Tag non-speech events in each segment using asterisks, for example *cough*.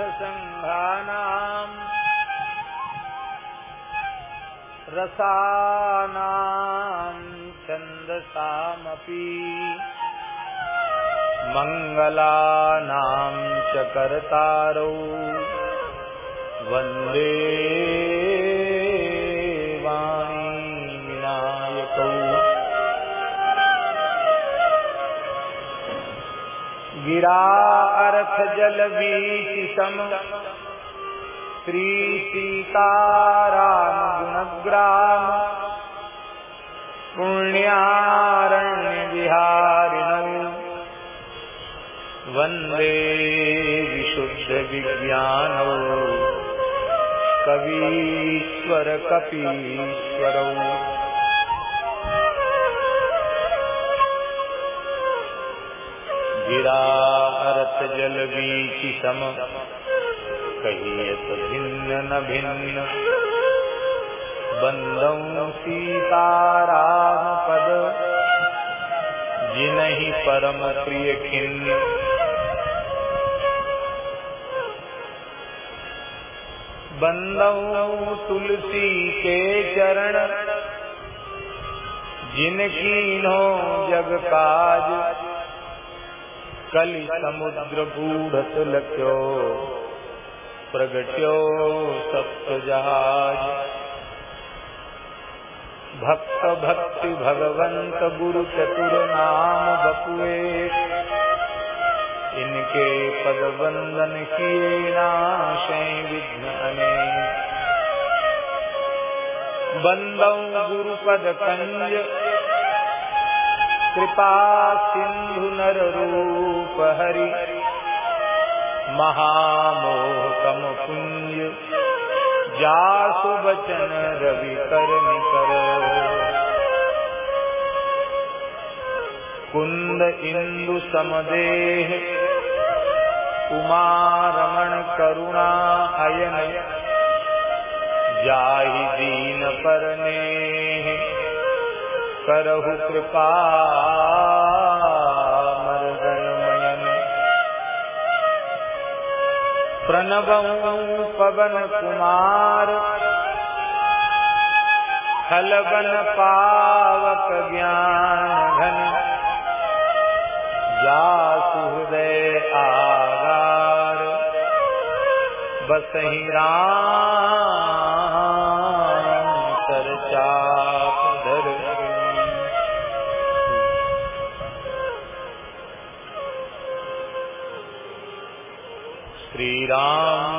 तीर्थसङ्घानाम् रसानाम् छन्दसामपि। मङ्गलानां च कर्तारौ। वंदे गिरा जल बीच सम। श्री सीताराम गुणग्राम। पुण्यारण्य विहारिणौ वंदे विशुद्ध विज्ञानौ। कवीश्वर कपीश्वरौ। गिरा जल बीच सम। कहियत भिन्न न भिन्न। बंदौ सीताराम पद जिनहि परम प्रिय खिन्न। बंदौ तुलसी के चरण। जिनकी नो जग काज। कलि समुद्र बूढ़त लख्यो, प्रगट्यो सप्त जहाज़। भक्त भक्ति भगवंत गुरु चतुर नाम बपुए, इनके पद वंदन किए नाशे विघ्न अनेक बंदौ गुरु पद कंज कृपा सिंधु नर रूप हरि। महामोह कम कुंज जासु बचन रवि कर। कुंद इंदु समदेह उमा करुणा अयन। जाहि दीन परने करहु कृपा प्रणवऊ पवन कुमार खलबन पावक ज्ञान घन जासु हृदय आगार बसही राम राम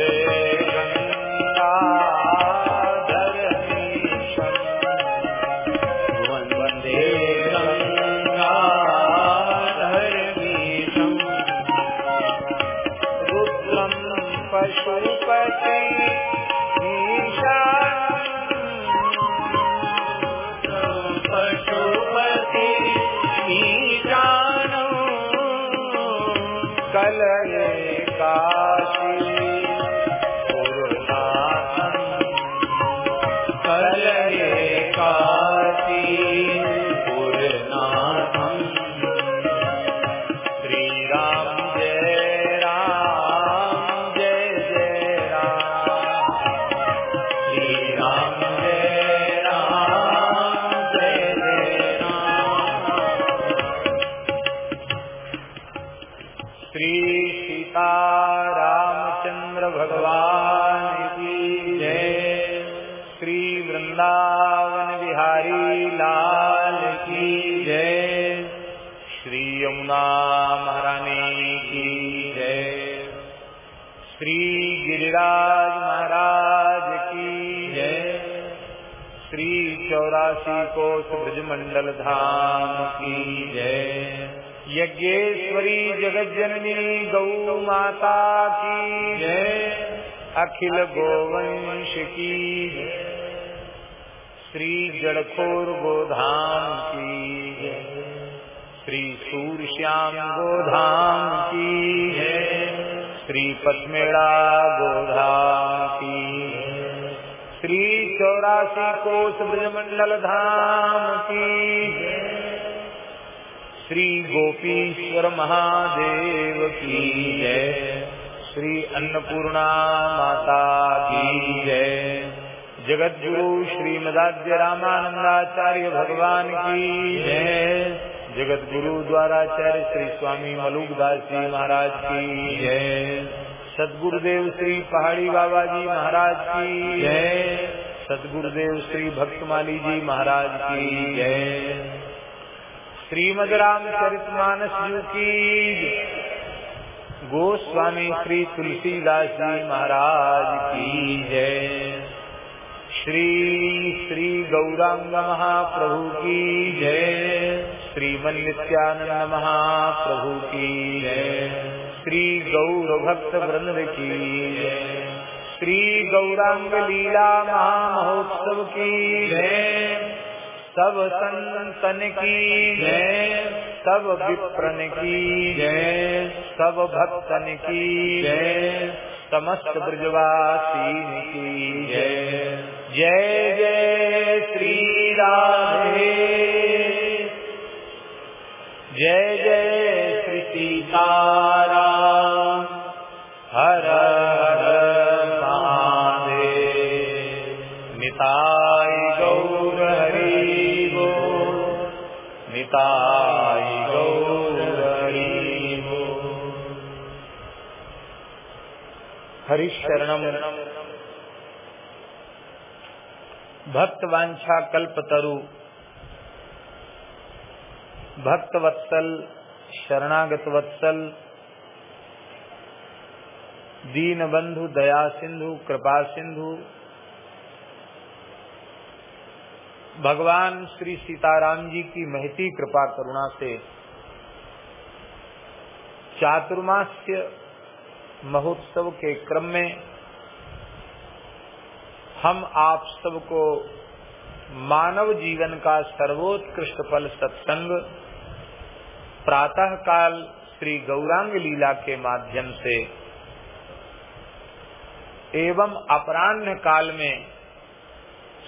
fazer. अखिल गोवंश की श्री जड़खोर गोधाम की श्री सूर्यश्याम गोधाम की श्री पथमेड़ा गोधाम की श्री चौरासी कोष ब्रजमंडल धाम की श्री गोपीश्वर महादेव की जय श्री अन्नपूर्णा माता की जय। जगत गुरु श्री मदाद्य रामानंदाचार्य भगवान की जय। जगत गुरु द्वाराचार्य श्री स्वामी मलुकदास जी महाराज की जय। सदगुरुदेव श्री पहाड़ी बाबा जी महाराज की जय। सदगुरुदेव श्री भक्तमाली जी महाराज की जय। श्रीमद रामचरित मानस जी की गोस्वामी श्री तुलसीदास जी महाराज की जय। श्री श्री गौरांग महाप्रभु की जय। श्रीमन नित्यानंद महाप्रभु की जय। श्री गौर भक्त वृंद की जय। श्री गौरांग लीला महामहोत्सव की जय। सब संतन की जय। सब विप्रन की जय, सब भक्तन की जय, समस्त ब्रजवासी की जय। जय जय श्री राधे। जय जय श्री सीतारा हर हर हरिशरणम। भक्त वांछा कल्पतरु। भक्त वत्सल शरणागत वत्सल दीन बंधु दया सिंधु कृपा सिंधु भगवान श्री सीताराम जी की महती कृपा करुणा से। चातुर्मास्य महोत्सव के क्रम में हम आप सबको मानव जीवन का सर्वोत्कृष्ट फल सत्संग प्रातः काल श्री गौरांग लीला के माध्यम से एवं अपराह्न काल में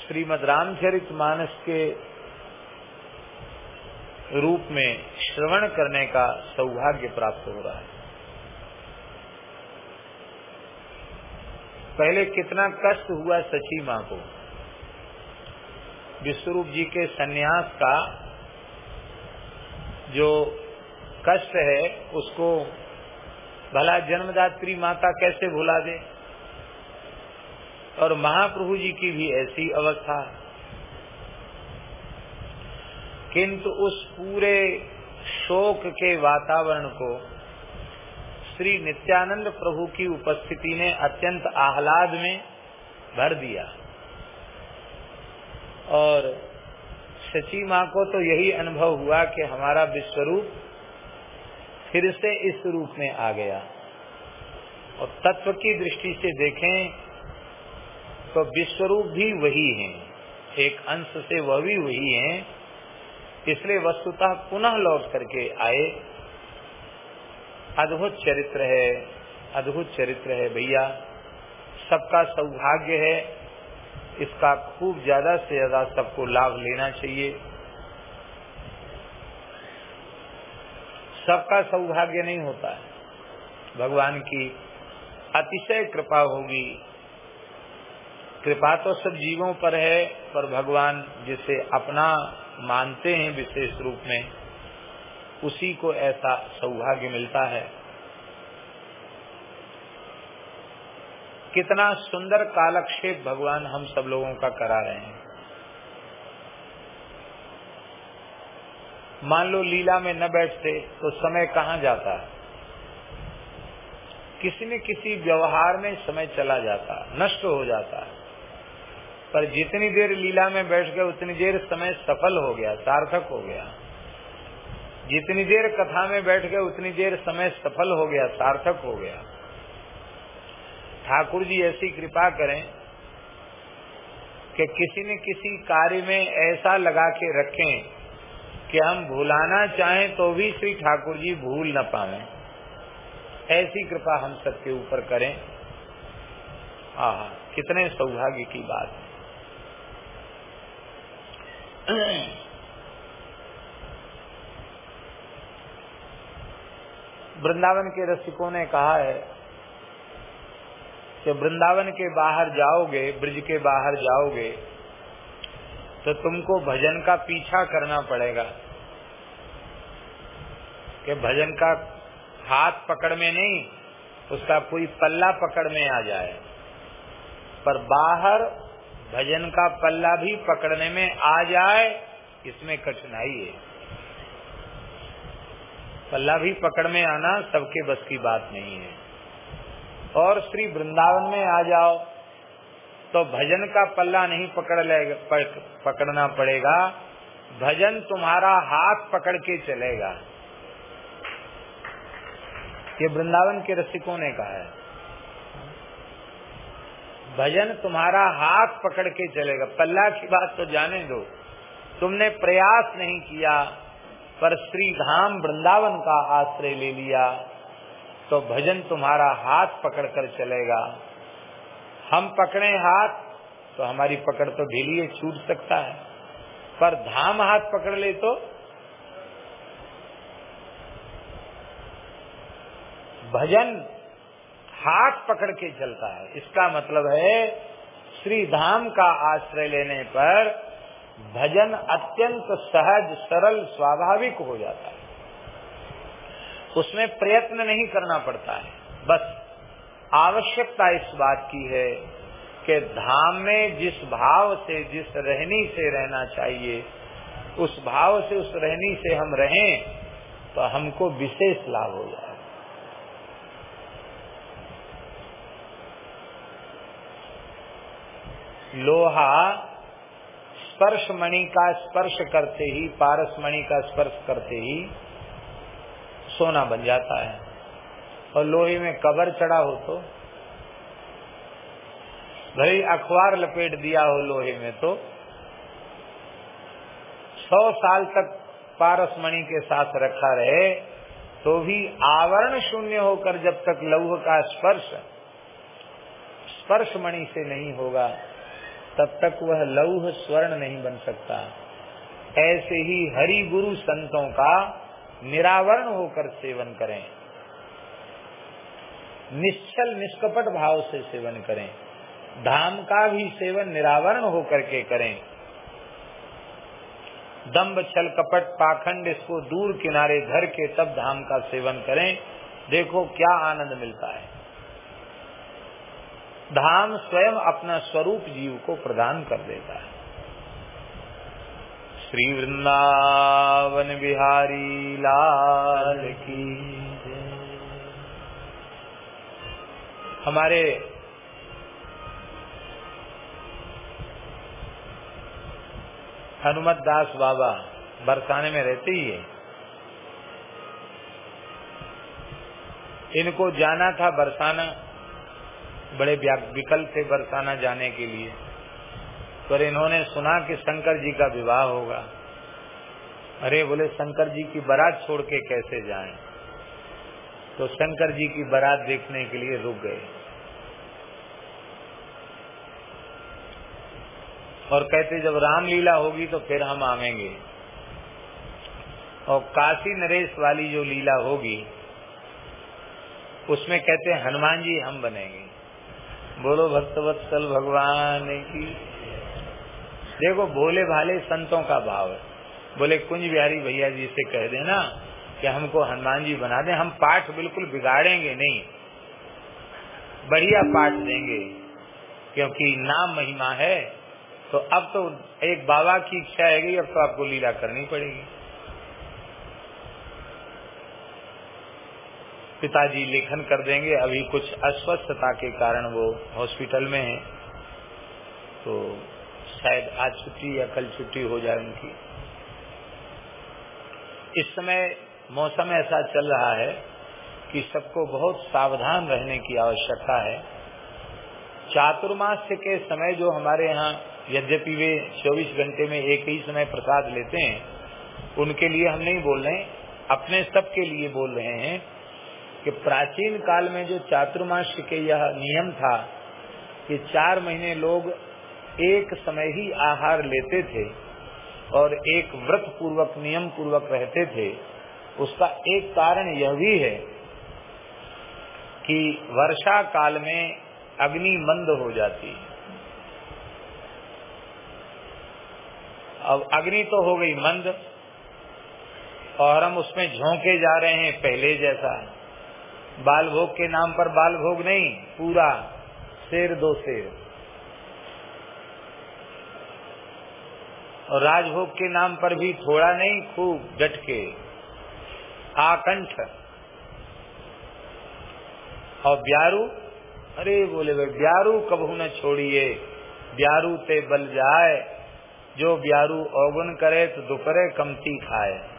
श्रीमद रामचरित मानस के रूप में श्रवण करने का सौभाग्य प्राप्त हो रहा है। पहले कितना कष्ट हुआ सची माँ को। विश्वरूप जी के सन्यास का जो कष्ट है, उसको भला जन्मदात्री माता कैसे भुला दे? और महाप्रभु जी की भी ऐसी अवस्था। किंतु उस पूरे शोक के वातावरण को श्री नित्यानंद प्रभु की उपस्थिति ने अत्यंत आह्लाद में भर दिया। और सची माँ को तो यही अनुभव हुआ कि हमारा विश्वरूप फिर से इस रूप में आ गया। और तत्व की दृष्टि से देखें तो विश्वरूप भी वही है। एक अंश से वह भी वही है, इसलिए वस्तुतः पुनः लौट करके आए। अद्भुत चरित्र है, अद्भुत चरित्र है भैया। सबका सौभाग्य है। इसका खूब ज़्यादा से ज़्यादा सबको लाभ लेना चाहिए। सबका सौभाग्य नहीं होता है। भगवान की अतिशय कृपा होगी। कृपा तो सब जीवों पर है, पर भगवान जिसे अपना मानते हैं विशेष रूप में उसी को ऐसा सौभाग्य मिलता है। कितना सुंदर कालक्षेप भगवान हम सब लोगों का करा रहे हैं। मान लो लीला में न बैठते तो समय कहाँ जाता? है किसी न किसी व्यवहार में समय चला जाता, नष्ट हो जाता। है पर जितनी देर लीला में बैठ गए, उतनी देर समय सफल हो गया, सार्थक हो गया। जितनी देर कथा में बैठ गए, उतनी देर समय सफल हो गया, सार्थक हो गया। ठाकुर जी ऐसी कृपा करें कि किसी न किसी कार्य में ऐसा लगा के रखें कि हम भूलाना चाहें तो भी श्री ठाकुर जी भूल न पाए। ऐसी कृपा हम सबके ऊपर करें। हाँ कितने सौभाग्य की बात है। *clears throat* वृंदावन के रसिकों ने कहा है कि वृंदावन के बाहर जाओगे, ब्रिज के बाहर जाओगे तो तुमको भजन का पीछा करना पड़ेगा। कि भजन का हाथ पकड़ में नहीं, उसका कोई पल्ला पकड़ में आ जाए। पर बाहर भजन का पल्ला भी पकड़ने में आ जाए, इसमें कठिनाई है। पल्ला भी पकड़ में आना सबके बस की बात नहीं है। और श्री वृंदावन में आ जाओ तो भजन का पल्ला नहीं पकड़ लेगा पकड़ना पड़ेगा। भजन तुम्हारा हाथ पकड़ के चलेगा। ये वृंदावन के रसिकों ने कहा है। भजन तुम्हारा हाथ पकड़ के चलेगा। पल्ला की बात तो जाने दो। तुमने प्रयास नहीं किया पर श्री धाम वृंदावन का आश्रय ले लिया तो भजन तुम्हारा हाथ पकड़ कर चलेगा। हम पकड़े हाथ तो हमारी पकड़ तो ढीली है, छूट सकता है। पर धाम हाथ पकड़ ले तो भजन हाथ पकड़ के चलता है। इसका मतलब है श्री धाम का आश्रय लेने पर भजन अत्यंत सहज, सरल, स्वाभाविक हो जाता है। उसमें प्रयत्न नहीं करना पड़ता है। बस आवश्यकता इस बात की है कि धाम में जिस भाव से, जिस रहनी से रहना चाहिए, उस भाव से, उस रहनी से हम रहें तो हमको विशेष लाभ हो जाए। लोहा स्पर्श मणि का स्पर्श करते ही पारस मणि का स्पर्श करते ही सोना बन जाता है। और लोहे में कबर चढ़ा हो तो भले अखबार लपेट दिया हो लोहे में तो सौ साल तक पारस मणि के साथ रखा रहे तो भी आवरण शून्य होकर जब तक लौह का स्पर्श स्पर्श मणि से नहीं होगा। तब तक वह लौह स्वर्ण नहीं बन सकता। ऐसे ही हरि गुरु संतों का निरावरण होकर सेवन करें। निश्चल, निष्कपट भाव से सेवन करें। धाम का भी सेवन निरावरण होकर के करें। दम्ब छल, कपट, पाखंड इसको दूर किनारे धर के तब धाम का सेवन करें। देखो क्या आनंद मिलता है। धाम स्वयं अपना स्वरूप जीव को प्रदान कर देता है। श्री वृंदावन बिहारी लाल की हमारे हनुमत दास बाबा बरसाने में रहते ही है। इनको जाना था बरसाना बड़े विकल्प थे बरसाना जाने के लिए। पर इन्होंने सुना कि शंकर जी का विवाह होगा। अरे, बोले, शंकर जी की बारात छोड़ के कैसे जाएँ? तो शंकर जी की बारात देखने के लिए रुक गए। और कहते, जब रामलीला होगी तो फिर हम आवेंगे। और काशी नरेश वाली जो लीला होगी, उसमें कहते, हनुमान जी हम बनेंगे। बोलो भक्तवत्सल भगवान की। देखो, भोले भाले संतों का भाव है। बोले, कुंज बिहारी भैया जी से कह देना कि हमको हनुमान जी बना दें। हम पाठ बिल्कुल बिगाड़ेंगे नहीं। बढ़िया पाठ देंगे, क्योंकि नाम महिमा है। तो अब तो एक बाबा की इच्छा है अब तो आपको लीला करनी पड़ेगी। पिताजी लेखन कर देंगे। अभी कुछ अस्वस्थता के कारण वो हॉस्पिटल में है। तो शायद आज छुट्टी या कल छुट्टी हो जाए उनकी। इस समय मौसम ऐसा चल रहा है कि सबको बहुत सावधान रहने की आवश्यकता है। चातुर्मास्य के समय जो हमारे यहाँ यद्यपि वे 24 घंटे में एक ही समय प्रसाद लेते हैं, उनके लिए हम नहीं बोल रहे अपने सब के लिए बोल रहे हैं कि प्राचीन काल में जो चातुर्मास्य के यह नियम था कि चार महीने लोग एक समय ही आहार लेते थे और एक व्रत पूर्वक नियम पूर्वक रहते थे, उसका एक कारण यह भी है कि वर्षा काल में अग्नि मंद हो जाती अब अग्नि तो हो गई मंद और हम उसमें झोंके जा रहे हैं पहले जैसा। बाल भोग के नाम पर बाल भोग नहीं, पूरा शेर दो शेर। और राजभोग के नाम पर भी थोड़ा नहीं, खूब डट के। आकंठ। और ब्यारू? अरे बोले भाई ब्यारू कबू न छोड़िए। ब्यारू ते बल जाए। जो ब्यारू अवगुण करे तो दोपहरे कमती खाए।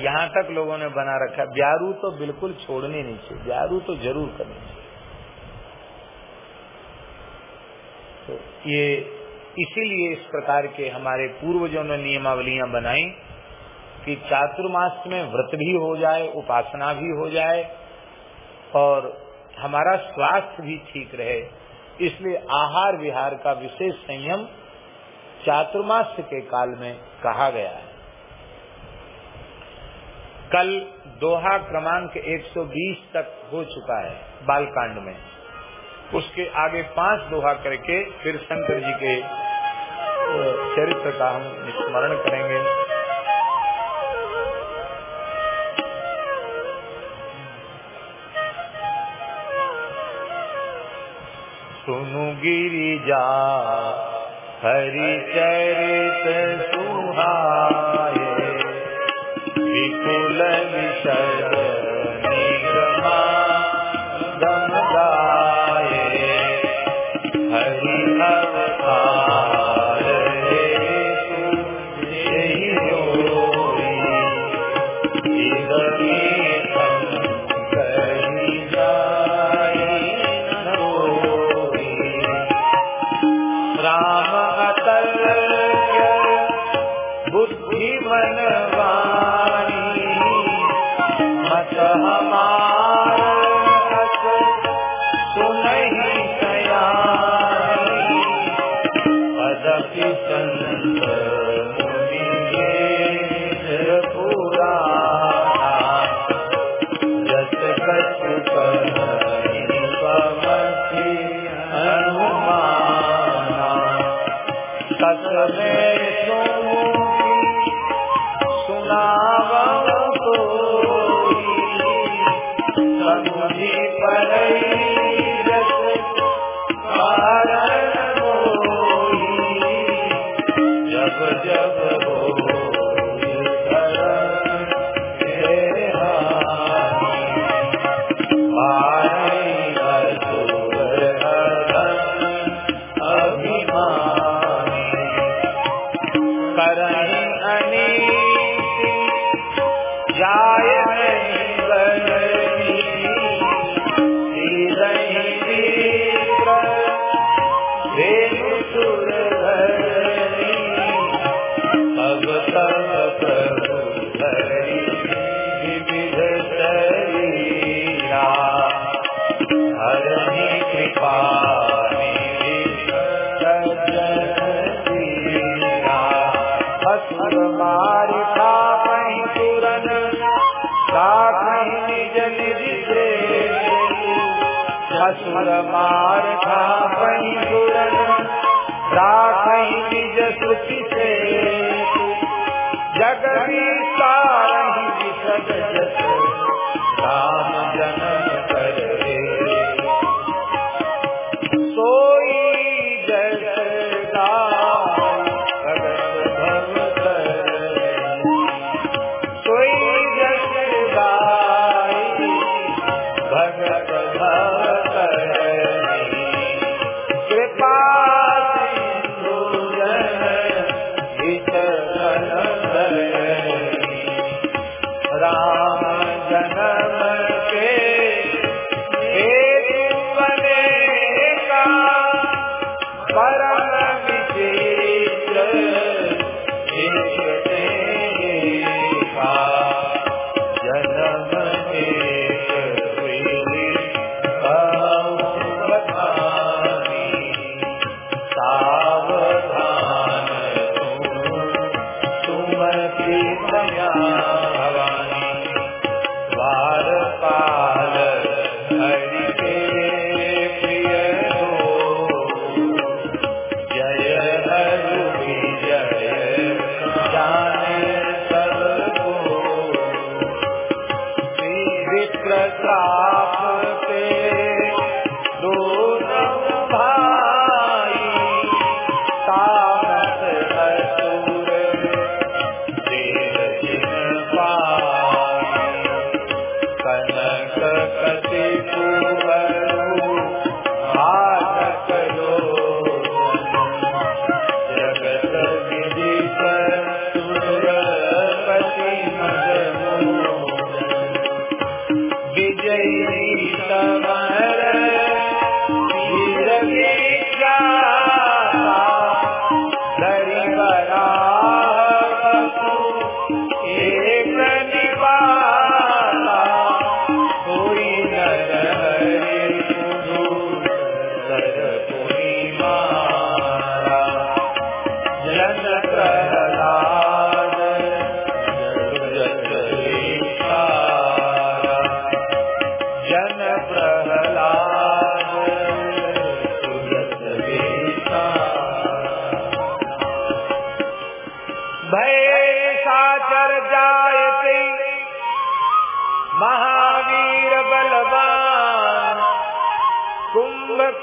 यहाँ तक लोगों ने बना रखा। ब्यारू तो बिल्कुल छोड़ने नहीं चाहिए। ब्यारू तो ज़रूर करनी चाहिए। तो ये इसीलिए इस प्रकार के हमारे पूर्वजों ने नियमावलियाँ बनाई कि चातुर्मास में व्रत भी हो जाए, उपासना भी हो जाए और हमारा स्वास्थ्य भी ठीक रहे। इसलिए आहार विहार का विशेष संयम चातुर्मास के काल में कहा गया है। कल दोहा क्रमांक 120 तक हो चुका है बालकांड में। उसके आगे पाँच दोहा करके फिर शंकर जी के चरित्र का हम स्मरण करेंगे। सुनु गिरी जा हरि चरित सुहाए विपुल विषय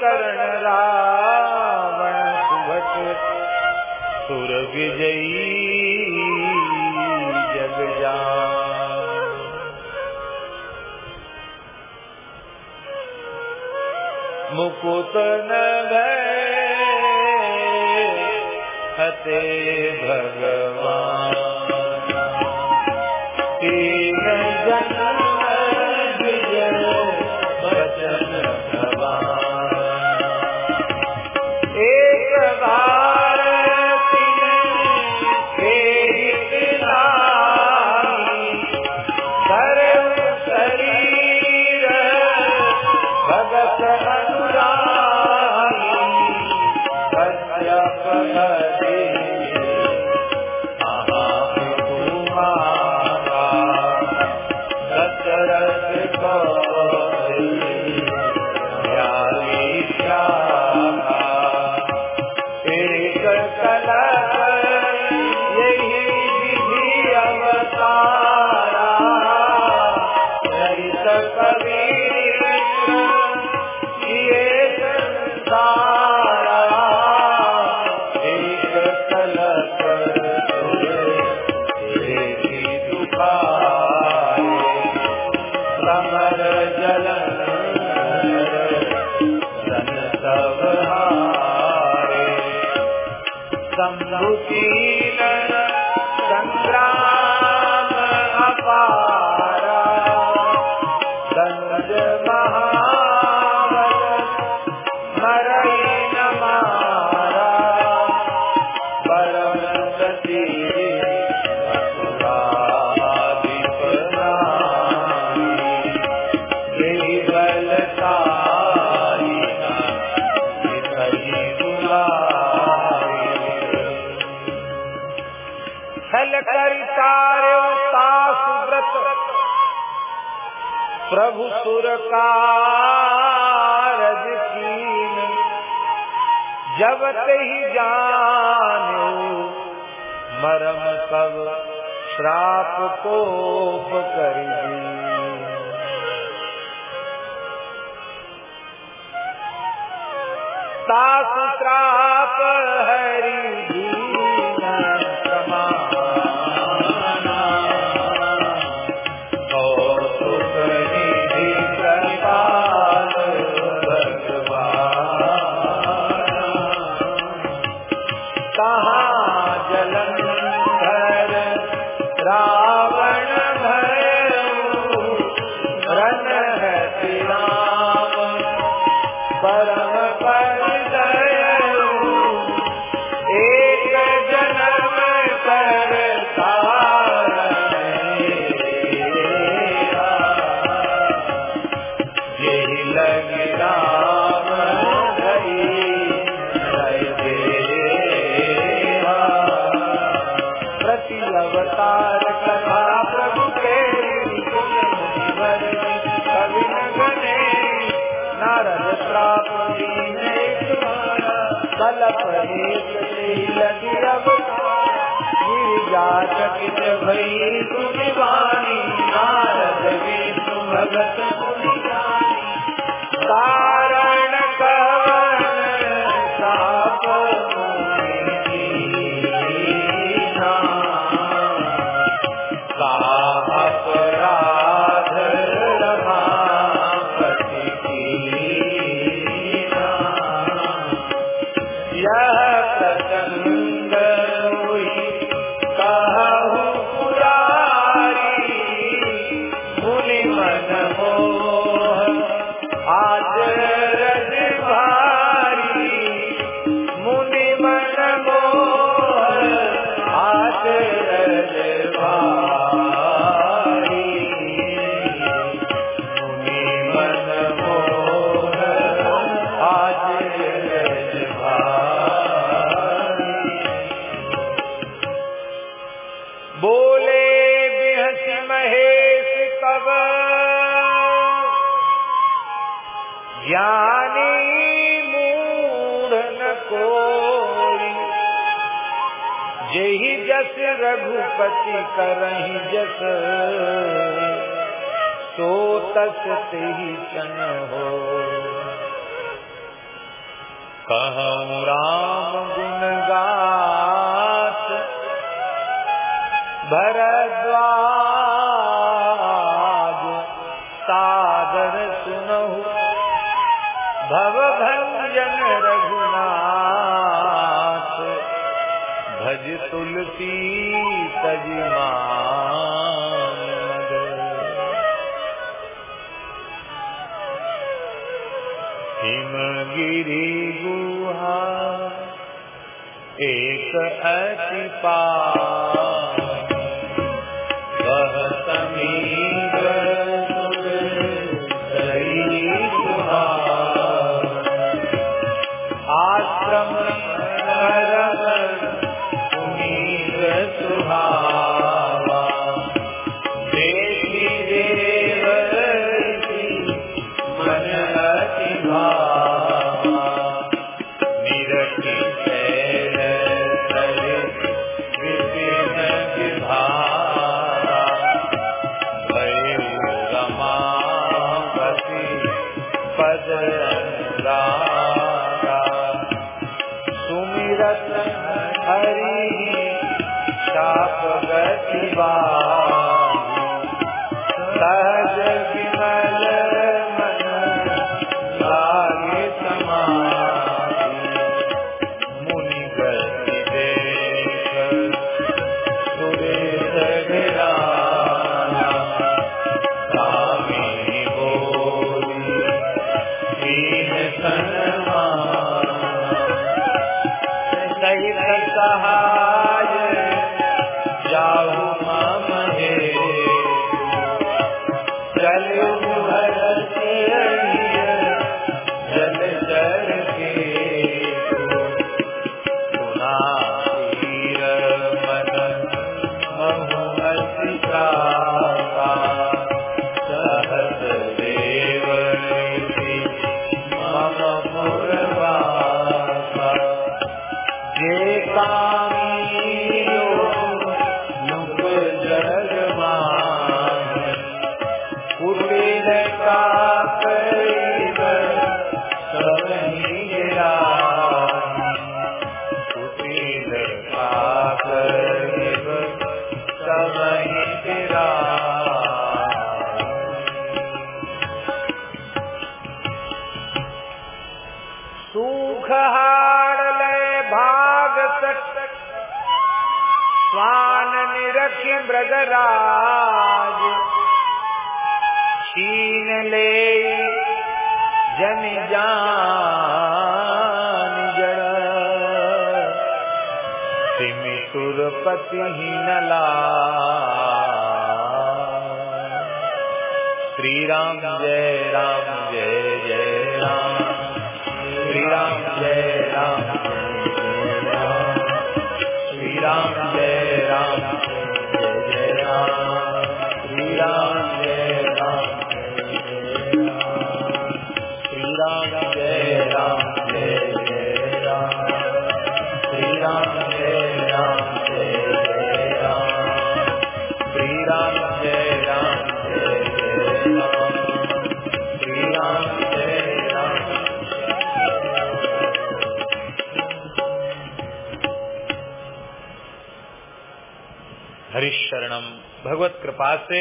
करण रावण सुभट। सुर विजयी जग जा मुकुत हते भगवान। कारज कीन जगत ही जानो मरम सब श्राप को कर श्राप हरी भई तुम वाणी नारद भगत निरख ब्रजराज। छीन ले जन जान जड़ सुरपति ही नला। श्री राम जय राम। भगवत कृपा से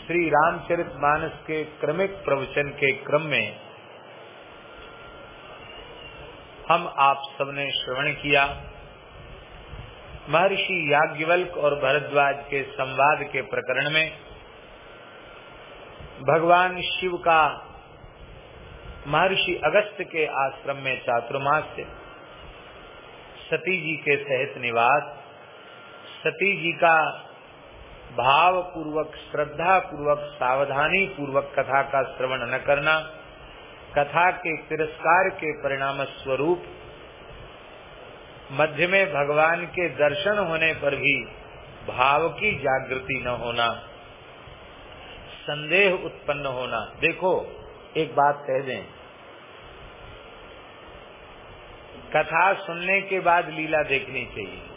श्री रामचरित मानस के क्रमिक प्रवचन के क्रम में हम आप सबने श्रवण किया। महर्षि याज्ञवल्क और भरद्वाज के संवाद के प्रकरण में भगवान शिव का महर्षि अगस्त के आश्रम में चातुर्मास सती जी के सहित निवास सती जी का भाव पूर्वक श्रद्धा पूर्वक सावधानी पूर्वक कथा का श्रवण न करना, कथा के तिरस्कार के परिणाम स्वरूप मध्य में भगवान के दर्शन होने पर भी भाव की जागृति न होना, संदेह उत्पन्न होना। देखो, एक बात कह दें। कथा सुनने के बाद लीला देखनी चाहिए।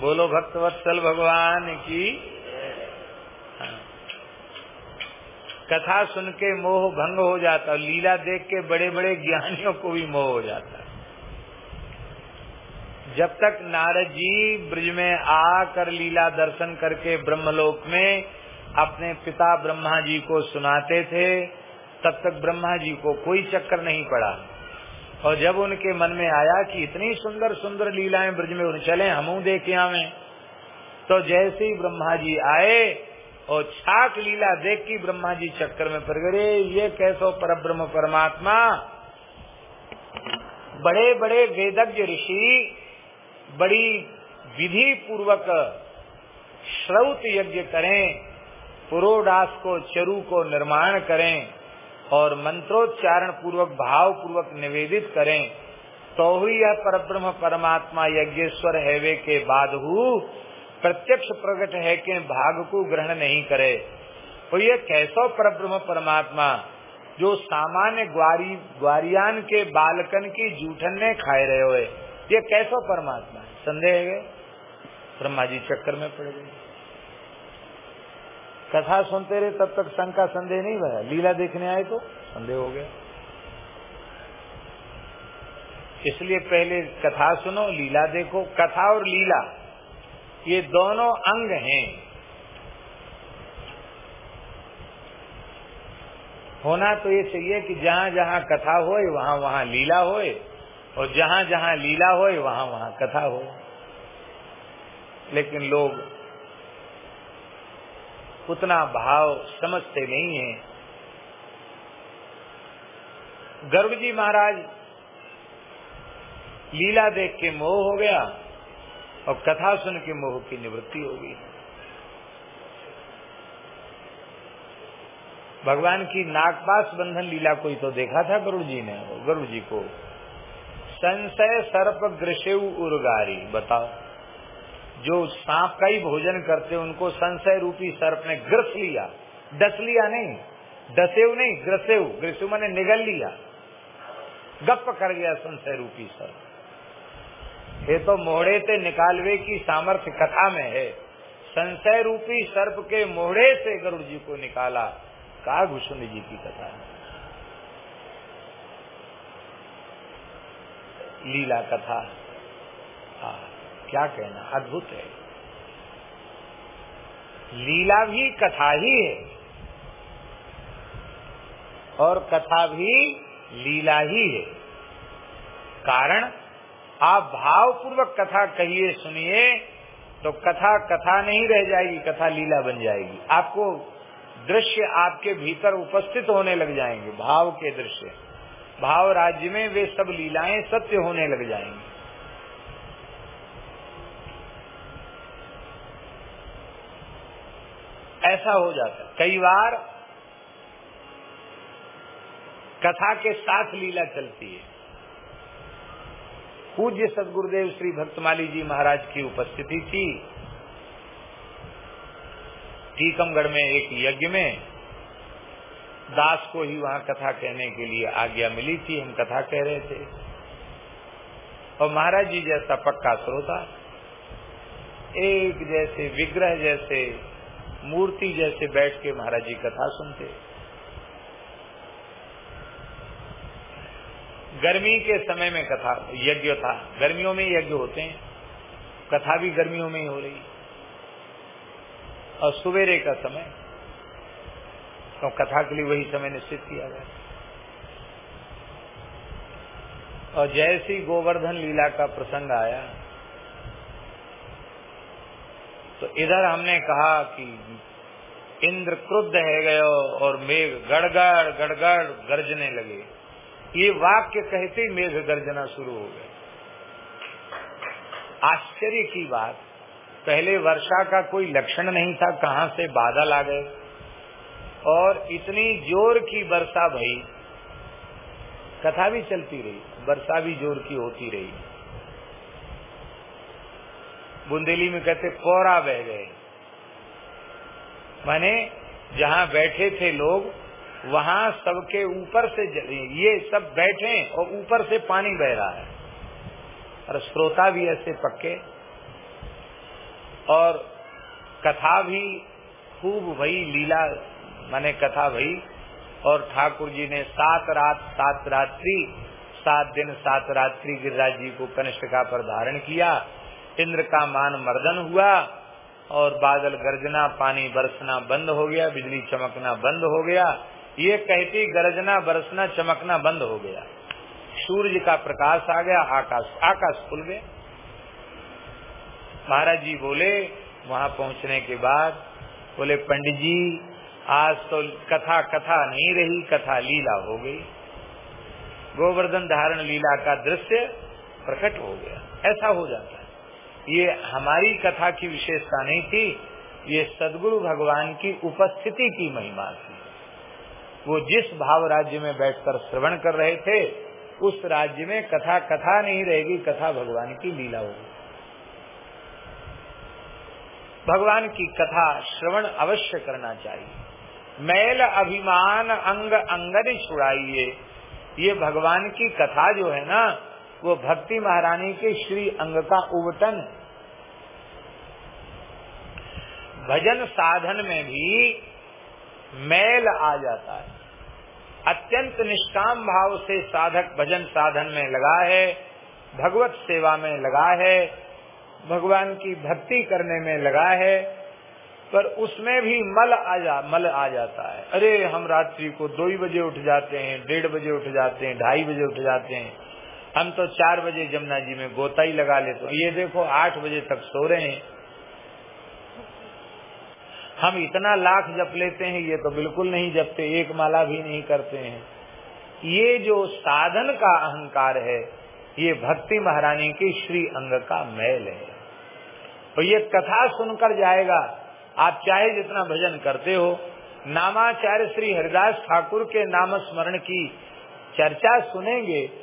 बोलो भक्तवत्सल भगवान की। कथा सुन के मोह भंग हो जाता लीला देख के बड़े बड़े ज्ञानियों को भी मोह हो जाता जब तक नारद जी ब्रज में आकर लीला दर्शन करके ब्रह्मलोक में अपने पिता ब्रह्मा जी को सुनाते थे, तब तक ब्रह्मा जी को कोई चक्कर नहीं पड़ा और जब उनके मन में आया कि इतनी सुंदर सुंदर लीलाएँ ब्रज में चले हम देखे आवे। तो जैसे ही ब्रह्मा जी आए और छाक लीला देख की ब्रह्मा जी चक्कर में पड़ गए, ये कैसो पर ब्रह्म परमात्मा? बड़े बड़े वेदज्ञ ऋषि बड़ी विधि पूर्वक श्रौत यज्ञ करें, पुरोडास को, चरु को निर्माण करें। और मंत्रोच्चारण पूर्वक भाव पूर्वक निवेदित करें तो ही यह परब्रह्म परमात्मा यज्ञेश्वर हैवे के बाद हु प्रत्यक्ष प्रकट है के भाग को ग्रहण नहीं करे। तो ये कैसो परब्रह्म परमात्मा, जो सामान्य ग्वारी, ग्वारियान के बालकन की जूठन ने खाए रहे हुए, ये कैसो परमात्मा संदेह है ब्रह्मा जी चक्कर में पड़ गए। कथा सुनते रहे, तब तक शंका, संदेह नहीं भरा लीला देखने आए तो संदेह हो गया। इसलिए पहले कथा सुनो, लीला देखो। कथा और लीला, ये दोनों अंग हैं। होना तो ये चाहिए कि जहाँ जहाँ कथा होए, वहाँ वहाँ लीला होए, और जहाँ जहाँ लीला होए, वहाँ वहाँ कथा हो। लेकिन लोग उतना भाव समझते नहीं है। गर्व जी महाराज, लीला देख के मोह हो गया और कथा सुन के मोह की निवृत्ति हो गई। भगवान की नागपास बंधन लीला कोई तो देखा था गरुड़ जी ने गरुड़ जी को। संशय सर्प ग्रसेव उर्गारी बताओ। जो सांप का ही भोजन करते, उनको संशय रूपी सर्प ने ग्रस लिया। डस लिया नहीं। डसेव नहीं, ग्रसेव। ग्रसेव मैंने निगल लिया। गप कर गया संशय रूपी सर्प। ये तो मोहड़े से निकालवे की सामर्थ्य कथा में है। संशय रूपी सर्प के मोहड़े से गरुड़ जी को निकाला का घुसुंड जी की कथा। है लीला कथा। हाँ। क्या कहना? अद्भुत है। लीला भी कथा ही है। और कथा भी लीला ही है। कारण, आप भाव पूर्वक कथा कहिए, सुनिए तो कथा कथा नहीं रह जाएगी, कथा लीला बन जाएगी। आपको दृश्य आपके भीतर उपस्थित होने लग जाएँगे, भाव के दृश्य। भाव राज्य में वे सब लीलाएँ सत्य होने लग जाएँगी। ऐसा हो जाता कई बार कथा के साथ लीला चलती है। पूज्य सदगुरुदेव श्री भक्तमाली जी महाराज की उपस्थिति थी। टीकमगढ़ में एक यज्ञ में दास को ही वहाँ कथा कहने के लिए आज्ञा मिली थी, हम कथा कह रहे थे। और महाराज जी जैसा पक्का श्रोता, एक जैसे विग्रह जैसे मूर्ति जैसे बैठ के महाराज जी कथा सुनते। गर्मी के समय में कथा, यज्ञ था। गर्मियों में यज्ञ होते हैं। कथा भी गर्मियों में ही हो रही। और सवेरे का समय तो कथा के लिए वही समय निश्चित किया गया। और जैसी गोवर्धन लीला का प्रसंग आया। तो इधर हमने कहा कि इंद्र क्रुद्ध है गयो और मेघ गड़गड़ गड़गड़ गर्जने लगे। ये वाक्य कहते ही मेघ गर्जना शुरू हो गए आश्चर्य की बात, पहले वर्षा का कोई लक्षण नहीं था कहाँ से बादल आ गए। और इतनी ज़ोर की वर्षा भई, कथा भी चलती रही, वर्षा भी ज़ोर की होती रही। बुंदेली में कहते, कोरा बह गए। माने, जहाँ बैठे थे लोग, वहाँ सबके ऊपर से ये सब बैठे और ऊपर से पानी बह रहा है। और श्रोता भी ऐसे पक्के। और कथा भी खूब भई लीला, माने कथा भई और ठाकुर जी ने सात रात, सात रात्रि, सात दिन, सात रात्रि गिरिराज जी को कनिष्ठ का पर धारण किया। इंद्र का मान मर्दन हुआ और बादल गर्जना, पानी बरसना बंद हो गया, बिजली चमकना बंद हो गया। ये कहती गरजना, बरसना, चमकना बंद हो गया। सूर्य का प्रकाश आ गया, आकाश आकाश खुल गया। महाराज जी बोले, वहाँ पहुँचने के बाद बोले, पंडित जी, आज तो कथा कथा नहीं रही, कथा लीला हो गई। गोवर्धन धारण लीला का दृश्य प्रकट हो गया। ऐसा हो जाता है। ये हमारी कथा की विशेषता नहीं थी, ये सदगुरु भगवान की उपस्थिति की महिमा थी। वो जिस भाव राज्य में बैठकर श्रवण कर रहे थे, उस राज्य में कथा कथा नहीं रहेगी, कथा भगवान की लीला होगी। भगवान की कथा श्रवण अवश्य करना चाहिए। मैल अभिमान अंग अंगन छुड़ाइए। ये भगवान की कथा जो है ना वो भक्ति महारानी के श्री अंग का उबटन भजन साधन में भी मैल आ जाता है। अत्यंत निष्काम भाव से साधक भजन साधन में लगा है, भगवत सेवा में लगा है, भगवान की भक्ति करने में लगा है, पर उसमें भी मल आ जा, मल आ जाता है। अरे, हम रात्रि को दो ही बजे उठ जाते हैं, डेढ़ बजे उठ जाते हैं, ढाई बजे उठ जाते हैं। हम तो चार बजे जमुना जी में गोता ही लगा लेते ये देखो, आठ बजे तक सो रहे हैं। हम इतना लाख जप लेते हैं, ये तो बिल्कुल नहीं जपते, एक माला भी नहीं करते हैं। ये जो साधन का अहंकार है, ये भक्ति महारानी के श्री अंग का मैल है। तो ये कथा सुनकर जाएगा। आप चाहे जितना भजन करते हो, नामाचार्य श्री हरिदास ठाकुर के नाम स्मरण की चर्चा सुनेंगे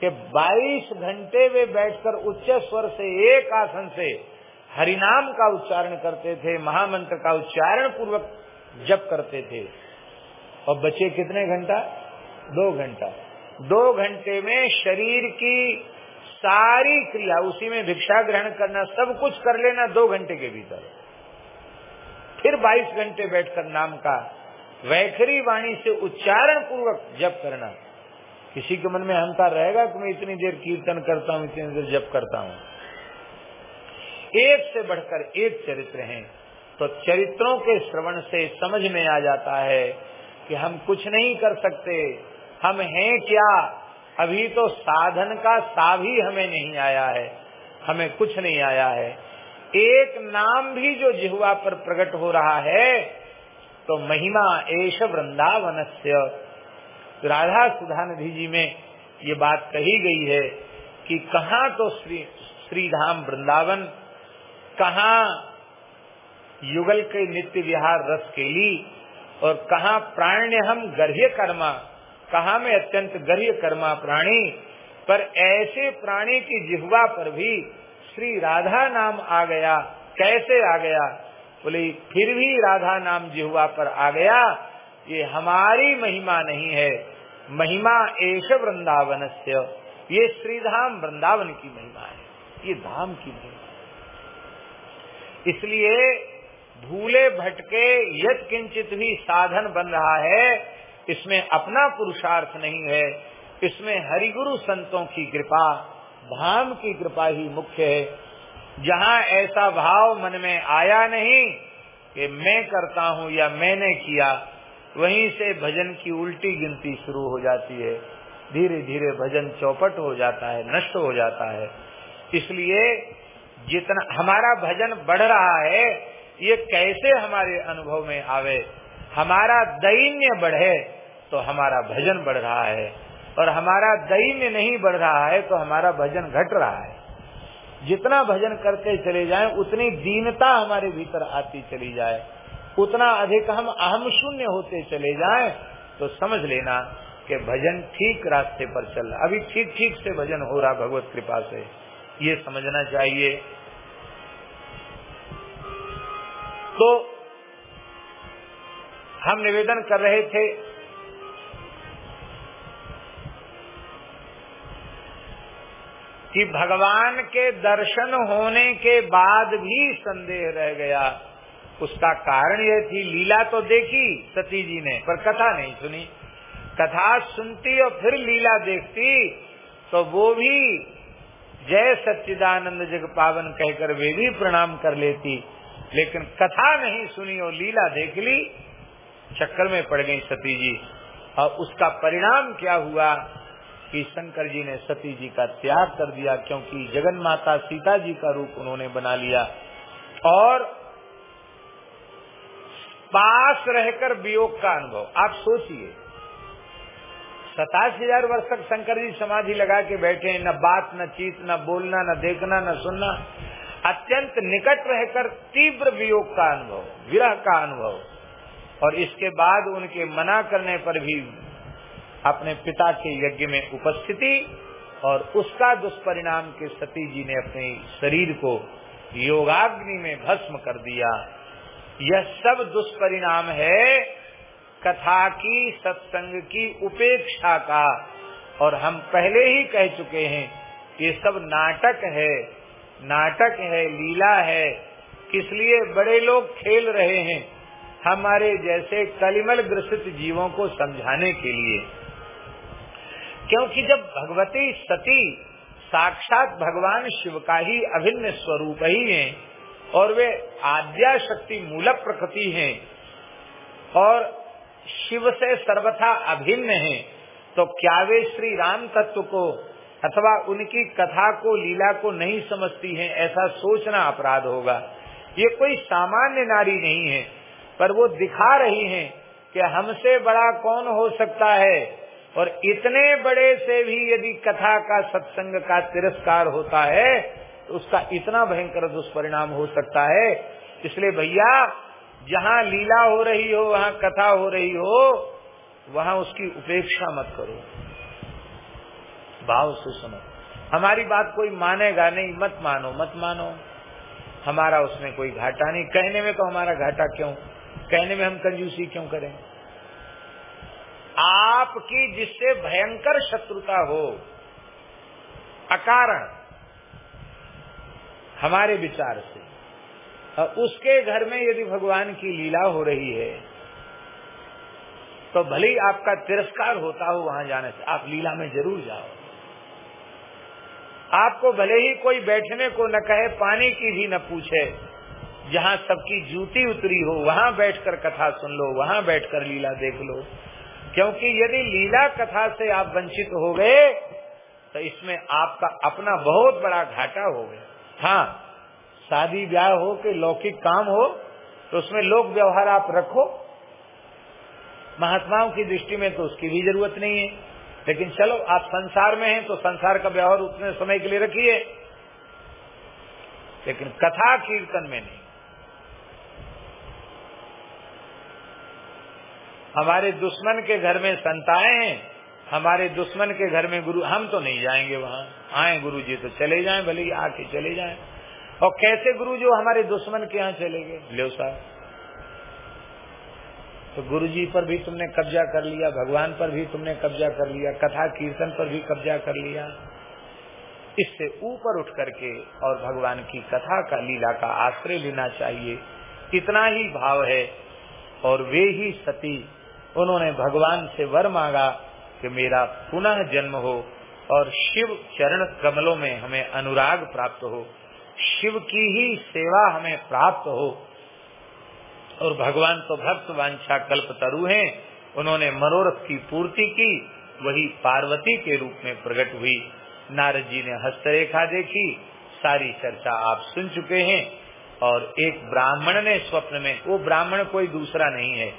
कि 22 घंटे वे बैठकर उच्च स्वर से एक आसन से हरिनाम का उच्चारण करते थे, महामंत्र का उच्चारण पूर्वक जप करते थे। और बचे कितने घंटा? दो घंटा। दो घंटे में शरीर की सारी क्रिया, उसी में भिक्षा ग्रहण करना, सब कुछ कर लेना दो घंटे के भीतर। फिर 22 घंटे बैठकर नाम का वैखरी वाणी से उच्चारण पूर्वक जप करना। किसी के मन में अहंकार रहेगा कि मैं इतनी देर कीर्तन करता हूँ, इतनी देर जप करता हूँ। एक से बढ़कर एक चरित्र हैं। तो चरित्रों के श्रवण से समझ में आ जाता है कि हम कुछ नहीं कर सकते। हम हैं क्या? अभी तो साधन का सा भी हमें नहीं आया है। हमें कुछ नहीं आया है। एक नाम भी जो जिहुआ पर प्रकट हो रहा है तो महिमा एश वृंदावन से राधा सुधा निधि जी में ये बात कही गई है कि कहा तो श्री, श्रीधाम वृंदावन, कहा युगल के नित्य विहार रस केली और कहा प्राण्य हम गर्ह्य कर्मा, कहा में अत्यंत गर्ह्य कर्मा प्राणी, पर ऐसे प्राणी की जिहवा पर भी श्री राधा नाम आ गया, कैसे आ गया? बोले, फिर भी राधा नाम जिहवा पर आ गया ये हमारी महिमा नहीं है। महिमा एश वृंदावन ये श्रीधाम वृंदावन की महिमा है। ये धाम की महिमा है। इसलिए भूले भटके यद किंचित भी साधन बन रहा है। इसमें अपना पुरुषार्थ नहीं है। इसमें हरिगुरु संतों की कृपा, धाम की कृपा ही मुख्य है। जहाँ ऐसा भाव मन में आया नहीं कि मैं करता हूँ या मैंने किया वहीं से भजन की उल्टी गिनती शुरू हो जाती है। धीरे धीरे भजन चौपट हो जाता है, नष्ट हो जाता है। इसलिए जितना हमारा भजन बढ़ रहा है, ये कैसे हमारे अनुभव में आवे? हमारा दैन्य बढ़े तो हमारा भजन बढ़ रहा है। और हमारा दैन्य नहीं बढ़ रहा है तो हमारा भजन घट रहा है। जितना भजन करते चले जाएँ, उतनी दीनता हमारे भीतर आती चली जाए। उतना अधिक हम अहम शून्य होते चले जाएँ तो समझ लेना कि भजन ठीक रास्ते पर चल रहा अभी ठीक ठीक से भजन हो रहा भगवत कृपा से। ये समझना चाहिए। तो हम निवेदन कर रहे थे, कि भगवान के दर्शन होने के बाद भी संदेह रह गया। उसका कारण यह थी, लीला तो देखी सती जी ने, पर कथा नहीं सुनी। कथा सुनती और फिर लीला देखती तो वो भी जय सच्चिदानंद जग पावन कहकर वे भी प्रणाम कर लेती। लेकिन कथा नहीं सुनी और लीला देख ली, चक्कर में पड़ गई सती जी। और उसका परिणाम क्या हुआ कि शंकर जी ने सती जी का त्याग कर दिया, क्योंकि जगन माता सीता जी का रूप उन्होंने बना लिया। और पास रहकर वियोग का अनुभव। आप सोचिए। सतासी हज़ार वर्ष तक शंकर जी समाधि लगा के बैठे हैं, न बात, न चीत, न बोलना, न देखना, न सुनना। अत्यंत निकट रहकर तीव्र वियोग का अनुभव, विरह का अनुभव। और इसके बाद उनके मना करने पर भी अपने पिता के यज्ञ में उपस्थिति और उसका दुष्परिणाम के सती जी ने अपने शरीर को योगाग्नि में भस्म कर दिया। यह सब दुष्परिणाम है कथा की, सत्संग की उपेक्षा का। और हम पहले ही कह चुके हैं, ये सब नाटक है। नाटक है, लीला है। इसलिए बड़े लोग खेल रहे हैं? हमारे जैसे कलिमल ग्रसित जीवों को समझाने के लिए। क्योंकि जब भगवती सती, साक्षात भगवान शिव का ही अभिन्न स्वरूप ही हैं और वे आद्या शक्ति मूल प्रकृति हैं और शिव से सर्वथा अभिन्न हैं तो क्या वे श्री राम तत्व को अथवा उनकी कथा को, लीला को नहीं समझती हैं? ऐसा सोचना अपराध होगा। ये कोई सामान्य नारी नहीं है, पर वो दिखा रही हैं कि हमसे बड़ा कौन हो सकता है? और इतने बड़े से भी यदि कथा का सत्संग का तिरस्कार होता है तो उसका इतना भयंकर दुष्परिणाम हो सकता है। इसलिए भैया, जहाँ लीला हो रही हो, वहाँ कथा हो रही हो, वहाँ उसकी उपेक्षा मत करो। भाव से सुनो। हमारी बात कोई मानेगा नहीं, मत मानो मत मानो। हमारा उसमें कोई घाटा नहीं। कहने में तो हमारा घाटा क्यों? कहने में हम कंजूसी क्यों करें? आपकी जिससे भयंकर शत्रुता हो, अकारण हमारे विचार से। और उसके घर में यदि भगवान की लीला हो रही है तो भले ही आपका तिरस्कार होता हो वहाँ जाने से, आप लीला में ज़रूर जाओ। आपको भले ही कोई बैठने को न कहे, पानी की भी न पूछे, जहाँ सबकी जूती उतरी हो, वहाँ बैठकर कथा सुन लो, वहाँ बैठकर लीला देख लो। क्योंकि यदि लीला कथा से आप वंचित हो गए तो इसमें आपका अपना बहुत बड़ा घाटा हो गया। हाँ शादी ब्याह हो के लौकिक काम हो तो उसमें लोक व्यवहार आप रखो। महात्माओं की दृष्टि में तो उसकी भी ज़रूरत नहीं है। लेकिन चलो, आप संसार में हैं तो संसार का व्यवहार उतने समय के लिए रखिए। लेकिन कथा कीर्तन में नहीं। हमारे दुश्मन के घर में संताएँ हैं हमारे दुश्मन के घर में गुरु, हम तो नहीं जाएँगे वहाँ। आए गुरु जी तो चले जाएँ, भले ही आके चले जाएँ। और कैसे गुरु जो हमारे दुश्मन के यहाँ चले गए? लो साहब तो गुरु जी पर भी तुमने कब्जा कर लिया, भगवान पर भी तुमने कब्जा कर लिया, कथा कीर्तन पर भी कब्जा कर लिया। इससे ऊपर उठ करके और भगवान की कथा का लीला का आश्रय लेना चाहिए। इतना ही भाव है और वे ही सती, उन्होंने भगवान से वर मांगा कि मेरा पुनः जन्म हो और शिव चरण कमलों में हमें अनुराग प्राप्त हो, शिव की ही सेवा हमें प्राप्त हो। और भगवान तो भक्त वांछा कल्प तरु है, उन्होंने मनोरथ की पूर्ति की, वही पार्वती के रूप में प्रकट हुई। नारद जी ने हस्तरेखा देखी, सारी चर्चा आप सुन चुके हैं, और एक ब्राह्मण ने स्वप्न में, वो ब्राह्मण कोई दूसरा नहीं है,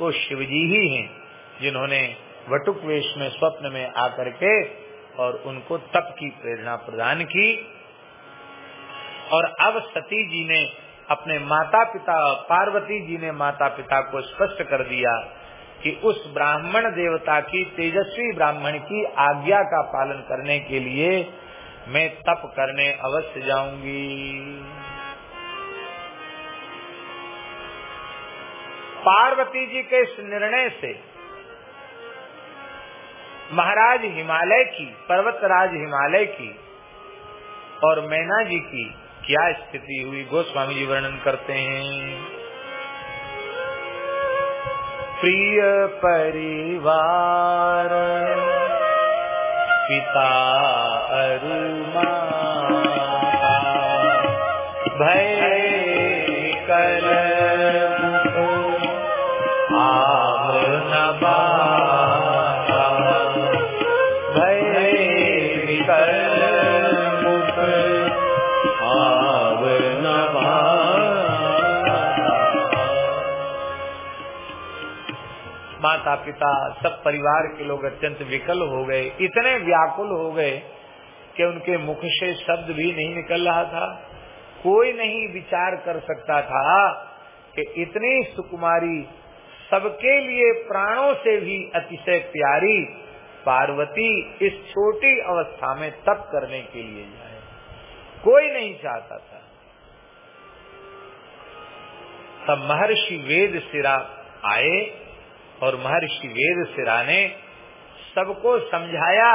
वो शिव जी ही हैं, जिन्होंने वटुक वेश में, स्वप्न में आकर के और उनको तप की प्रेरणा प्रदान की। और अब सती जी ने अपने माता पिता पार्वती जी ने माता पिता को स्पष्ट कर दिया कि उस ब्राह्मण देवता की, तेजस्वी ब्राह्मण की आज्ञा का पालन करने के लिए मैं तप करने अवश्य जाऊँगी। पार्वती जी के इस निर्णय से महाराज हिमालय की, पर्वतराज हिमालय की और मैना जी की क्या स्थिति हुई? गोस्वामी जी वर्णन करते हैं। प्रिय परिवार, पिता अरुमा, भय पिता सब परिवार के लोग अत्यंत विकल हो गए। इतने व्याकुल हो गए कि उनके मुख से शब्द भी नहीं निकल रहा था। कोई नहीं विचार कर सकता था कि इतनी सुकुमारी, सबके लिए प्राणों से भी अतिशय प्यारी पार्वती इस छोटी अवस्था में तप करने के लिए जाए। कोई नहीं चाहता था। तब महर्षि वेद सिरा आए और महर्षि वेद सिरा ने सबको समझाया,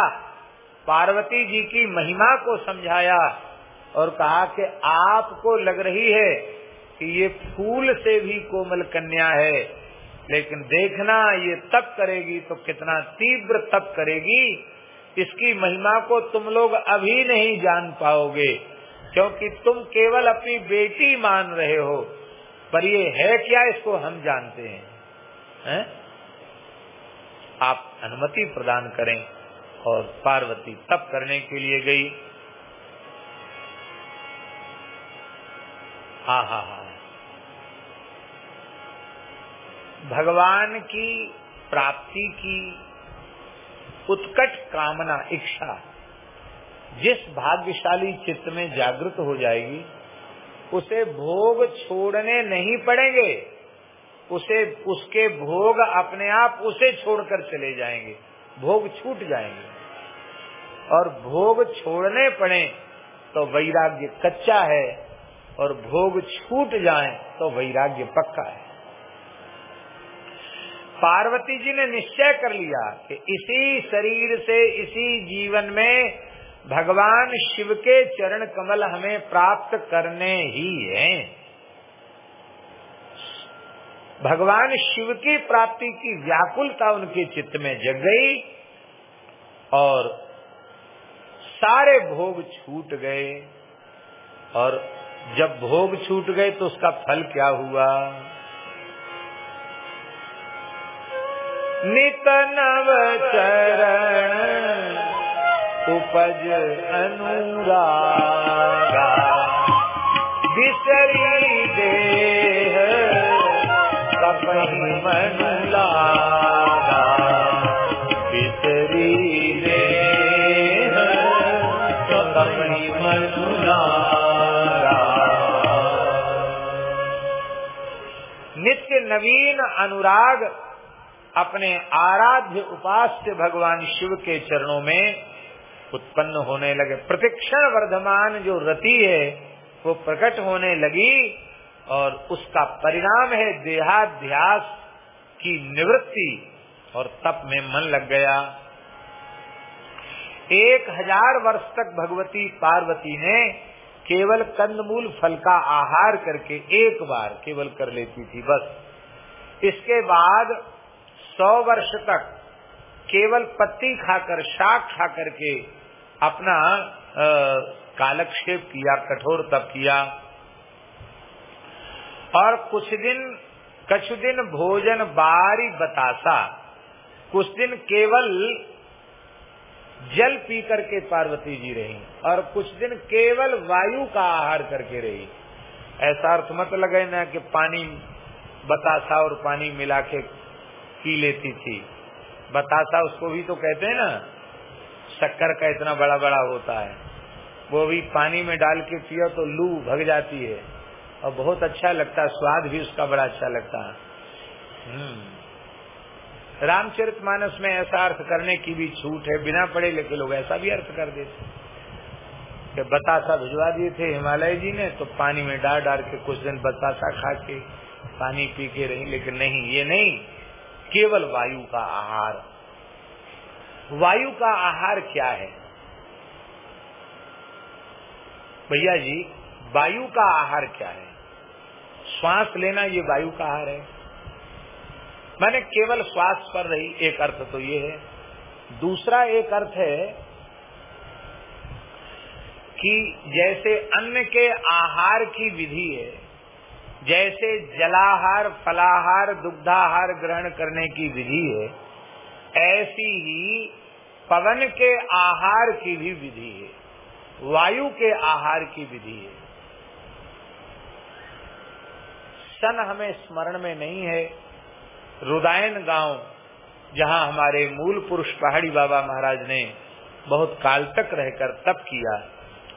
पार्वती जी की महिमा को समझाया और कहा कि आपको लग रही है कि ये फूल से भी कोमल कन्या है, लेकिन देखना ये तप करेगी तो कितना तीव्र तप करेगी। इसकी महिमा को तुम लोग अभी नहीं जान पाओगे, क्योंकि तुम केवल अपनी बेटी मान रहे हो। पर ये है क्या इसको हम जानते हैं? है? आप अनुमति प्रदान करें और पार्वती तप करने के लिए गई। हा हा हा। भगवान की प्राप्ति की उत्कट कामना, इच्छा जिस भाग्यशाली चित्त में जागृत हो जाएगी, उसे भोग छोड़ने नहीं पड़ेंगे। उसे, उसके भोग अपने आप उसे छोड़कर चले जाएँगे। भोग छूट जाएँगे। और भोग छोड़ने पड़े तो वैराग्य कच्चा है और भोग छूट जाए तो वैराग्य पक्का है। पार्वती जी ने निश्चय कर लिया कि इसी शरीर से, इसी जीवन में भगवान शिव के चरण कमल हमें प्राप्त करने ही हैं। भगवान शिव की प्राप्ति की व्याकुलता उनके चित्त में जग गई और सारे भोग छूट गए। और जब भोग छूट गए तो उसका फल क्या हुआ? नित नव चरण उपज अनुरागा। देह नित्य नवीन अनुराग अपने आराध्य उपास्य भगवान शिव के चरणों में उत्पन्न होने लगे। प्रतिक्षण वर्धमान जो रति है, वो प्रकट होने लगी। और उसका परिणाम है देहाध्यास की निवृत्ति। और तप में मन लग गया। एक हज़ार वर्ष तक भगवती पार्वती ने केवल कंदमूल फल का आहार करके एक बार केवल कर लेती थी बस। इसके बाद सौ वर्ष तक केवल पत्ती खाकर, शाक खा करके अपना कालक्षेप किया, कठोर तप किया। और कुछ दिन कुछ दिन भोजन बारी बतासा। कुछ दिन केवल जल पी करके पार्वती जी रही और कुछ दिन केवल वायु का आहार करके रही। ऐसा अर्थ मत लगे ना कि पानी बतासा और पानी मिला के पी लेती थी। बतासा उसको भी तो कहते हैं ना, शक्कर का इतना बड़ा बड़ा होता है। वो भी पानी में डाल के पियो तो लू भग जाती है। और बहुत अच्छा लगता है, स्वाद भी उसका बड़ा अच्छा लगता है। रामचरित मानस में ऐसा अर्थ करने की भी छूट है, बिना पढ़े लिखे लोग ऐसा भी अर्थ कर देते कि बतासा भिजवा दिए थे हिमालय जी ने तो पानी में डाल डाल के कुछ दिन बतासा खा के पानी पी के रही, लेकिन नहीं, ये नहीं। केवल वायु का आहार। वायु का आहार क्या है? भैया जी, वायु का आहार क्या है? श्वास लेना ये वायु का आहार है। मैंने केवल श्वास पर रही, एक अर्थ तो ये है। दूसरा एक अर्थ है कि जैसे अन्न के आहार की विधि है, जैसे जलाहार, फलाहार, दुग्धाहार ग्रहण करने की विधि है, ऐसी ही पवन के आहार की भी विधि है, वायु के आहार की विधि है। सन हमें स्मरण में नहीं है। रुदायन गाँव, जहाँ हमारे मूल पुरुष पहाड़ी बाबा महाराज ने बहुत काल तक रहकर तप किया,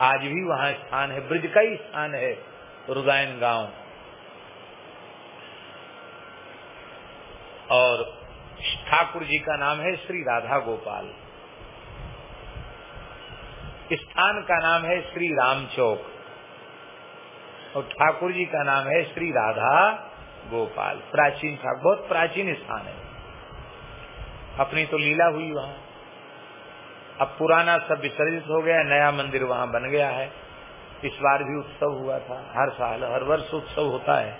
आज भी वहाँ स्थान है, ब्रिज का ही स्थान है रुदायन गाँव। और ठाकुर जी का नाम है श्री राधा गोपाल। स्थान का नाम है श्री राम चौक। और ठाकुर जी का नाम है श्री राधा गोपाल। प्राचीन था, बहुत प्राचीन स्थान है। अपनी तो लीला हुई वहाँ। अब पुराना सब विसर्जित हो गया, नया मंदिर वहाँ बन गया है। इस बार भी उत्सव हुआ था, हर साल, हर वर्ष उत्सव होता है।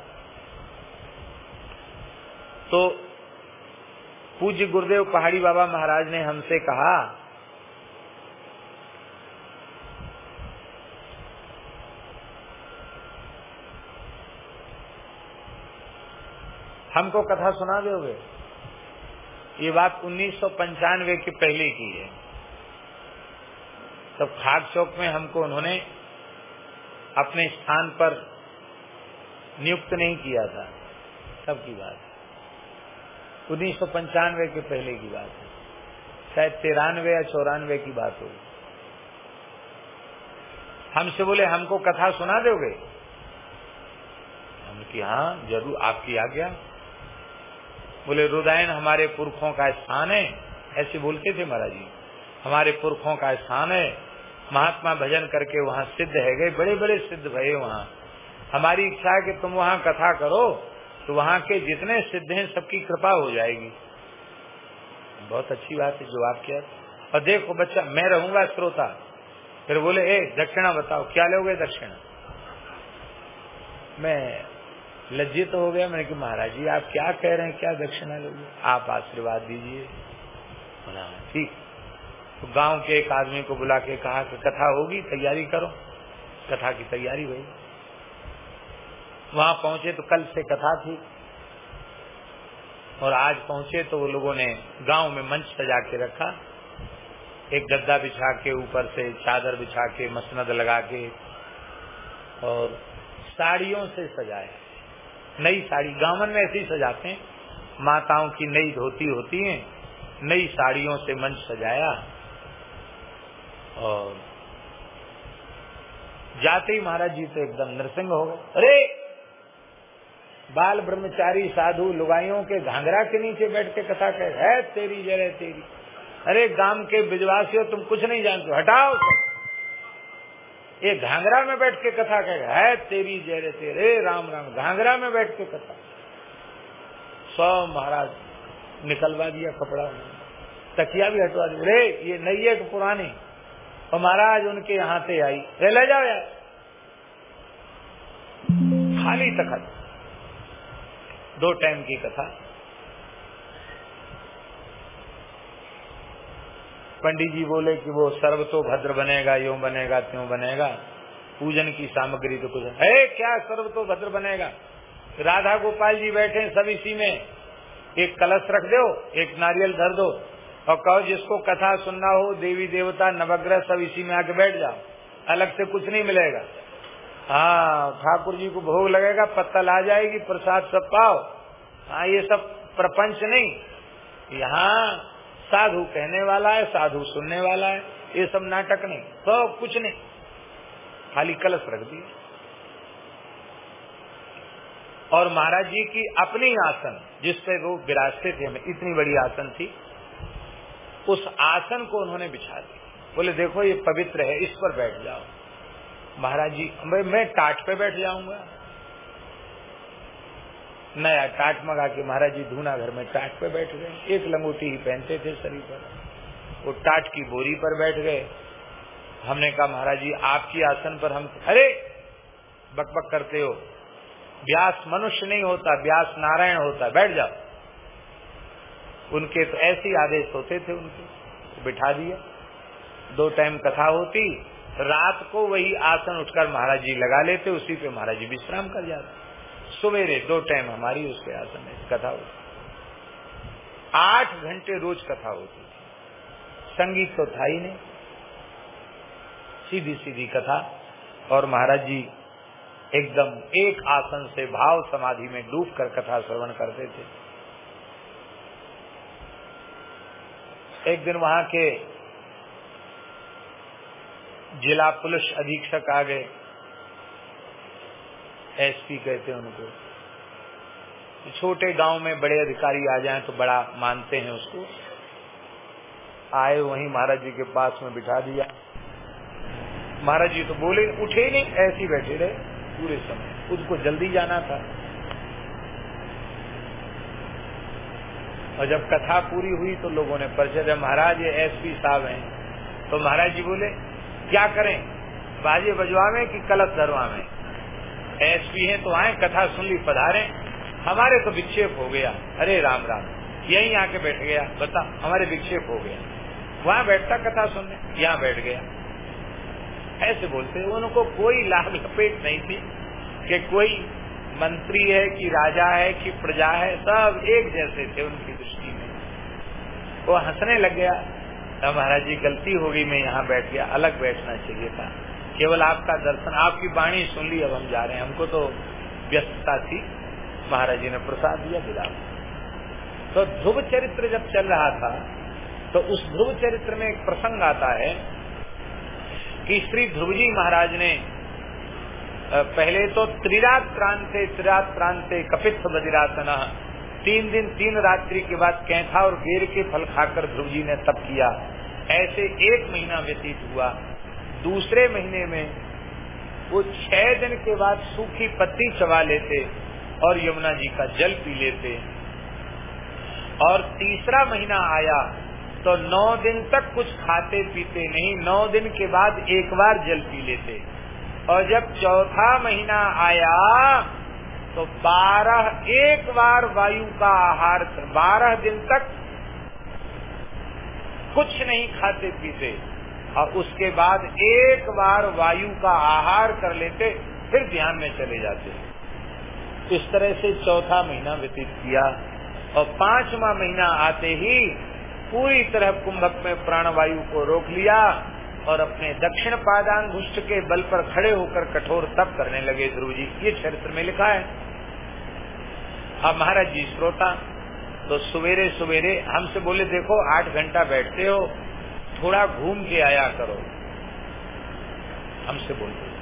तो पूज्य गुरुदेव पहाड़ी बाबा महाराज ने हमसे कहा हमको कथा सुना दोगे? ये बात उन्नीस सौ पंचानवे के पहले की है। तब खाक चौक में हमको उन्होंने अपने स्थान पर नियुक्त नहीं किया था। तब की बात उन्नीस सौ पंचानवे के पहले की बात है। शायद तिरानवे या चौरानवे की बात होगी। हमसे बोले, हमको कथा सुना दोगे? हम कि हाँ ज़रूर, आपकी आज्ञा बोले, रुदायन हमारे पुरखों का स्थान है। ऐसे बोलते थे महाराज जी। हमारे पुरखों का स्थान है। महात्मा भजन करके वहाँ सिद्ध है। गए बड़े बड़े सिद्ध भये वहाँ। हमारी इच्छा है कि तुम वहाँ कथा करो तो वहाँ के जितने सिद्ध हैं सबकी कृपा हो जाएगी। बहुत अच्छी बात है, जवाब किया। और देखो बच्चा, मैं रहूँगा श्रोता। फिर बोले, ए, दक्षिणा बताओ, क्या लोगे दक्षिणा? मैं लज्जित तो हो गया। मैंने कहा, महाराज जी, आप क्या कह रहे हैं? क्या दक्षिणा लोगे? आप आशीर्वाद दीजिए। बोला, ठीक। तो गाँव के एक आदमी को बुला के कहा कि कथा होगी, तैयारी करो। कथा की तैयारी हुई। वहाँ पहुँचे तो कल से कथा थी। और आज पहुँचे तो वो लोगों ने गाँव में मंच सजा के रखा। एक गद्दा बिछा के ऊपर से चादर बिछा के मसनद लगा के और साड़ियों से सजाए नई साड़ी गांवन में ऐसे ही सजाते हैं। माताओं की नई धोती होती है, नई साड़ियों से मंच सजाया। और जाते ही महाराज जी तो एकदम नरसिंह हो गए। अरे, बाल ब्रह्मचारी, साधु लुगाइयों के घाघरा के नीचे बैठ के कथा कह है तेरी जय तेरी। अरे, गाँव के बिजवासी तुम कुछ नहीं जानते, हटाओ ये घाघरा में बैठ के कथा कह है तेरी जय तेरे राम राम। घाघरा में बैठ के कथा। सौ महाराज निकलवा दिया कपड़ा तकिया भी हटवा दी रे, ये नई है तो पुरानी? और महाराज उनके यहाँ से आई। रे, ले जाओ यार। खाली तखत। दो टाइम की कथा। पंडित जी बोले कि वो सर्व तो भद्र बनेगा, यो बनेगा, त्यों बनेगा। पूजन की सामग्री तो कुछ है क्या सर्व तो भद्र बनेगा? राधा गोपाल जी बैठे सब इसी में। एक कलश रख दो, एक नारियल धर दो और कहो, जिसको कथा सुनना हो, देवी देवता, नवग्रह, सब इसी में आके बैठ जाओ। अलग से कुछ नहीं मिलेगा। हाँ ठाकुर जी को भोग लगेगा पत्तल आ जाएगी, प्रसाद सब पाओ। हाँ ये सब प्रपंच नहीं। यहाँ साधु कहने वाला है, साधु सुनने वाला है, ये सब नाटक नहीं तो कुछ नहीं। खाली कलश रख दिए और महाराज जी की अपनी आसन, जिस पे वो विराजते थे, हमें इतनी बड़ी आसन थी, उस आसन को उन्होंने बिछा दी बोले, देखो, ये पवित्र है, इस पर बैठ जाओ। महाराज जी मैं टाट पे बैठ जाऊँगा। नया टाट मंगा के महाराज जी धूना घर में टाट पे बैठ गए। एक लंगोटी ही पहनते थे शरीर पर। वो टाट की बोरी पर बैठ गए। हमने कहा, महाराज जी, आपकी आसन पर हम अरे, बकबक करते हो। व्यास मनुष्य नहीं होता, व्यास नारायण होता। बैठ जाओ उनके तो ऐसे ही आदेश होते थे उनके। बिठा दिया। दो टाइम कथा होती। रात को वही आसन उठकर महाराज जी लगा लेते, उसी पे महाराज जी विश्राम कर जाते। सवेरे दो टाइम हमारी उसके आसन में कथा होती आठ घंटे रोज कथा होती थी। संगीत तो था ही नहीं। सीधी सीधी कथा। और महाराज जी एकदम एक आसन से भाव समाधि में डूब कर कथा श्रवण करते थे। एक दिन वहाँ के जिला पुलिस अधीक्षक आ गए। एसपी कहते हैं उनको। छोटे गाँव में बड़े अधिकारी आ जाएँ तो बड़ा मानते हैं उसको। आए वहीं महाराज जी के पास में बिठा दिया। महाराज जी तो बोले, उठे नहीं, ऐसे बैठे रहे पूरे समय। उसको जल्दी जाना था। और जब कथा पूरी हुई तो लोगों ने परिचय महाराज, ये एसपी साहब हैं। तो महाराज जी बोले, क्या करें? बाजे बजवावे कि कलश धरवावे? एसपी है तो आए, कथा सुन ली, पधारे। हमारे तो विक्षेप हो गया। अरे राम राम, यही आके बैठ गया। बता, हमारे विक्षेप हो गया। वहाँ बैठता कथा सुनने, यहाँ बैठ गया। ऐसे बोलते उनको कोई लाभ लपेट नहीं थी कि कोई मंत्री है कि राजा है कि प्रजा है, सब एक जैसे थे उनकी दृष्टि में। वो हंसने लग गया। महाराज जी, गलती हो गई, मैं यहाँ बैठ गया। अलग बैठना चाहिए था। केवल आपका दर्शन, आपकी वाणी सुन ली, अब हम जा रहे हैं। हमको तो व्यस्तता थी। महाराज जी ने प्रसाद दिया, विदा। तो ध्रुव चरित्र जब चल रहा था तो उस ध्रुव चरित्र में एक प्रसंग आता है कि श्री ध्रुव जी महाराज ने पहले तो त्रिरात प्रांते त्रिरात प्रांते कपित बदिरासन तीन दिन, तीन रात्रि के बाद कैथा और बेर के फल खाकर ध्रुव जी ने तप किया। ऐसे एक महीना व्यतीत हुआ। दूसरे महीने में वो छह दिन के बाद सूखी पत्ती चबा लेते और यमुना जी का जल पी लेते। और तीसरा महीना आया तो नौ दिन तक कुछ खाते पीते नहीं, नौ दिन के बाद एक बार जल पी लेते। और जब चौथा महीना आया तो बारह, एक बार वायु का आहार, बारह दिन तक कुछ नहीं खाते पीते। और उसके बाद एक बार वायु का आहार कर लेते, फिर ध्यान में चले जाते। इस तरह से चौथा महीना व्यतीत किया और पांचवा महीना आते ही पूरी तरह कुंभक में प्राणवायु को रोक लिया और अपने दक्षिण पादान घुष्ट के बल पर खड़े होकर कठोर तप करने लगे ध्रुव जी। ये चरित्र में लिखा है। अब महाराज जी, श्रोता तो सवेरे सवेरे हमसे बोले, देखो, आठ घंटा बैठते हो थोड़ा घूम के आया करो। हमसे बोलते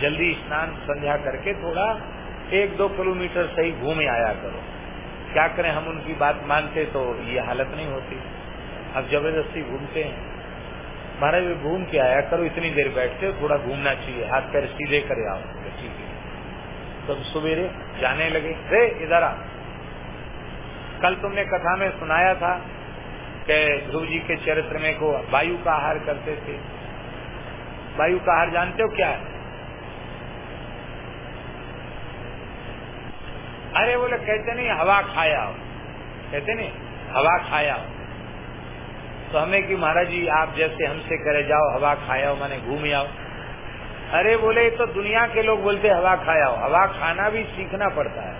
जल्दी स्नान संध्या करके थोड़ा एक दो किलोमीटर सही घूम आया करो। क्या करें, हम उनकी बात मानते तो ये हालत नहीं होती। अब ज़बरदस्ती घूमते हैं। महाराज घूम के आया करो, इतनी देर बैठते हो, थोड़ा घूमना चाहिए। हाथ पैर सीधे करे आओ, ठीक है। तब तो सवेरे जाने लगे। रे, इधर आ। कल तुमने कथा में सुनाया था कि ध्रुव जी के चरित्र में को वायु का आहार करते थे। वायु का आहार जानते हो क्या? है अरे बोले, कहते नहीं, हवा खाया। हो कहते नहीं, हवा खाया। हो तो हमें कि महाराज जी, आप जैसे हमसे करे, जाओ, हवा खाया हो मैंने घूम आओ। अरे बोले तो दुनिया के लोग बोलते, हवा खाया। हो हवा खाना भी सीखना पड़ता है।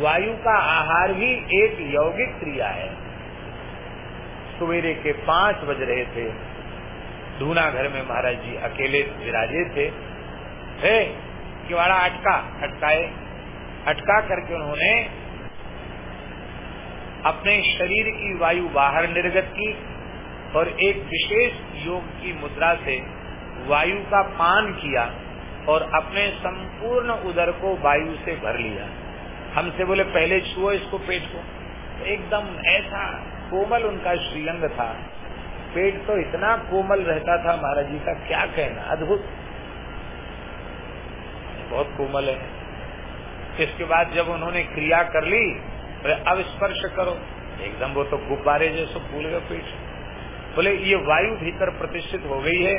वायु का आहार भी एक यौगिक क्रिया है। सवेरे के पाँच बज रहे थे। धूना घर में महाराज जी अकेले विराजे थे। हे, किवाड़ा अटका, अटकाए। अटका करके उन्होंने अपने शरीर की वायु बाहर निर्गत की और एक विशेष योग की मुद्रा से वायु का पान किया और अपने संपूर्ण उदर को वायु से भर लिया। हमसे बोले, पहले छुओ इसको पेट को। तो एकदम ऐसा कोमल उनका श्रीअंग था। पेट तो इतना कोमल रहता था महाराज जी का, क्या कहना? अद्भुत। बहुत कोमल है। इसके बाद जब उन्होंने क्रिया कर ली अब स्पर्श करो। एकदम वो तो गुब्बारे जैसे फूल गए पेट बोले, ये वायु भीतर प्रतिष्ठित हो गई है।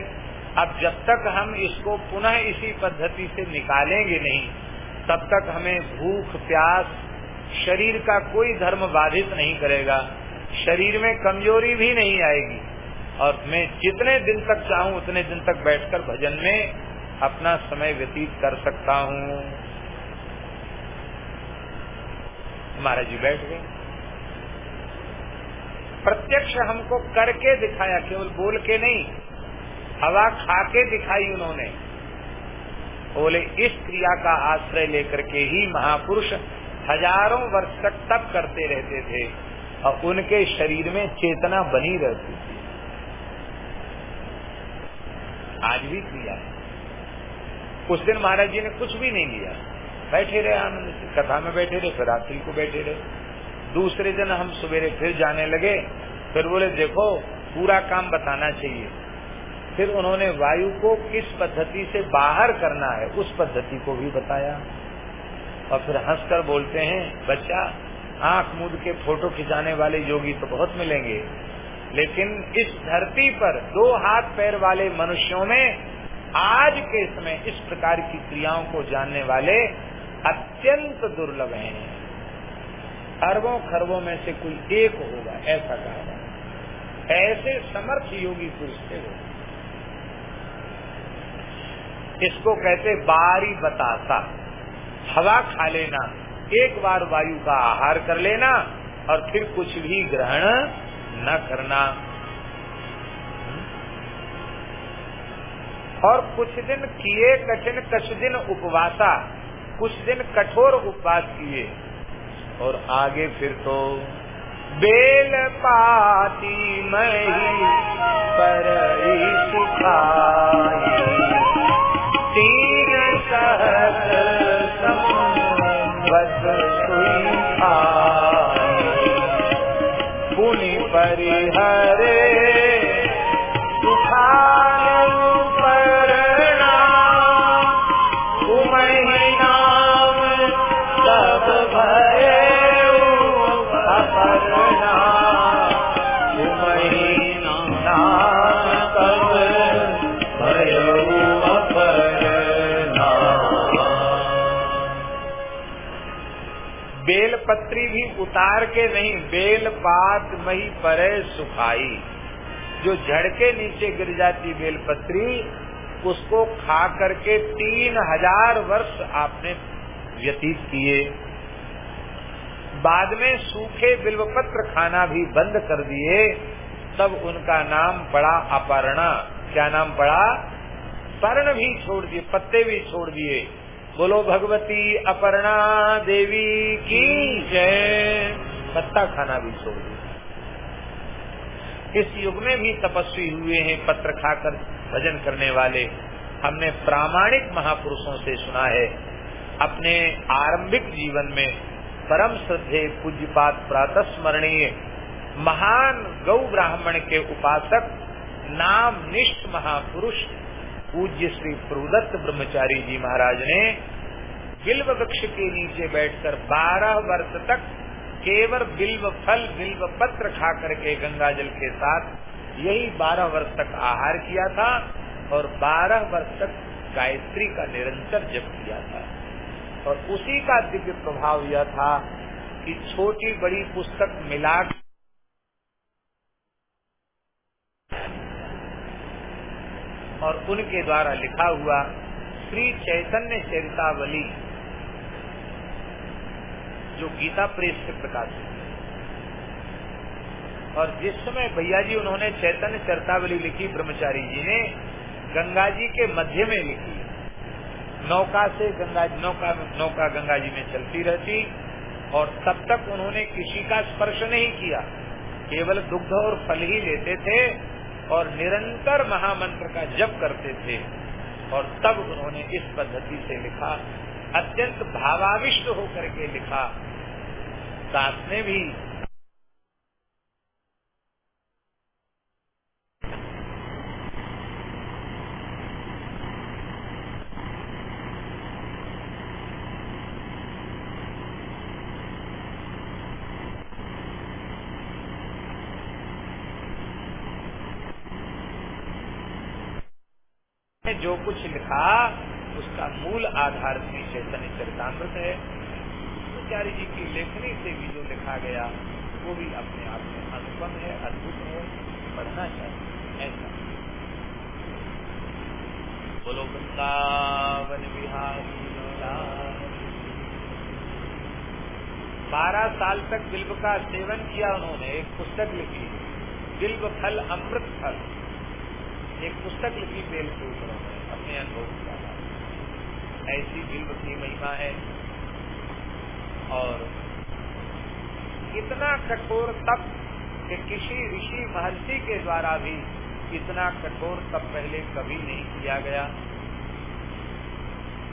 अब जब तक हम इसको पुनः इसी पद्धति से निकालेंगे नहीं, तब तक हमें भूख, प्यास, शरीर का कोई धर्म बाधित नहीं करेगा। शरीर में कमज़ोरी भी नहीं आएगी। और मैं जितने दिन तक चाहूँ, उतने दिन तक बैठकर भजन में अपना समय व्यतीत कर सकता हूँ। महाराज जी बैठ गए। प्रत्यक्ष हमको करके दिखाया, केवल बोल के नहीं, हवा खा के दिखाई उन्होंने। बोले, इस क्रिया का आश्रय लेकर के ही महापुरुष हज़ारों वर्ष तक तप करते रहते थे। और उनके शरीर में चेतना बनी रहती थी। आज भी किया उस दिन महाराज जी ने कुछ भी नहीं लिया। बैठे रहे से कथा में बैठे रहे, फिर रात्रि को बैठे रहे। दूसरे दिन हम सवेरे फिर जाने लगे। फिर बोले, देखो, पूरा काम बताना चाहिए। फिर उन्होंने वायु को किस पद्धति से बाहर करना है, उस पद्धति को भी बताया। और फिर हंसकर बोलते हैं, बच्चा आँख मूद के फ़ोटो खिंचाने वाले योगी तो बहुत मिलेंगे। लेकिन इस धरती पर दो हाथ पैर वाले मनुष्यों में आज के समय इस प्रकार की क्रियाओं को जानने वाले अत्यंत दुर्लभ हैं। अरबों खरबों में से कोई एक होगा, ऐसा कहा ऐसे समर्थ योगी पुरुष थे वो। इसको कहते बारी बताता, हवा खा लेना। एक बार वायु का आहार कर लेना और फिर कुछ भी ग्रहण न करना। और कुछ दिन किए कठिन, कछ दिन उपवासा, कुछ दिन कठोर उपवास किए। और आगे फिर तो बेल पाती मही पर सुखा तीन सहस्र पुनि परिहरे पत्री भी उतार के नहीं, बेल पात मही परे सुखाई। जो झड़ के नीचे गिर जाती बेल पत्री, उसको खा करके तीन हज़ार वर्ष आपने व्यतीत किए। बाद में सूखे बिल्वपत्र खाना भी बंद कर दिए। तब उनका नाम पड़ा अपर्णा। क्या नाम पड़ा? पर्ण भी छोड़ दिए, पत्ते भी छोड़ दिए। बोलो, भगवती अपर्णा देवी की जय। पत्ता खाना भी छोड़ इस युग में भी तपस्वी हुए हैं, पत्र खाकर भजन करने वाले। हमने प्रामाणिक महापुरुषों से सुना है, अपने आरंभिक जीवन में परम श्रद्धे पूज्यपात प्रातः स्मरणीय महान गौ ब्राह्मण के उपासक नाम निष्ठ महापुरुष, पूज्य श्री प्रुदत्त ब्रह्मचारी जी महाराज ने बिल्व वृक्ष के नीचे बैठकर 12 वर्ष तक केवल बिल्व फल, बिल्व पत्र खा करके गंगा जल के साथ यही 12 वर्ष तक आहार किया था और 12 वर्ष तक गायत्री का निरंतर जप किया था। और उसी का दिव्य प्रभाव यह था कि छोटी बड़ी पुस्तक मिला और उनके द्वारा लिखा हुआ श्री चैतन्य चरितावली जो गीता प्रेस से प्रकाशित और जिस समय भैया जी उन्होंने चैतन्य चरितावली लिखी, ब्रह्मचारी जी ने, गंगा जी के मध्य में लिखी। नौका से गंगा, नौका नौका गंगा जी में चलती रहती और तब तक उन्होंने किसी का स्पर्श नहीं किया। केवल दुग्ध और फल ही लेते थे और निरंतर महामंत्र का जप करते थे और तब उन्होंने इस पद्धति से लिखा अत्यंत भावाविष्ट होकर के लिखा। साथ में भी जो कुछ लिखा उसका मूल आधार श्री चैतन्य चरितमृत है। आचार्य जी की लेखनी से भी जो लिखा गया, वो भी अपने आप में अनुपम है, अद्भुत है, पढ़ना चाहिए ऐसा। बोलो, वृंदावन बिहारी बारह साल तक बिल्व का सेवन किया उन्होंने, एक पुस्तक लिखी। बिल्व फल, अमृत फल। एक पुस्तक लिखी बेल के ऊपर अपने अनुभव का। ऐसी बिल्व की महिमा है। और इतना कठोर तप कि किसी ऋषि महर्षि के द्वारा भी इतना कठोर तप पहले कभी नहीं किया गया।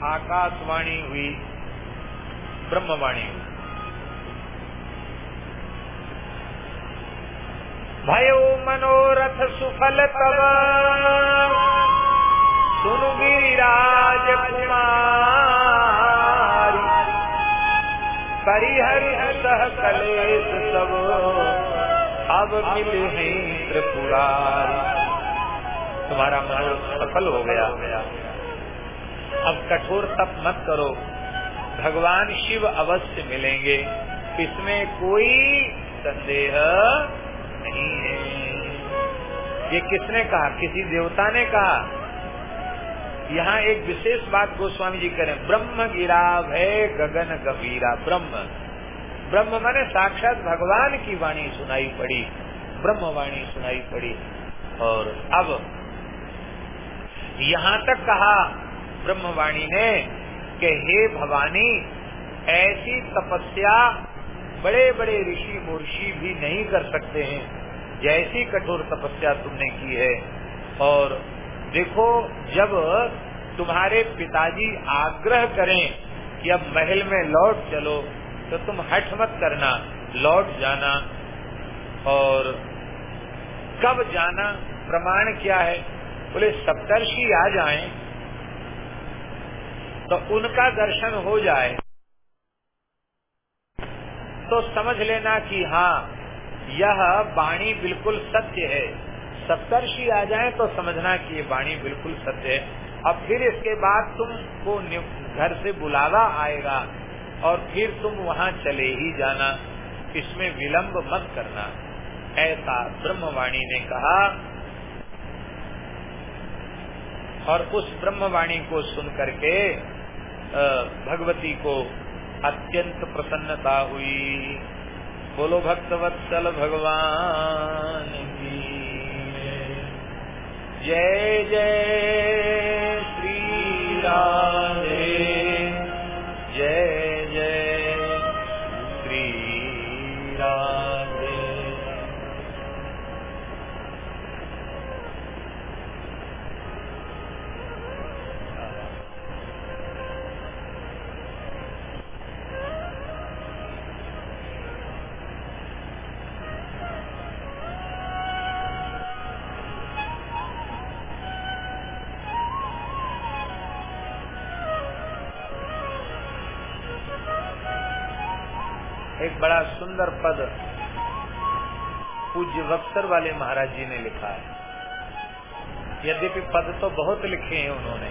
आकाशवाणी हुई, ब्रह्मवाणी हुई। भयो मनोरथ सुफल तब सुनु गिरिराज कुमारी। परिहर सह कलेश सब, अब मिले हैं त्रिपुरारी। तुम्हारा मनोरथ सफल हो गया। अब कठोर तप मत करो। भगवान शिव अवश्य मिलेंगे। इसमें कोई संदेह नहीं है। ये किसने कहा? किसी देवता ने कहा? यहाँ एक विशेष बात गोस्वामी जी करें ब्रह्म गिरा भय गगन गंभीरा, ब्रह्म। ब्रह्म माने साक्षात भगवान की वाणी सुनाई पड़ी, ब्रह्म वाणी सुनाई पड़ी। और अब यहाँ तक कहा ब्रह्मवाणी ने कि हे भवानी, ऐसी तपस्या बड़े बड़े ऋषि मुर्षि भी नहीं कर सकते हैं, जैसी कठोर तपस्या तुमने की है। और देखो, जब तुम्हारे पिताजी आग्रह करें कि अब महल में लौट चलो तो तुम हठ मत करना, लौट जाना। और कब जाना, प्रमाण क्या है? बोले, सप्तर्षि आ जाएँ तो उनका दर्शन हो जाए। तो समझ लेना कि हाँ यह वाणी बिल्कुल सत्य है। सप्तर्षि आ जाए तो समझना कि ये वाणी बिल्कुल सत्य है। अब फिर इसके बाद तुमको घर से बुलावा आएगा और फिर तुम वहाँ चले ही जाना। इसमें विलंब मत करना। ऐसा ब्रह्मवाणी ने कहा। और उस ब्रह्मवाणी को सुन करके भगवती को अत्यंत प्रसन्नता हुई। बोलो, भक्तवत्सल भगवान की। जय जय श्री राधे। जय जय श्री राधे। पूज्य वक्सर वाले महाराज जी ने लिखा है। यद्यपि पद तो बहुत लिखे हैं उन्होंने।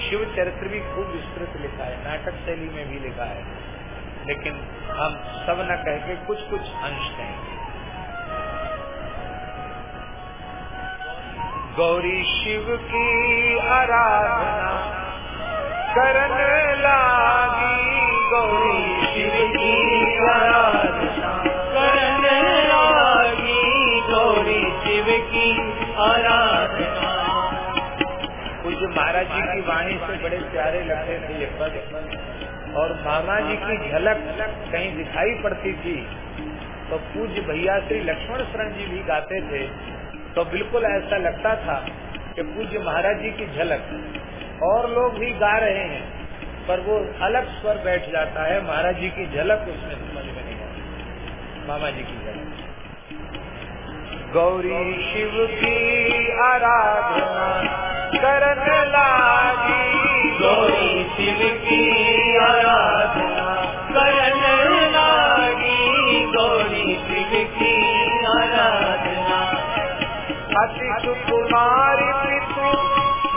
शिव चरित्र भी खूब विस्तृत लिखा है, नाटक शैली में भी लिखा है। लेकिन हम सब न कह के कुछ कुछ अंश कहेंगे गौरी शिव की आराधना करन आराधना पूज्य महाराज जी की वाणी से बड़े प्यारे लगते थे ये पद। और मामा जी की झलक कहीं दिखाई पड़ती थी तो पूज्य भैया श्री लक्ष्मण शरण जी भी गाते थे। तो बिल्कुल ऐसा लगता था कि पूज्य महाराज जी की झलक। और लोग भी गा रहे हैं, पर वो अलग स्वर बैठ जाता है। महाराज जी की झलक उसमें समझ में नहीं आती। मामा जी की झलक। गौरी शिव की आराधना करन लागी। गौरी शिव की आराधना करन लागी। गौरी शिव की आराधना। अति सुकुमारी पितु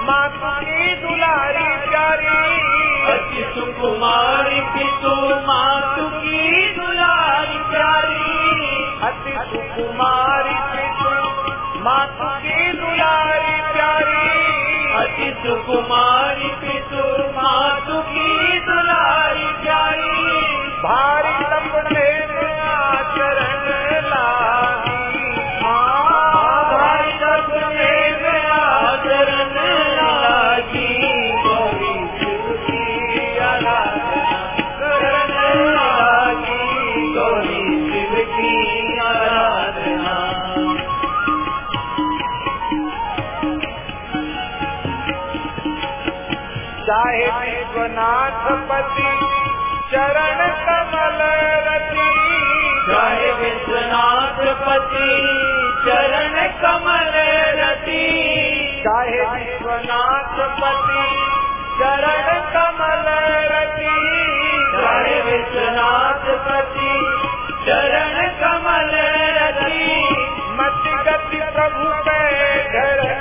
माता की दुलारी प्यारी। अति सुकुमारी पितु मातु की दुलारी प्यारी। अति सुकुमारी माता की दुलारी प्यारी अति सुकुमारी पितु मातु की दुलारी प्यारी। भारी विश्वनाथ पति चरण कमल रति। चाहे विश्वनाथ पति चरण कमल रति। चाहे विश्वनाथ पति चरण कमल रति। चाहे विश्वनाथ पति चरण कमल रति। मति गति प्रभु पे धरन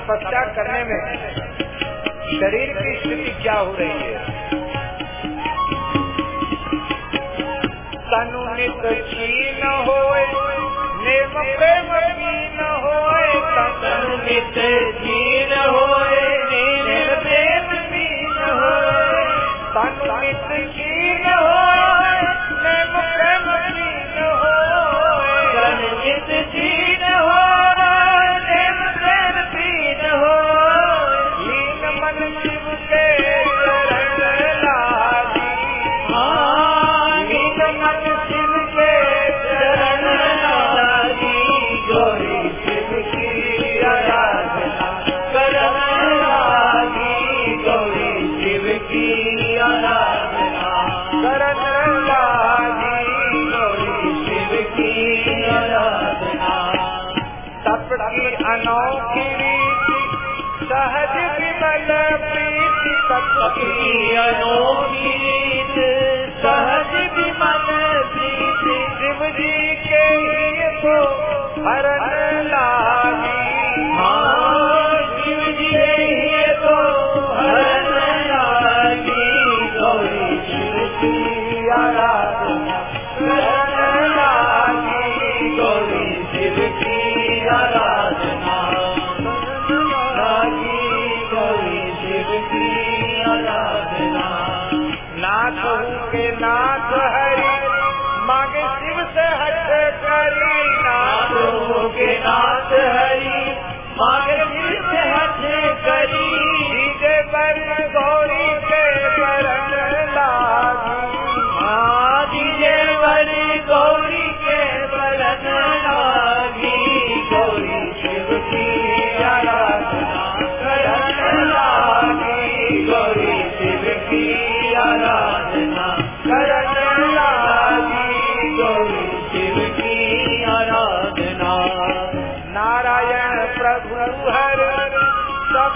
तपस्या करने में शरीर की स्थिति क्या हो रही है? तनु नित छीन होए, नेम प्रेम कीन होए तनु नित नेम प्रेम मीन होए तनु नित छीन अनोखी रीति सहज विमल प्रीति तप की की अनोखी रीत। सहज विमल प्रीत। शिव जी के लिए तो हरण लागी। हट करी नाथ के हरि से करी पर गौरी के चरण लागी आदिजे वरी गौरी के बरन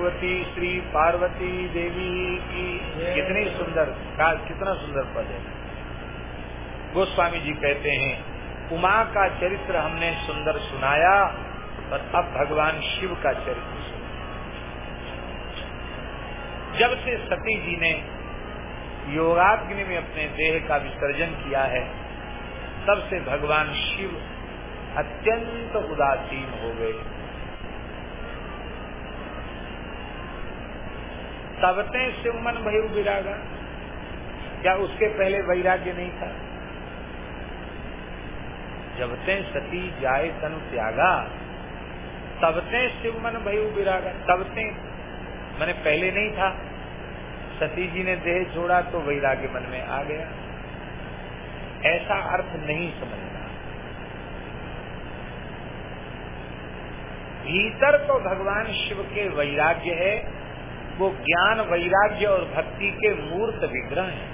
भगवती श्री पार्वती देवी की कितनी सुंदर का कितना सुंदर पद है। गोस्वामी जी कहते हैं उमा का चरित्र हमने सुंदर सुनाया और अब भगवान शिव का चरित्र सुना। जब से सती जी ने योगाग्नि में अपने देह का विसर्जन किया है तब से भगवान शिव अत्यंत उदासीन हो गए। तबते मन भयु विरागा क्या उसके पहले वैराग्य नहीं था? जबते सती जाए तनु त्यागा तबते शिव मन भयु विरागा तबते मैंने पहले नहीं था। सती जी ने देह छोड़ा तो वैराग्य मन में आ गया। ऐसा अर्थ नहीं समझना। भीतर तो भगवान शिव के वैराग्य है वो ज्ञान, वैराग्य और भक्ति के मूर्त विग्रह हैं।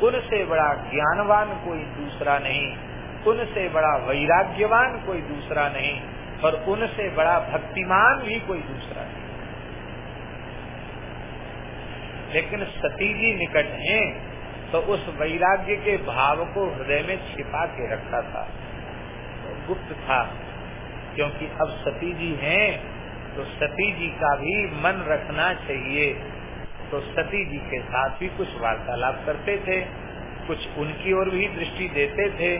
उनसे बड़ा ज्ञानवान कोई दूसरा नहीं, उनसे बड़ा वैराग्यवान कोई दूसरा नहीं, और उनसे बड़ा भक्तिमान भी कोई दूसरा नहीं। लेकिन सती जी निकट हैं तो उस वैराग्य के भाव को हृदय में छिपा के रखा था। तो गुप्त था, क्योंकि अब सती जी हैं तो सती जी का भी मन रखना चाहिए। तो सती जी के साथ भी कुछ वार्तालाप करते थे, कुछ उनकी ओर भी दृष्टि देते थे।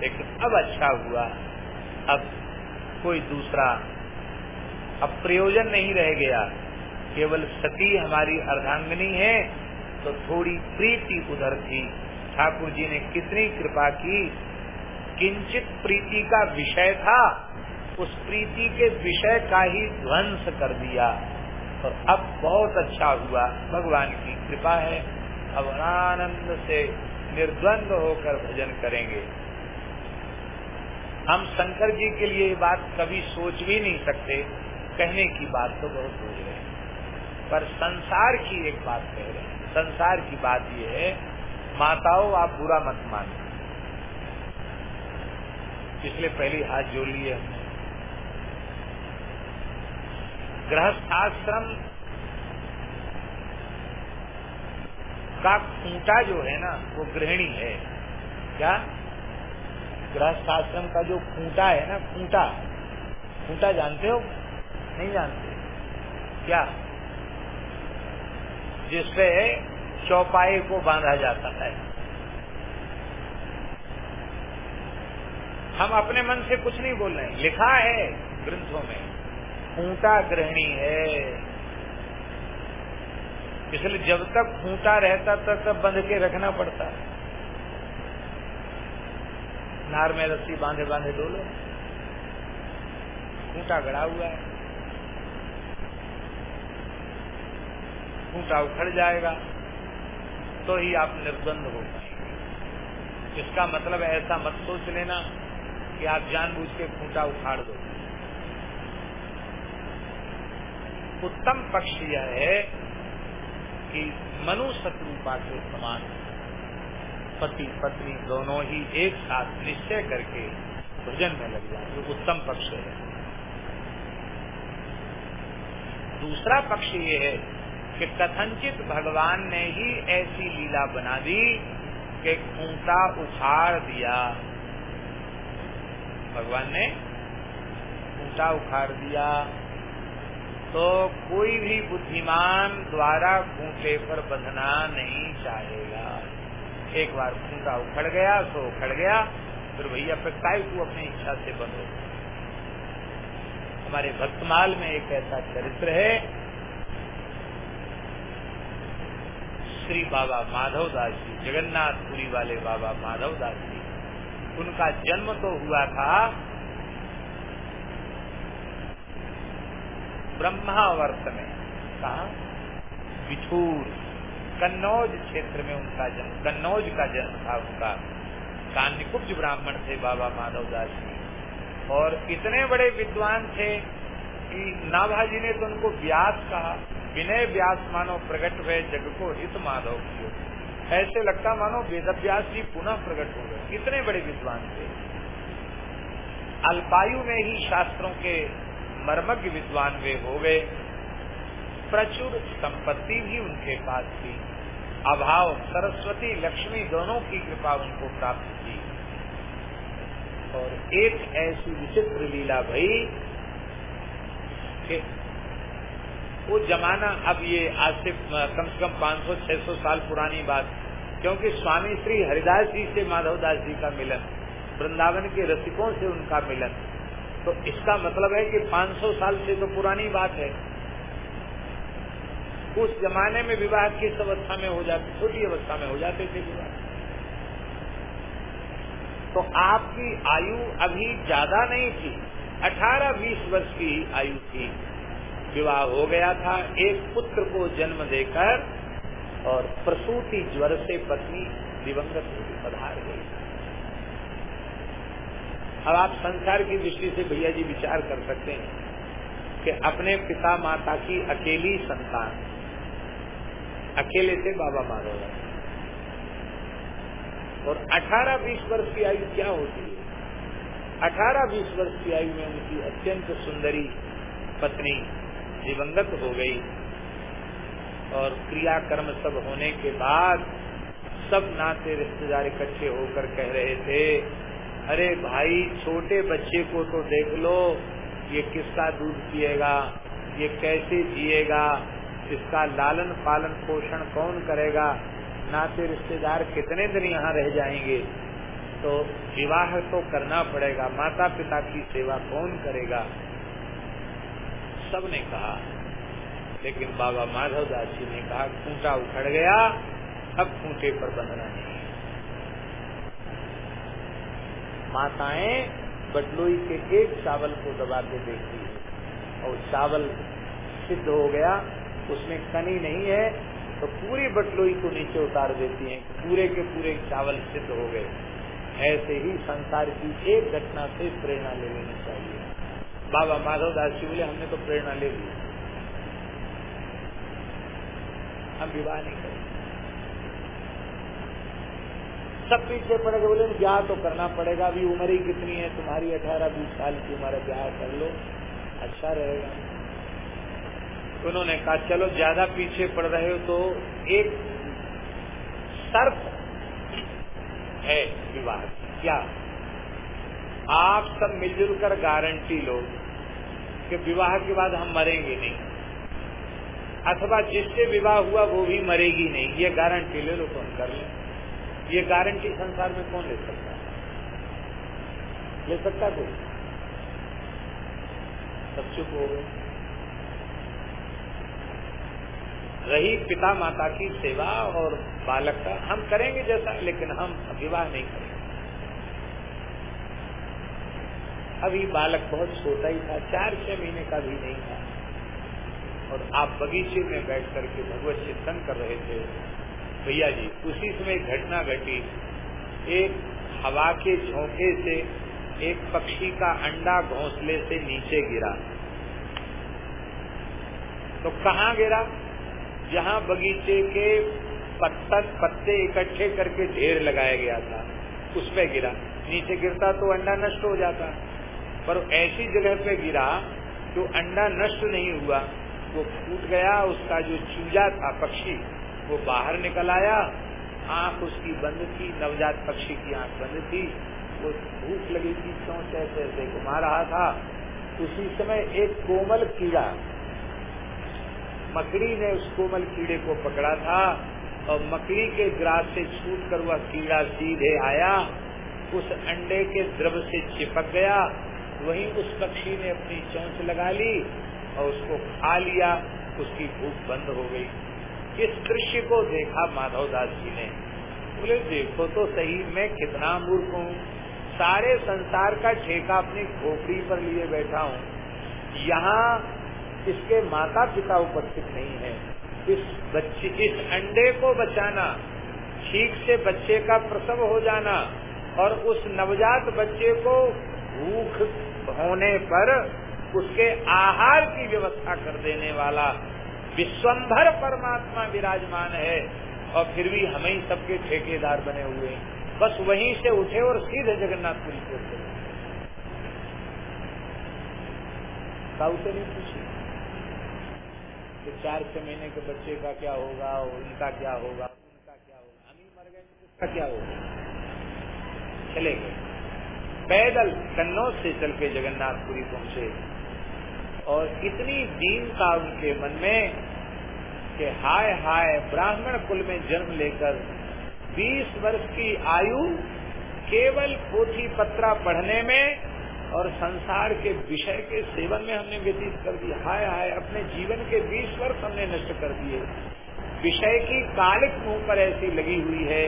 लेकिन अब अच्छा हुआ, अब कोई दूसरा, अब प्रयोजन नहीं रह गया। केवल सती हमारी अर्धांगनी है तो थोड़ी प्रीति उधर थी। ठाकुर जी ने कितनी कृपा की, किंचित प्रीति का विषय था उस प्रीति के विषय का ही ध्वंस कर दिया। और अब बहुत अच्छा हुआ। भगवान की कृपा है। अब आनंद से निर्द्वंद होकर भजन करेंगे। हम शंकर जी के लिए ये बात कभी सोच भी नहीं सकते। कहने की बात तो बहुत हो रहे हैं। पर संसार की एक बात कह रहे हैं। संसार की बात ये है, माताओं, आप बुरा मत मानो इसलिए पहली हाथ जोड़ लिए हमने। गृहस्थाश्रम का खूंटा जो है ना, वो गृहिणी है। क्या? गृहस्थाश्रम का जो खूंटा है ना, खूंटा। खूंटा जानते हो? नहीं जानते। क्या? जिससे चौपाई को बांधा जाता है। हम अपने मन से कुछ नहीं बोल रहे लिखा है ग्रंथों में। खूंटा गृहिणी है। इसलिए जब तक खूंटा रहता, तब तक बंध के रखना पड़ता। है नार में रस्सी बांधे बांधे डोलो। खूंटा गड़ा हुआ है। खूंटा उखड़ जाएगा तो ही आप निर्बंध हो पाएँगे। इसका मतलब ऐसा मत सोच लेना कि आप जानबूझ के खूंटा उखाड़ दो। उत्तम पक्ष यह है कि मनु शत्रुपा के समान पति, पत्नी दोनों ही एक साथ निश्चय करके भोजन में लग जाए ये उत्तम पक्ष है। दूसरा पक्ष ये है कि कथनचित भगवान ने ही ऐसी लीला बना दी कि खूंटा उखाड़ दिया। भगवान ने खूंटा उखाड़ दिया तो कोई भी बुद्धिमान द्वारा खूंटे पर बंधना नहीं चाहेगा। एक बार खूंटा उखड़ गया तो उखड़ गया, फिर भैया प्रकाय तू अपनी इच्छा से बंधो। हमारे भक्तमाल में एक ऐसा चरित्र है। श्री बाबा माधव दास जी, जगन्नाथपुरी वाले बाबा माधव दास जी, उनका जन्म तो हुआ था ब्रह्मावर्त में। कहा? बिछूर कन्नौज क्षेत्र में उनका जन्म, कन्नौज का जन्म था उनका। कान्यकुब्ज ब्राह्मण थे बाबा माधव दास जी। और इतने बड़े विद्वान थे कि नाभाजी ने तो उनको व्यास कहा। विनय व्यास मानो प्रकट हुए जग को हित माधव कियो। ऐसे लगता मानो वेद व्यास जी पुनः प्रकट हो गए। इतने बड़े विद्वान थे। अल्पायु में ही शास्त्रों के मर्मज्ञ विद्वान वे हो गए। प्रचुर संपत्ति भी उनके पास थी। अभाव, सरस्वती, लक्ष्मी दोनों की कृपा उनको प्राप्त थी और एक ऐसी विचित्र लीला भई कि वो जमाना अब ये आज से कम से कम 500-600 साल पुरानी बात, क्योंकि स्वामी श्री हरिदास जी से माधव दास जी का मिलन, वृंदावन के रसिकों से उनका मिलन तो इसका मतलब है कि 500 साल से तो पुरानी बात है। उस जमाने में विवाह किस अवस्था में हो जाते, छोटी अवस्था में हो जाते थे विवाह। तो आपकी आयु अभी ज़्यादा नहीं थी 18-20 वर्ष की आयु थी। विवाह हो गया था, एक पुत्र को जन्म देकर और प्रसूति ज्वर से पत्नी दिवंगत पधार गई। अब आप संसार की दृष्टि से भैया जी विचार कर सकते हैं कि अपने पिता माता की अकेली संतान, अकेले से बाबा माधव और 18-20 वर्ष की आयु क्या होती है? 18-20 वर्ष की आयु में उनकी अत्यंत सुंदरी पत्नी दिवंगत हो गई और क्रियाकर्म सब होने के बाद सब नाते रिश्तेदार इकट्ठे होकर कह रहे थे अरे भाई, छोटे बच्चे को तो देख लो, ये किसका दूध पिएगा, ये कैसे जिएगा, इसका लालन पालन पोषण कौन करेगा? नाते रिश्तेदार कितने दिन यहाँ रह जाएँगे? तो विवाह तो करना पड़ेगा माता पिता की सेवा कौन करेगा? सबने कहा। लेकिन बाबा माधव दास जी ने कहा, खूंटा उखड़ गया, अब खूंटे पर बंधना नहीं माताएँ बटलोई के एक चावल को दबा के देखती है। और चावल सिद्ध हो गया, उसमें कनी नहीं है तो पूरी बटलोई को नीचे उतार देती हैं। पूरे के पूरे चावल सिद्ध हो गए। ऐसे ही संसार की एक घटना से प्रेरणा ले लेनी चाहिए। बाबा माधव दास जी बोले, हमने तो प्रेरणा ले ली। हम विवाह नहीं करेंगे। सब पीछे पड़ गए बोले, ब्याह तो करना पड़ेगा, अभी उम्र ही कितनी है, तुम्हारी अठारह बीस साल की उम्र है, ब्याह कर लो अच्छा रहेगा। उन्होंने कहा, चलो, ज़्यादा पीछे पड़ रहे हो तो एक शर्त है विवाह, क्या? आप सब मिलजुल कर गारंटी लो कि विवाह के बाद हम मरेंगे नहीं। अथवा जिससे विवाह हुआ, वो भी मरेगी नहीं, ये गारंटी ले लो तो हम कर ले। ये गारंटी संसार में कौन ले सकता है? ले सकता कोई? सब चुप हो गए। रही पिता माता की सेवा और बालक का हम करेंगे जैसा, लेकिन हम विवाह नहीं करेंगे। अभी बालक बहुत छोटा ही था, चार छह महीने का भी नहीं था। और आप बगीचे में बैठ करके भगवत चिंतन कर रहे थे। भैया जी, उसी समय घटना घटी। एक हवा के झोंके से एक पक्षी का अंडा घोंसले से नीचे गिरा। तो कहाँ गिरा? जहाँ बगीचे के पत्थर पत्ते इकट्ठे करके ढेर लगाया गया था। उस पे गिरा। नीचे गिरता तो अंडा नष्ट हो जाता। पर ऐसी जगह पे गिरा जो अंडा नष्ट नहीं हुआ, वो फूट गया, उसका जो चूजा था, पक्षी वो बाहर निकल आया, आँख उसकी बंद थी, नवजात पक्षी की आँख बंद थी, वो भूख लगी थी सोच ऐसे ऐसे घुमा रहा था। उसी समय एक कोमल कीड़ा, मकड़ी ने उस कोमल कीड़े को पकड़ा था और मकड़ी के ग्रास से छूट कर वह कीड़ा सीधे आया, उस अंडे के द्रव से चिपक गया, वहीं उस पक्षी ने अपनी चौंच लगा ली और उसको खा लिया, उसकी भूख बंद हो गई। इस दृश्य को देखा माधव दास जी ने। बोले, देखो तो सही, मैं कितना मूर्ख हूँ। सारे संसार का ठेका अपनी खोपड़ी पर लिए बैठा हूँ। यहाँ इसके माता पिता उपस्थित नहीं है। इस बच्चे, इस अंडे को बचाना, ठीक से बच्चे का प्रसव हो जाना और उस नवजात बच्चे को भूख होने पर उसके आहार की व्यवस्था कर देने वाला विश्वंभर परमात्मा विराजमान है, और फिर भी हम ही सबके ठेकेदार बने हुए हैं। बस वहीं से उठे और सीधे जगन्नाथपुरी को काऊ से नहीं पूछी। कि चार छह महीने के बच्चे का क्या होगा, और उनका क्या होगा, उनका क्या होगा? हम ही मर गए तो उसका क्या होगा? चले गए। पैदल कन्नौज से चल के जगन्नाथपुरी पहुँचे। और इतनी दीनता उनके मन में कि हाय हाय ब्राह्मण कुल में जन्म लेकर 20 वर्ष की आयु केवल पोथी पत्रा पढ़ने में और संसार के विषय के सेवन में हमने व्यतीत कर दिया। हाय हाय, अपने जीवन के 20 वर्ष हमने नष्ट कर दिए। विषय की कालिक मुँह पर ऐसी लगी हुई है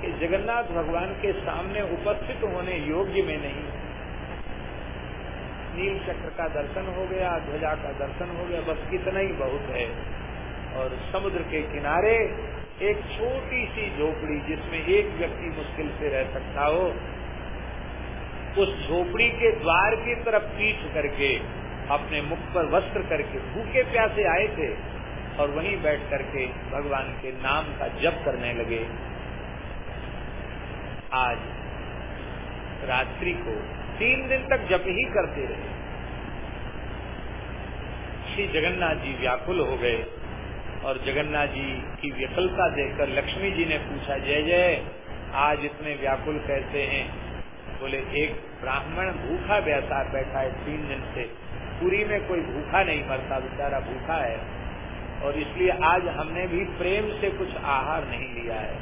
कि जगन्नाथ भगवान के सामने उपस्थित होने योग्य में नहीं। नील चक्र का दर्शन हो गया, ध्वजा का दर्शन हो गया, बस कितना ही बहुत है। और समुद्र के किनारे एक छोटी सी झोपड़ी जिसमें एक व्यक्ति मुश्किल से रह सकता हो, उस झोपड़ी के द्वार की तरफ़ पीठ करके, अपने मुख पर वस्त्र करके भूखे प्यासे आए थे और वहीं बैठ करके भगवान के नाम का जप करने लगे। आज रात्रि को तीन दिन तक जप ही करते रहे। श्री जगन्नाथ जी व्याकुल हो गए। और जगन्नाथ जी की विफलता देखकर लक्ष्मी जी ने पूछा जय जय आज इतने व्याकुल कैसे हैं? बोले एक ब्राह्मण भूखा बैठा बैठा है तीन दिन से। पूरी में कोई भूखा नहीं मरता बेचारा भूखा है। और इसलिए आज हमने भी प्रेम से कुछ आहार नहीं लिया है।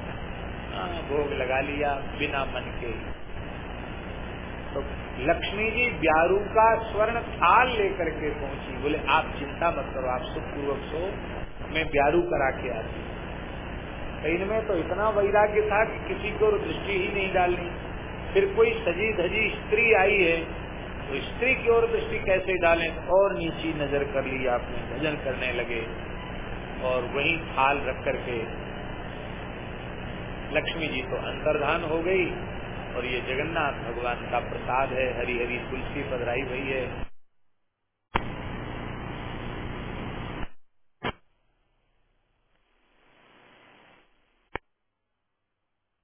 हाँ, भोग लगा लिया बिना मन के। तो लक्ष्मी जी ब्यारू का स्वर्ण थाल लेकर के पहुँची। बोले, आप चिंता मत करो, आप सुखपूर्वक सो, मैं ब्यारू करा के आती इनमें तो इतना वैराग्य था कि किसी को दृष्टि ही नहीं डालनी। फिर कोई सजी धजी स्त्री आई है तो स्त्री की ओर दृष्टि कैसे डालें? और नीची नज़र कर ली आपने भजन करने लगे। और वही थाल रख करके लक्ष्मी जी तो अंतर्धान हो गई। और ये जगन्नाथ भगवान का प्रसाद है हरी हरी तुलसी पधराई हुई है।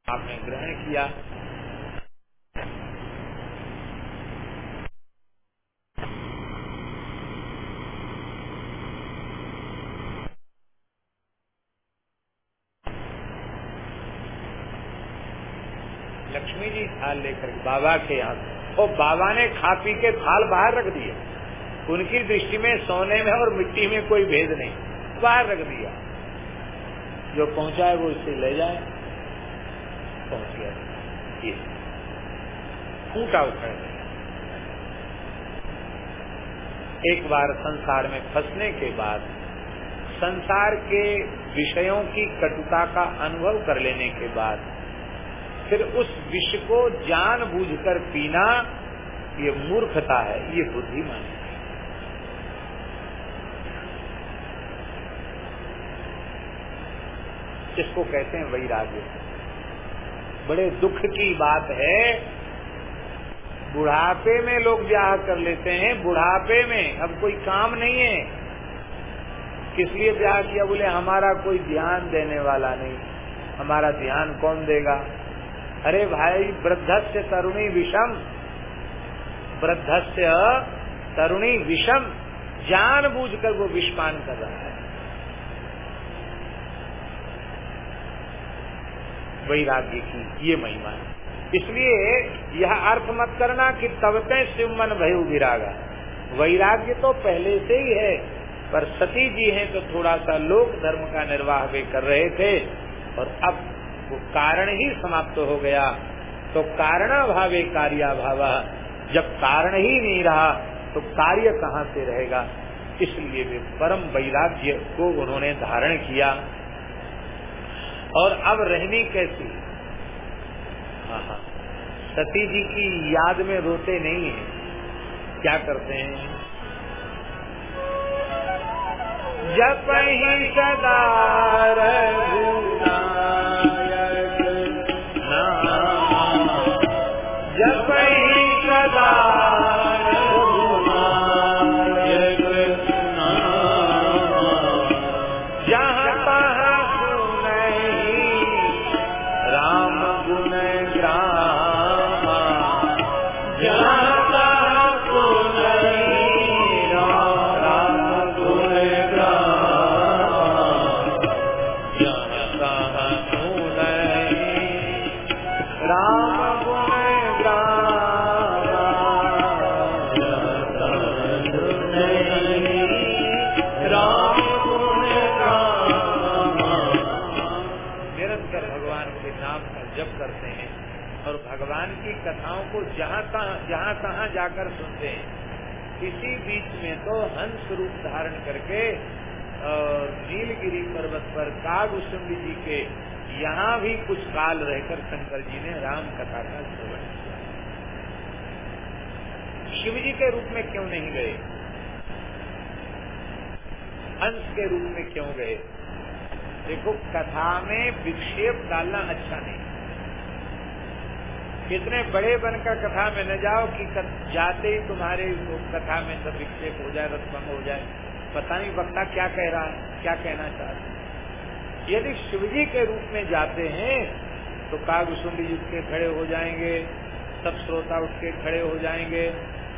आपने ग्रहण किया लक्ष्मी जी थाल लेकर बाबा के यहाँ और बाबा ने खा पी के थाल बाहर रख दिया। उनकी दृष्टि में सोने में और मिट्टी में कोई भेद नहीं। बाहर रख दिया। जो पहुँचा है वो इससे ले जाए। पहुँच गया। फूटा उखड़ गया एक बार संसार में फंसने के बाद, संसार के विषयों की कटुता का अनुभव कर लेने के बाद फिर उस विष को जान बूझकर पीना, ये मूर्खता है, ये बुद्धिमान है। इसको कहते हैं वैराग्य? बड़े दुख की बात है। बुढ़ापे में लोग ब्याह कर लेते हैं, बुढ़ापे में। अब कोई काम नहीं है। किस लिए ब्याह किया? बोले, हमारा कोई ध्यान देने वाला नहीं। हमारा ध्यान कौन देगा? अरे भाई, वृद्धस्य तरुणी विषम। वृद्धस्य तरुणी विषम। जान बूझकर वो विषपान कर रहा है। वैराग्य की, ये महिमा है। इसलिए यह अर्थ मत करना कि तबते शिव मन भय विरागा वैराग्य तो पहले से ही है, पर सती जी हैं तो थोड़ा सा लोक धर्म का निर्वाह वे कर रहे थे, और अब वो कारण ही समाप्त हो गया। तो कारणाभावे कार्याभाव। जब कारण ही नहीं रहा तो कार्य कहाँ से रहेगा? इसलिए वे परम वैराग्य को उन्होंने धारण किया। और अब रहनी कैसी? हाँ। सती जी की याद में रोते नहीं है। क्या करते हैं? जप ही सदा जहाँ तहाँ जाकर सुनते हैं? इसी बीच में तो हंस रूप धारण करके नीलगिरी पर्वत पर कागुसुंडी जी के यहाँ भी कुछ काल रहकर शंकर जी ने राम कथा का श्रवण किया। शिव जी के रूप में क्यों नहीं गए? हंस के रूप में क्यों गए? देखो, कथा में विक्षेप डालना अच्छा नहीं। कितने बड़े बनकर कथा में न जाओ कि जाते ही तुम्हारे कथा में सब विक्षेप हो जाए रत्म हो जाए। पता नहीं वक्ता क्या कह रहा है, क्या कहना चाहते हैं। यदि शिवजी के रूप में जाते हैं तो कागुसुंडी जी के खड़े हो जाएँगे, सब श्रोता उठ के खड़े हो जाएँगे।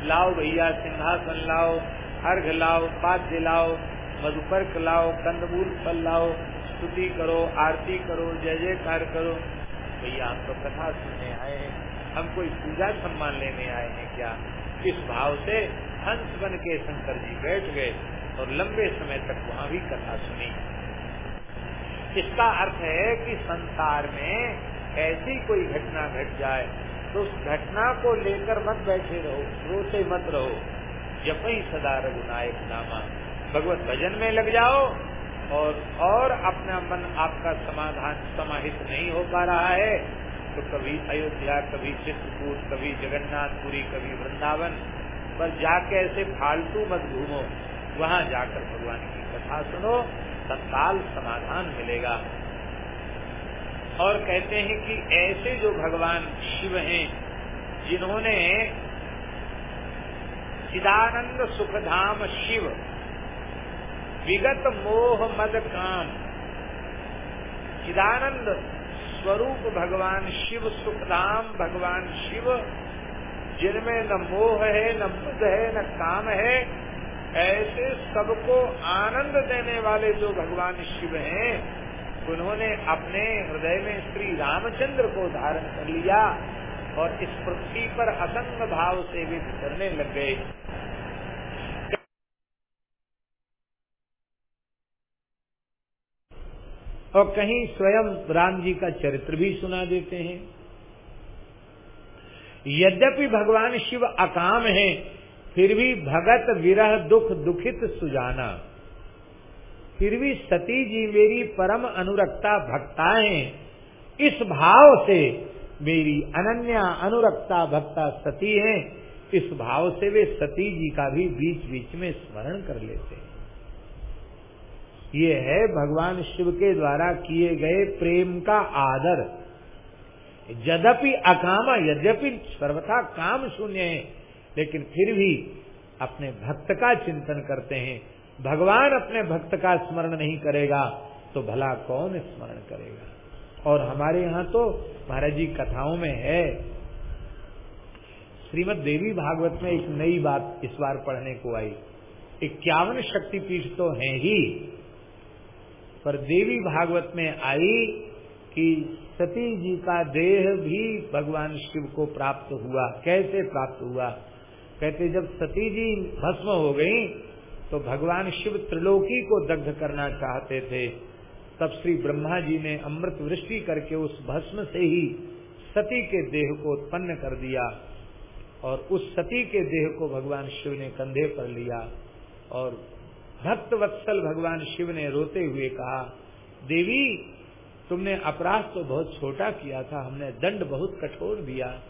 लाओ भैया, सिंहासन लाओ, अर्घ लाओ, पाद्य लाओ, मधुपर्क लाओ, कंदमूल फल लाओ, स्तुति करो, आरती करो, जय जयकार करो। भैया, हम तो कथा सुनने आए हैं। हम कोई पूजा सम्मान लेने आए हैं क्या? इस भाव से हंस बन के शंकर जी बैठ गए और लंबे समय तक वहाँ भी कथा सुनी। इसका अर्थ है कि संसार में ऐसी कोई घटना घट जाए तो उस घटना को लेकर मत बैठे रहो, रोते मत रहो। जब ही सदा रघुनायक नामा। भगवत भजन में लग जाओ और और अपना मन आपका समाधान समाहित नहीं हो पा रहा है। तो कभी अयोध्या, कभी चित्रकूट, कभी जगन्नाथपुरी कभी वृंदावन, पर जाके ऐसे फालतू मत घूमो। वहाँ जाकर भगवान की कथा सुनो, तत्काल समाधान मिलेगा। और कहते हैं कि ऐसे जो भगवान शिव हैं, जिन्होंने चिदानंद सुखधाम शिव, विगत मोह मद काम, चिदानंद स्वरूप भगवान शिव सुखधाम, भगवान शिव, जिनमें न मोह है, न बुद्ध है, न काम है, ऐसे सबको आनंद देने वाले जो भगवान शिव हैं, उन्होंने अपने हृदय में श्री रामचंद्र को धारण कर लिया और इस पृथ्वी पर असंग भाव से वे विचरने लग गए। और कहीं स्वयं राम जी का चरित्र भी सुना देते हैं। यद्यपि भगवान शिव अकाम है, फिर भी भगत विरह दुख दुखित सुजाना। फिर भी सती जी मेरी परम अनुरक्ता भक्ता हैं। इस भाव से मेरी अनन्या अनुरक्ता भक्ता सती हैं। इस भाव से वे सती जी का भी बीच बीच में स्मरण कर लेते हैं। ये है भगवान शिव के द्वारा किए गए प्रेम का आदर। यद्यपि अकामा, यद्यपि सर्वथा काम शून्य है, लेकिन फिर भी अपने भक्त का चिंतन करते हैं। भगवान अपने भक्त का स्मरण नहीं करेगा तो भला कौन स्मरण करेगा? और हमारे यहाँ तो महाराज जी कथाओं में है। श्रीमद देवी भागवत में एक नई बात इस बार पढ़ने को आई। इक्यावन शक्तिपीठ तो है ही। पर देवी भागवत में आई कि सती जी का देह भी भगवान शिव को प्राप्त हुआ। कैसे प्राप्त हुआ? कहते, जब सती जी भस्म हो गई तो भगवान शिव त्रिलोकी को दग्ध करना चाहते थे। तब श्री ब्रह्मा जी ने अमृत वृष्टि करके उस भस्म से ही सती के देह को उत्पन्न कर दिया और उस सती के देह को भगवान शिव ने कंधे पर लिया और भक्त वत्सल भगवान शिव ने रोते हुए कहा, देवी, तुमने अपराध तो बहुत छोटा किया था, हमने दंड बहुत कठोर दिया,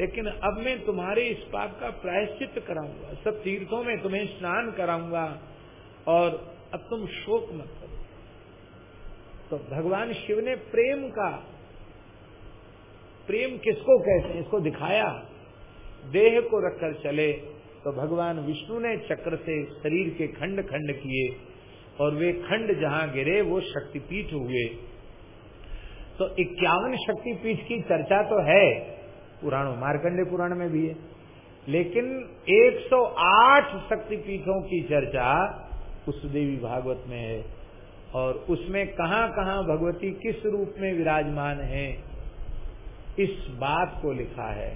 लेकिन अब मैं तुम्हारे इस पाप का प्रायश्चित कराऊँगा, सब तीर्थों में तुम्हें स्नान कराऊँगा, और अब तुम शोक मत करो। तो भगवान शिव ने प्रेम का, प्रेम किसको कहते हैं? इसको दिखाया। देह को रखकर चले। तो भगवान विष्णु ने चक्र से शरीर के खंड खंड किए और वे खंड जहाँ गिरे वो शक्तिपीठ हुए। तो इक्यावन शक्तिपीठ की चर्चा तो है, पुराणों, मार्कंडे पुराण में भी है, लेकिन 108 शक्तिपीठों की चर्चा उस देवी भागवत में है और उसमें कहाँ कहाँ भगवती किस रूप में विराजमान है, इस बात को लिखा है।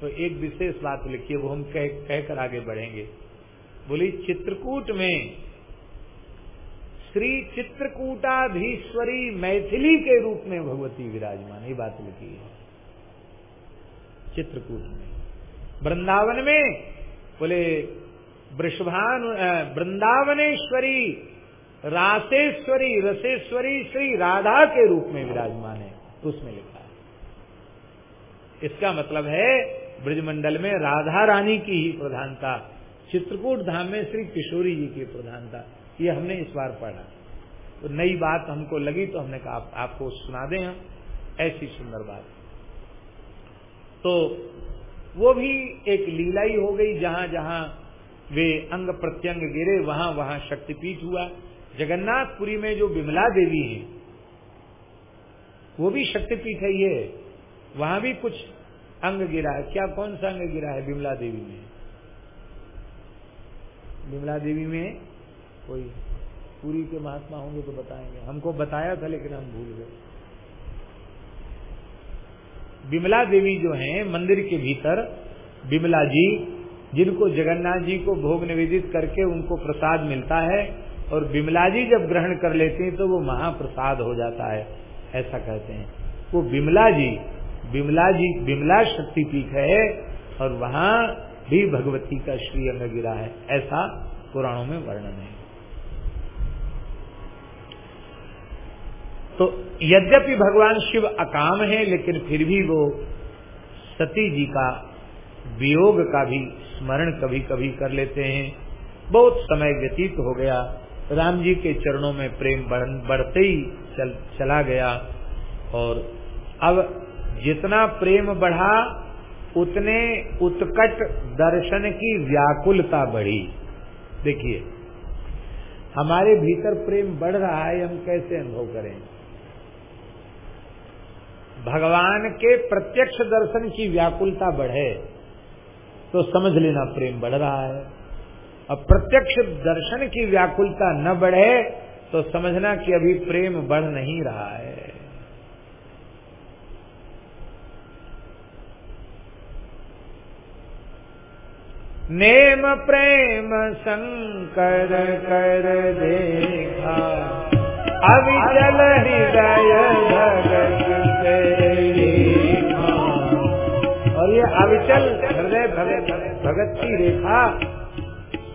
तो एक विशेष बात लिखिए वो हम कह, कहकर आगे बढ़ेंगे। बोली, चित्रकूट में श्री चित्रकूटाधीश्वरी मैथिली के रूप में भगवती विराजमान, ये बात लिखी है। चित्रकूट में। वृंदावन में, बोले वृषभान वृंदावनेश्वरी रासेश्वरी रसेश्वरी, श्री राधा के रूप में विराजमान है, उसमें लिखा है। इसका मतलब है ब्रजमंडल में राधा रानी की ही प्रधानता चित्रकूट धाम में श्री किशोरी जी की प्रधानता ये हमने इस बार पढ़ा। तो नई बात हमको लगी तो हमने कहा आप, आपको सुना दें हम ऐसी सुंदर बात। तो वो भी एक लीला ही हो गई जहाँ जहाँ वे अंग प्रत्यंग गिरे वहाँ वहाँ शक्तिपीठ हुआ। जगन्नाथपुरी में जो विमला देवी है वो भी शक्तिपीठ है ये। वहाँ भी कुछ अंग गिरा है। क्या कौन सा अंग गिरा है? विमला देवी में। विमला देवी में कोई पूरी के महात्मा होंगे तो बताएँगे। हमको बताया था, लेकिन हम भूल गए। विमला देवी जो हैं, मंदिर के भीतर विमला जी, जिनको जगन्नाथ जी को भोग निवेदित करके उनको प्रसाद मिलता है, और विमला जी जब ग्रहण कर लेते हैं तो वो महाप्रसाद हो जाता है, ऐसा कहते हैं। वो विमला जी विमला जी विमला शक्तिपीठ है और वहाँ भी भगवती का श्री अंग गिरा है। ऐसा पुराणों में वर्णन है। तो यद्यपि भगवान शिव अकाम है लेकिन फिर भी वो सती जी का वियोग का भी स्मरण कभी कभी कर लेते हैं। बहुत समय व्यतीत हो गया। राम जी के चरणों में प्रेम बढ़ते ही चल, चला गया और अब जितना प्रेम बढ़ा, उतने उत्कट दर्शन की व्याकुलता बढ़ी। देखिए, हमारे भीतर प्रेम बढ़ रहा है, हम कैसे अनुभव करें? भगवान के प्रत्यक्ष दर्शन की व्याकुलता बढ़े तो समझ लेना प्रेम बढ़ रहा है। अब प्रत्यक्ष दर्शन की व्याकुलता न बढ़े तो समझना कि अभी प्रेम बढ़ नहीं रहा है। नेम प्रेम शंकर कर देखा। अविचल हृदय भगत और ये अविचल हृदय भगत की रेखा,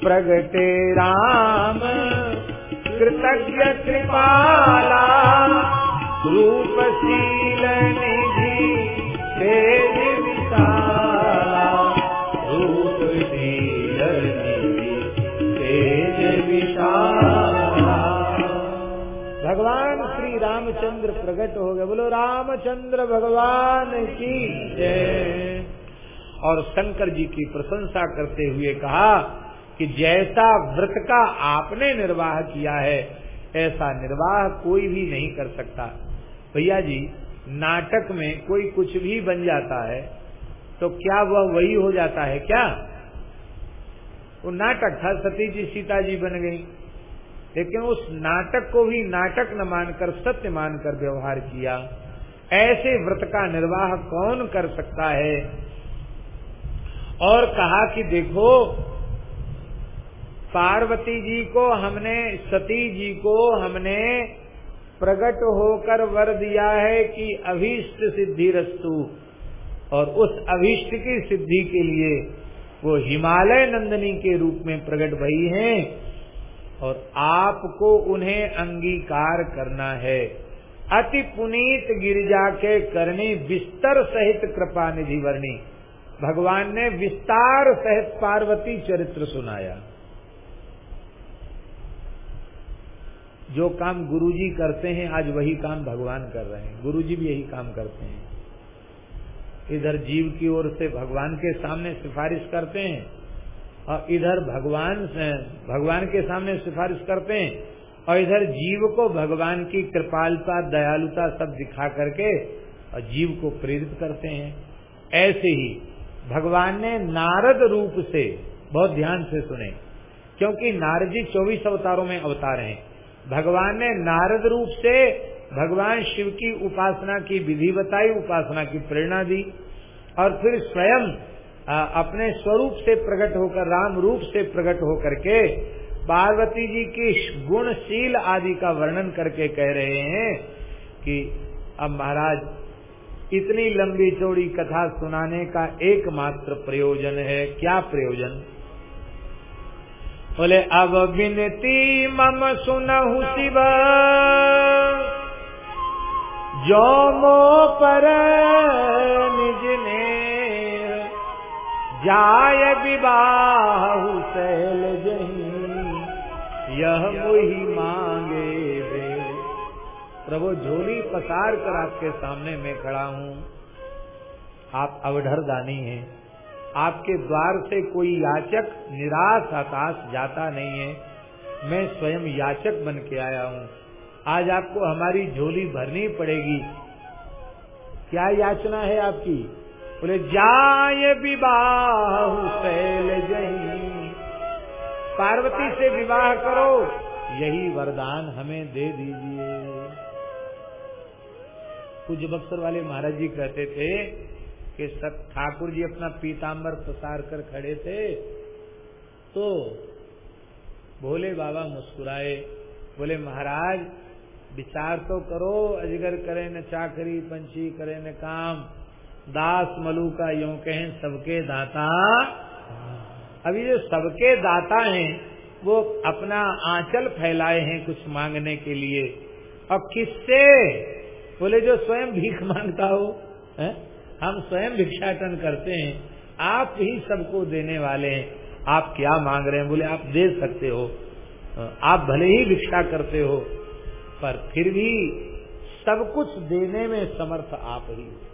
प्रगटे राम, कृतज्ञ कृपाला, रूपशील निधि प्रकट हो गए बोलो, रामचंद्र भगवान की जय। और शंकर जी की प्रशंसा करते हुए कहा कि जैसा व्रत का आपने निर्वाह किया है, ऐसा निर्वाह कोई भी नहीं कर सकता। भैया जी, नाटक में कोई कुछ भी बन जाता है तो क्या वह वही हो जाता है क्या? वो नाटक था सती जी, सीता जी बन गई। लेकिन उस नाटक को भी नाटक न मानकर, सत्य मानकर व्यवहार किया। ऐसे व्रत का निर्वाह कौन कर सकता है? और कहा कि देखो, पार्वती जी को हमने, सती जी को हमने प्रकट होकर वर दिया है कि अभीष्ट सिद्धि रस्तु। और उस अभीष्ट की सिद्धि के लिए वो हिमालय नंदनी के रूप में प्रकट भई हैं। और आपको उन्हें अंगीकार करना है। अति पुनीत गिरिजा के करनी विस्तर सहित कृपा निधि वर्णी। भगवान ने विस्तार सहित पार्वती चरित्र सुनाया। जो काम गुरुजी करते हैं, आज वही काम भगवान कर रहे हैं। गुरुजी भी यही काम करते हैं। इधर जीव की ओर से भगवान के सामने सिफारिश करते हैं। और इधर भगवान भगवान के सामने सिफारिश करते हैं, और इधर जीव को भगवान की कृपालता, दयालुता सब दिखा करके, और जीव को प्रेरित करते हैं। ऐसे ही भगवान ने नारद रूप से बहुत ध्यान से सुने, क्योंकि नारद जी चौबीस अवतारों में अवतार हैं। भगवान ने नारद रूप से भगवान शिव की उपासना की विधि बताई उपासना की प्रेरणा दी, और फिर स्वयं अपने स्वरूप से प्रकट होकर, राम रूप से प्रकट होकर के पार्वती जी की गुणशील आदि का वर्णन करके कह रहे हैं कि, अब महाराज, इतनी लंबी चौड़ी कथा सुनाने का एकमात्र प्रयोजन है। क्या प्रयोजन? बोले, अब विनती मम सुनहु शिव। जो मो पर निज ने जाय विवाह सहल जही, यह मुही मांगे वे। प्रभु, झोली पसार कर आपके सामने मैं खड़ा हूँ। आप अवधर दानी हैं। आपके द्वार से कोई याचक निराश हताश जाता नहीं है। मैं स्वयं याचक बन के आया हूँ। आज आपको हमारी झोली भरनी पड़ेगी। क्या याचना है आपकी? बोले जाय विवाह शैल जही पार्वती से विवाह करो, यही वरदान हमें दे दीजिए। पूज्य बक्सर वाले महाराज जी कहते थे कि सब ठाकुर जी अपना पीताम्बर पसार कर खड़े थे तो भोले बाबा मुस्कुराए, बोले, महाराज, विचार तो करो, अजगर करे न चाकरी, पंछी करे न काम दास मलू का यो कहें सबके दाता। अभी जो सबके दाता हैं, वो अपना आंचल फैलाए हैं कुछ मांगने के लिए। और किससे? बोले, जो स्वयं भीख माँगता हो, है? हम स्वयं भिक्षाटन करते हैं। आप ही सबको देने वाले हैं। आप क्या मांग रहे हैं? बोले, आप दे सकते हो। आप भले ही भिक्षा करते हो, पर फिर भी सब कुछ देने में समर्थ आप ही।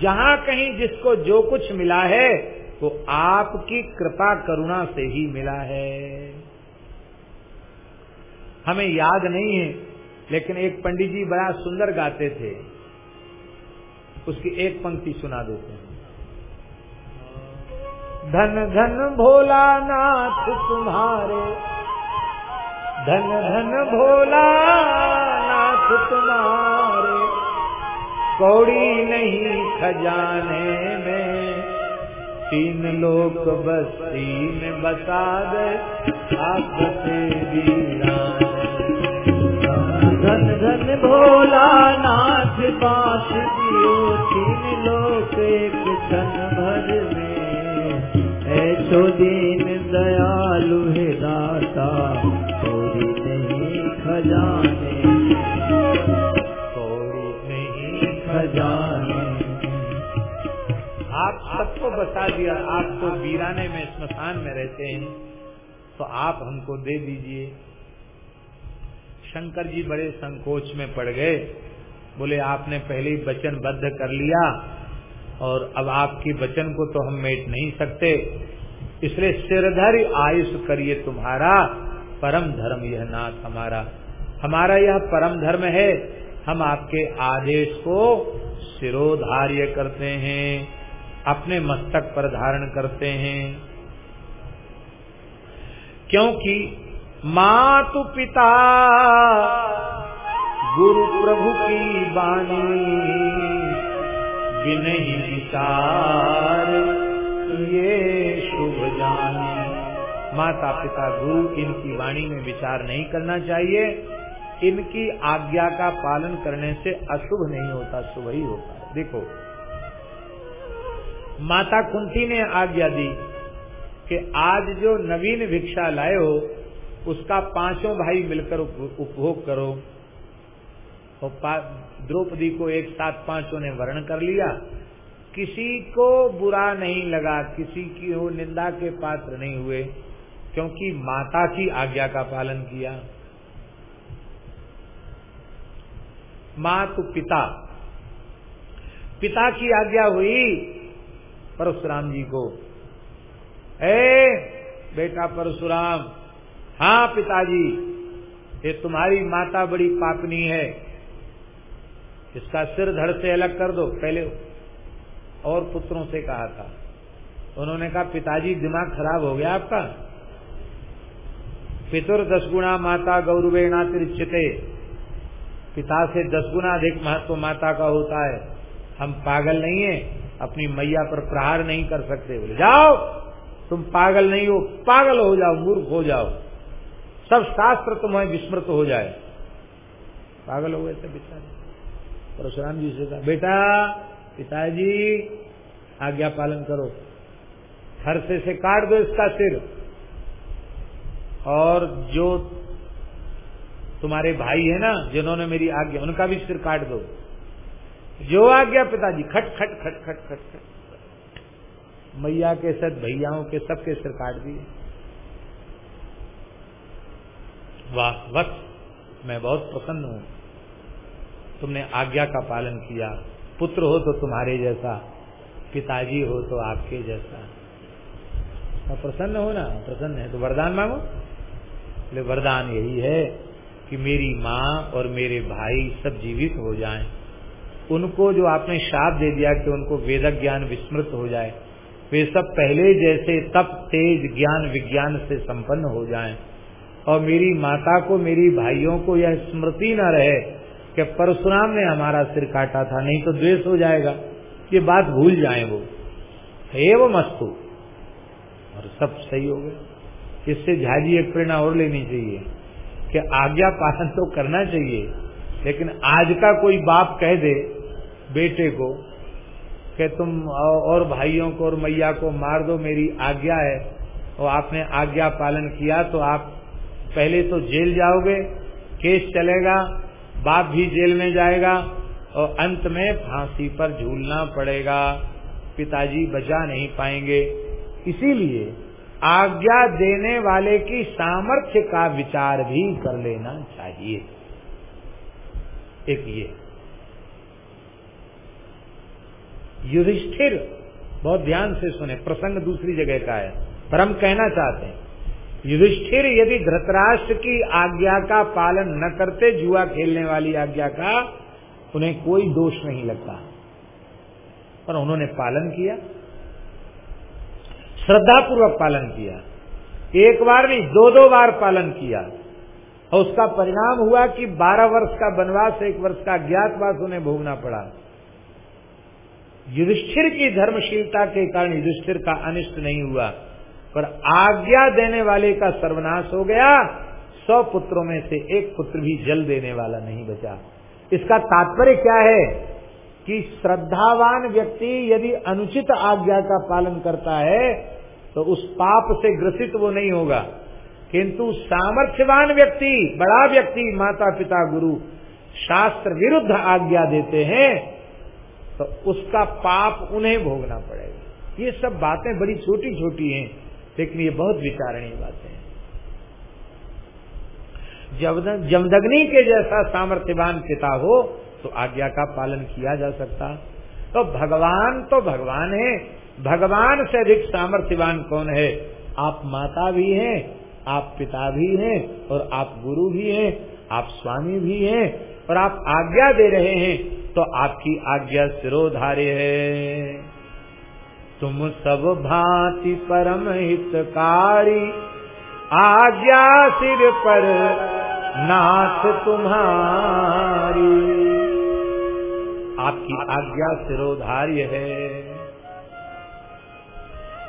जहाँ कहीं जिसको जो कुछ मिला है, वो तो आपकी कृपा करुणा से ही मिला है। हमें याद नहीं है, लेकिन एक पंडित जी बड़ा सुंदर गाते थे। उसकी एक पंक्ति सुना देते हैं। धन धन भोला नाथ तुम्हारे, धन धन भोला नाथ तुम्हारे कौड़ी नहीं खजाने में। तीन लोक बस तीन बता दे, आप तेरी धन धन भोला नाथ पास दियो तीन लोक एक क्षण भर में। ऐसो दीन दयालु है दाता थोड़ी नहीं खजाने बता दिया आप तो वीराने में, स्मशान में रहते हैं तो आप हमको दे दीजिए। शंकर जी बड़े संकोच में पड़ गए। बोले, आपने पहले ही वचन बद्ध कर लिया और अब आपकी वचन को तो हम मेट नहीं सकते। इसलिए सिरधर आयुष करिए तुम्हारा, परम धर्म यह नाथ हमारा। हमारा यह परम धर्म है। हम आपके आदेश को सिरोधार्य करते हैं। अपने मस्तक पर धारण करते हैं। क्योंकि मातु पिता गुरु प्रभु की वाणी बिनही विचार ये शुभ जानी। माता पिता गुरु, इनकी वाणी में विचार नहीं करना चाहिए। इनकी आज्ञा का पालन करने से अशुभ नहीं होता, शुभ ही होता। देखो माता कुंती ने आज्ञा दी कि आज जो नवीन भिक्षा लाए हो, उसका पाँचों भाई मिलकर उपभोग करो। और द्रौपदी को एक साथ पाँचों ने वर्ण कर लिया। किसी को बुरा नहीं लगा, किसी की हो निंदा के पात्र नहीं हुए, क्योंकि माता की आज्ञा का पालन किया। मातु पिता। पिता की आज्ञा हुई परशुराम जी को। ए, बेटा परशुराम हाँ पिताजी, ये तुम्हारी माता बड़ी पापनी है। इसका सिर धड़ से अलग कर दो, पहले और पुत्रों से कहा था। उन्होंने कहा, पिताजी, दिमाग खराब हो गया आपका। पितुर दस गुणा माता गौरवेणा तिरचिते पिता से दस गुना अधिक महत्व माता का होता है। हम पागल नहीं है। अपनी मैया पर प्रहार नहीं कर सकते। बोले, जाओ, तुम पागल नहीं हो, पागल हो जाओ, मूर्ख हो जाओ। सब शास्त्र तुम्हें विस्मृत हो जाए। पागल हो गए थे बेचारे। परशुराम जी से कहा, बेटा, पिताजी, आज्ञा पालन करो। हरसे से काट दो इसका सिर। और जो तुम्हारे भाई है ना, जिन्होंने मेरी आज्ञा, उनका भी सिर काट दो। जो आज्ञा पिताजी, खट खट खट खट खट खट। मैया के साथ भैयाओं के सबके सिर काट दिए। वाह वक्त मैं बहुत प्रसन्न हूँ। तुमने आज्ञा का पालन किया। पुत्र हो तो तुम्हारे जैसा, पिताजी हो तो आपके जैसा। और प्रसन्न हो ना, प्रसन्न है। तो वरदान मांगो। ले वरदान यही है कि मेरी माँ और मेरे भाई सब जीवित हो जाएँ। उनको जो आपने शाप दे दिया कि उनको वेद ज्ञान विस्मृत हो जाए, वे सब पहले जैसे तप, तेज ज्ञान, विज्ञान से संपन्न हो जाएँ। और मेरी माता को, मेरी भाइयों को यह स्मृति न रहे कि परशुराम ने हमारा सिर काटा था, नहीं तो द्वेष हो जाएगा। ये बात भूल जाए वो। एवं मस्तु। और सब सही हो गए। इससे झाजी एक प्रेरणा और लेनी चाहिए कि आज्ञा पालन तो करना चाहिए, लेकिन आज का कोई बाप कह दे बेटे को कि तुम और भाइयों को और मैया को मार दो, मेरी आज्ञा है। और आपने आज्ञा पालन किया तो आप पहले तो जेल जाओगे, केस चलेगा, बाप भी जेल में जाएगा, और अंत में फांसी पर झूलना पड़ेगा। पिताजी बचा नहीं पाएँगे। इसीलिए आज्ञा देने वाले की सामर्थ्य का विचार भी कर लेना चाहिए। एक ये। युधिष्ठिर। बहुत ध्यान से सुने, प्रसंग दूसरी जगह का है। पर हम कहना चाहते हैं, युधिष्ठिर यदि धृतराष्ट्र की आज्ञा का पालन न करते, जुआ खेलने वाली आज्ञा का, उन्हें कोई दोष नहीं लगता। पर उन्होंने पालन किया। श्रद्धापूर्वक पालन किया। एक बार नहीं दो दो बार पालन किया। और उसका परिणाम हुआ कि 12 वर्ष का वनवास, एक वर्ष का ज्ञातवास उन्हें भोगना पड़ा। युधिष्ठिर की धर्मशीलता के कारण युधिष्ठिर का अनिष्ट नहीं हुआ, पर आज्ञा देने वाले का सर्वनाश हो गया। सौ पुत्रों में से एक पुत्र भी जल देने वाला नहीं बचा। इसका तात्पर्य क्या है? कि श्रद्धावान व्यक्ति यदि अनुचित आज्ञा का पालन करता है तो उस पाप से ग्रसित वो नहीं होगा। किंतु सामर्थ्यवान व्यक्ति, बड़ा व्यक्ति माता पिता गुरु शास्त्र विरुद्ध आज्ञा देते हैं तो उसका पाप उन्हें भोगना पड़ेगा। ये सब बातें बड़ी छोटी छोटी हैं, लेकिन ये बहुत विचारणीय बातें हैं। जमदग्नि के जैसा सामर्थ्यवान पिता हो तो आज्ञा का पालन किया जा सकता। तो भगवान तो भगवान है, भगवान से अधिक सामर्थ्यवान कौन है? आप माता भी हैं, आप पिता भी हैं, और आप गुरु भी हैं, आप स्वामी भी हैं, और आप आज्ञा दे रहे हैं तो आपकी आज्ञा सिरोधार्य है। तुम सब भांति परम हितकारी, आज्ञा सिर पर नाथ तुम्हारी। आपकी आज्ञा सिरोधार्य है।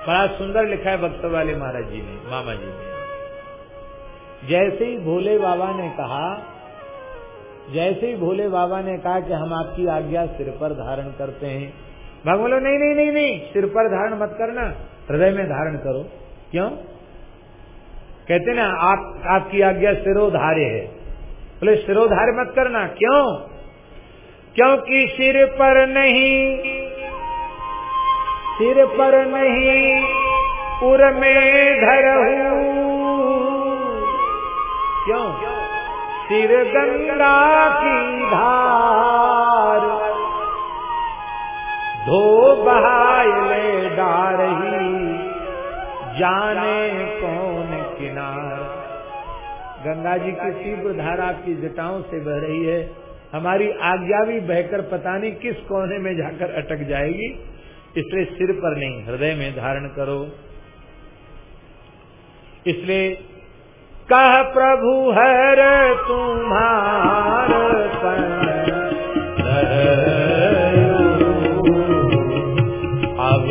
बड़ा सुंदर लिखा है भक्त वाले महाराज जी ने, मामा जी ने। जैसे ही भोले बाबा ने कहा जैसे ही भोले बाबा ने कहा कि हम आपकी आज्ञा सिर पर धारण करते हैं भगवान बोलो, नहीं नहीं नहीं नहीं, सिर पर धारण मत करना, हृदय में धारण करो। क्यों? कहते ना, आप, आपकी आज्ञा सिरोधार्य है। बोले, सिरोधार्य मत करना, क्यों? क्योंकि सिर पर नहीं, सिर पर नहीं उर में धरहू क्यों? सिर गंगा की धार। धो बहायले डारही जाने कौन किनार। गंगा जी की तीव्र धारा आपकी जटाओं से बह रही है। हमारी आज्ञा भी बहकर पता नहीं किस कोने में जाकर अटक जाएगी। इसलिए सिर पर नहीं, हृदय में धारण करो। इसलिए कह प्रभु हर तुम्हार अब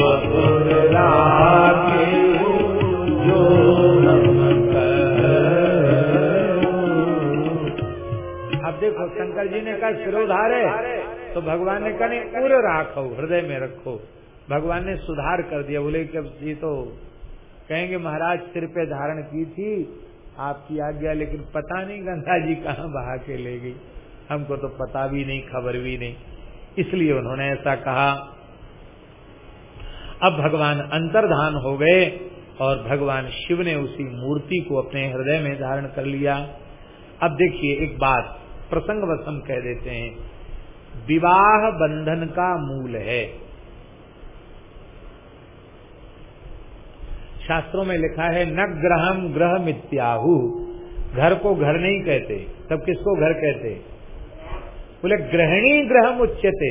जो अब देखो, शंकर जी ने कहा सिरोधार तो भगवान ने कहा उर राखो, हृदय में रखो। भगवान ने सुधार कर दिया, बोले, कि ये तो कहेंगे, महाराज, सिर पे धारण की थी आपकी आज्ञा, लेकिन पता नहीं गंगा जी कहाँ बहा के ले गई। हमको तो पता भी नहीं, खबर भी नहीं। इसलिए उन्होंने ऐसा कहा। अब भगवान अंतर्धान हो गए और भगवान शिव ने उसी मूर्ति को अपने हृदय में धारण कर लिया। अब देखिए एक बात प्रसंग वसम कह देते हैं, विवाह बंधन का मूल है। शास्त्रों में लिखा है, न ग्रहम ग्रह मित्याहु घर को घर नहीं कहते। तब किसको घर कहते? बोले ग्रहणी ग्रह उच्चते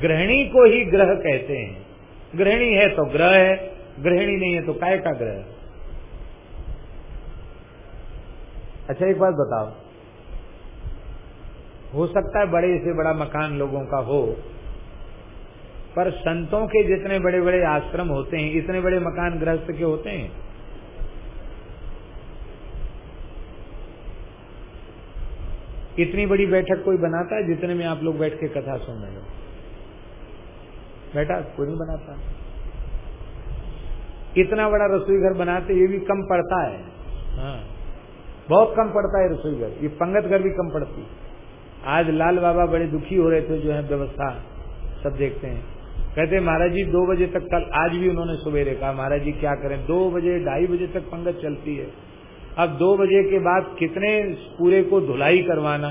ग्रहणी को ही ग्रह कहते हैं। ग्रहणी है तो ग्रह है ग्रहणी नहीं है तो काय का ग्रह अच्छा एक बात बताओ। हो सकता है बड़े से बड़ा मकान लोगों का हो पर संतों के जितने बड़े बड़े आश्रम होते हैं, इतने बड़े मकान गृहस्थ के होते हैं? इतनी बड़ी बैठक कोई बनाता है जितने में आप लोग बैठ के कथा सुन रहे हो? बैठा, कोई नहीं बनाता। इतना बड़ा रसोई घर बनाते, ये भी कम पड़ता है। हाँ। बहुत कम पड़ता है रसोई घर। ये पंगत घर भी कम पड़ती। आज लाल बाबा बड़े दुखी हो रहे थे, जो है व्यवस्था, सब देखते हैं। कहते महाराज जी, दो बजे तक कल, आज भी उन्होंने सवेरे कहा, महाराज जी, क्या करें? दो बजे, ढाई बजे तक पंगत चलती है। अब दो बजे के बाद कितने पूरे को धुलाई करवाना,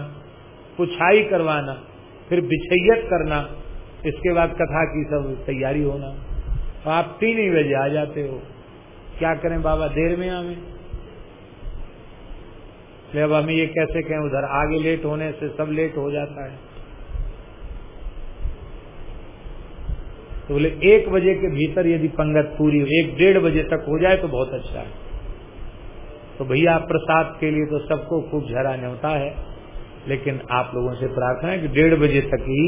पुछाई करवाना, फिर बिछैयत करना, इसके बाद कथा की सब तैयारी होना। तो आप तीन ही बजे आ जाते हो। क्या करें, बाबा, देर में आवे? अब हमें ये कैसे कहें, उधर आगे लेट होने से सब लेट हो जाता है। तो बोले, एक बजे के भीतर यदि पंगत पूरी एक डेढ़ बजे तक हो जाए तो बहुत अच्छा है। तो भैया प्रसाद के लिए तो सबको खूब झरा न्योता है, लेकिन आप लोगों से प्रार्थना है कि डेढ़ बजे तक ही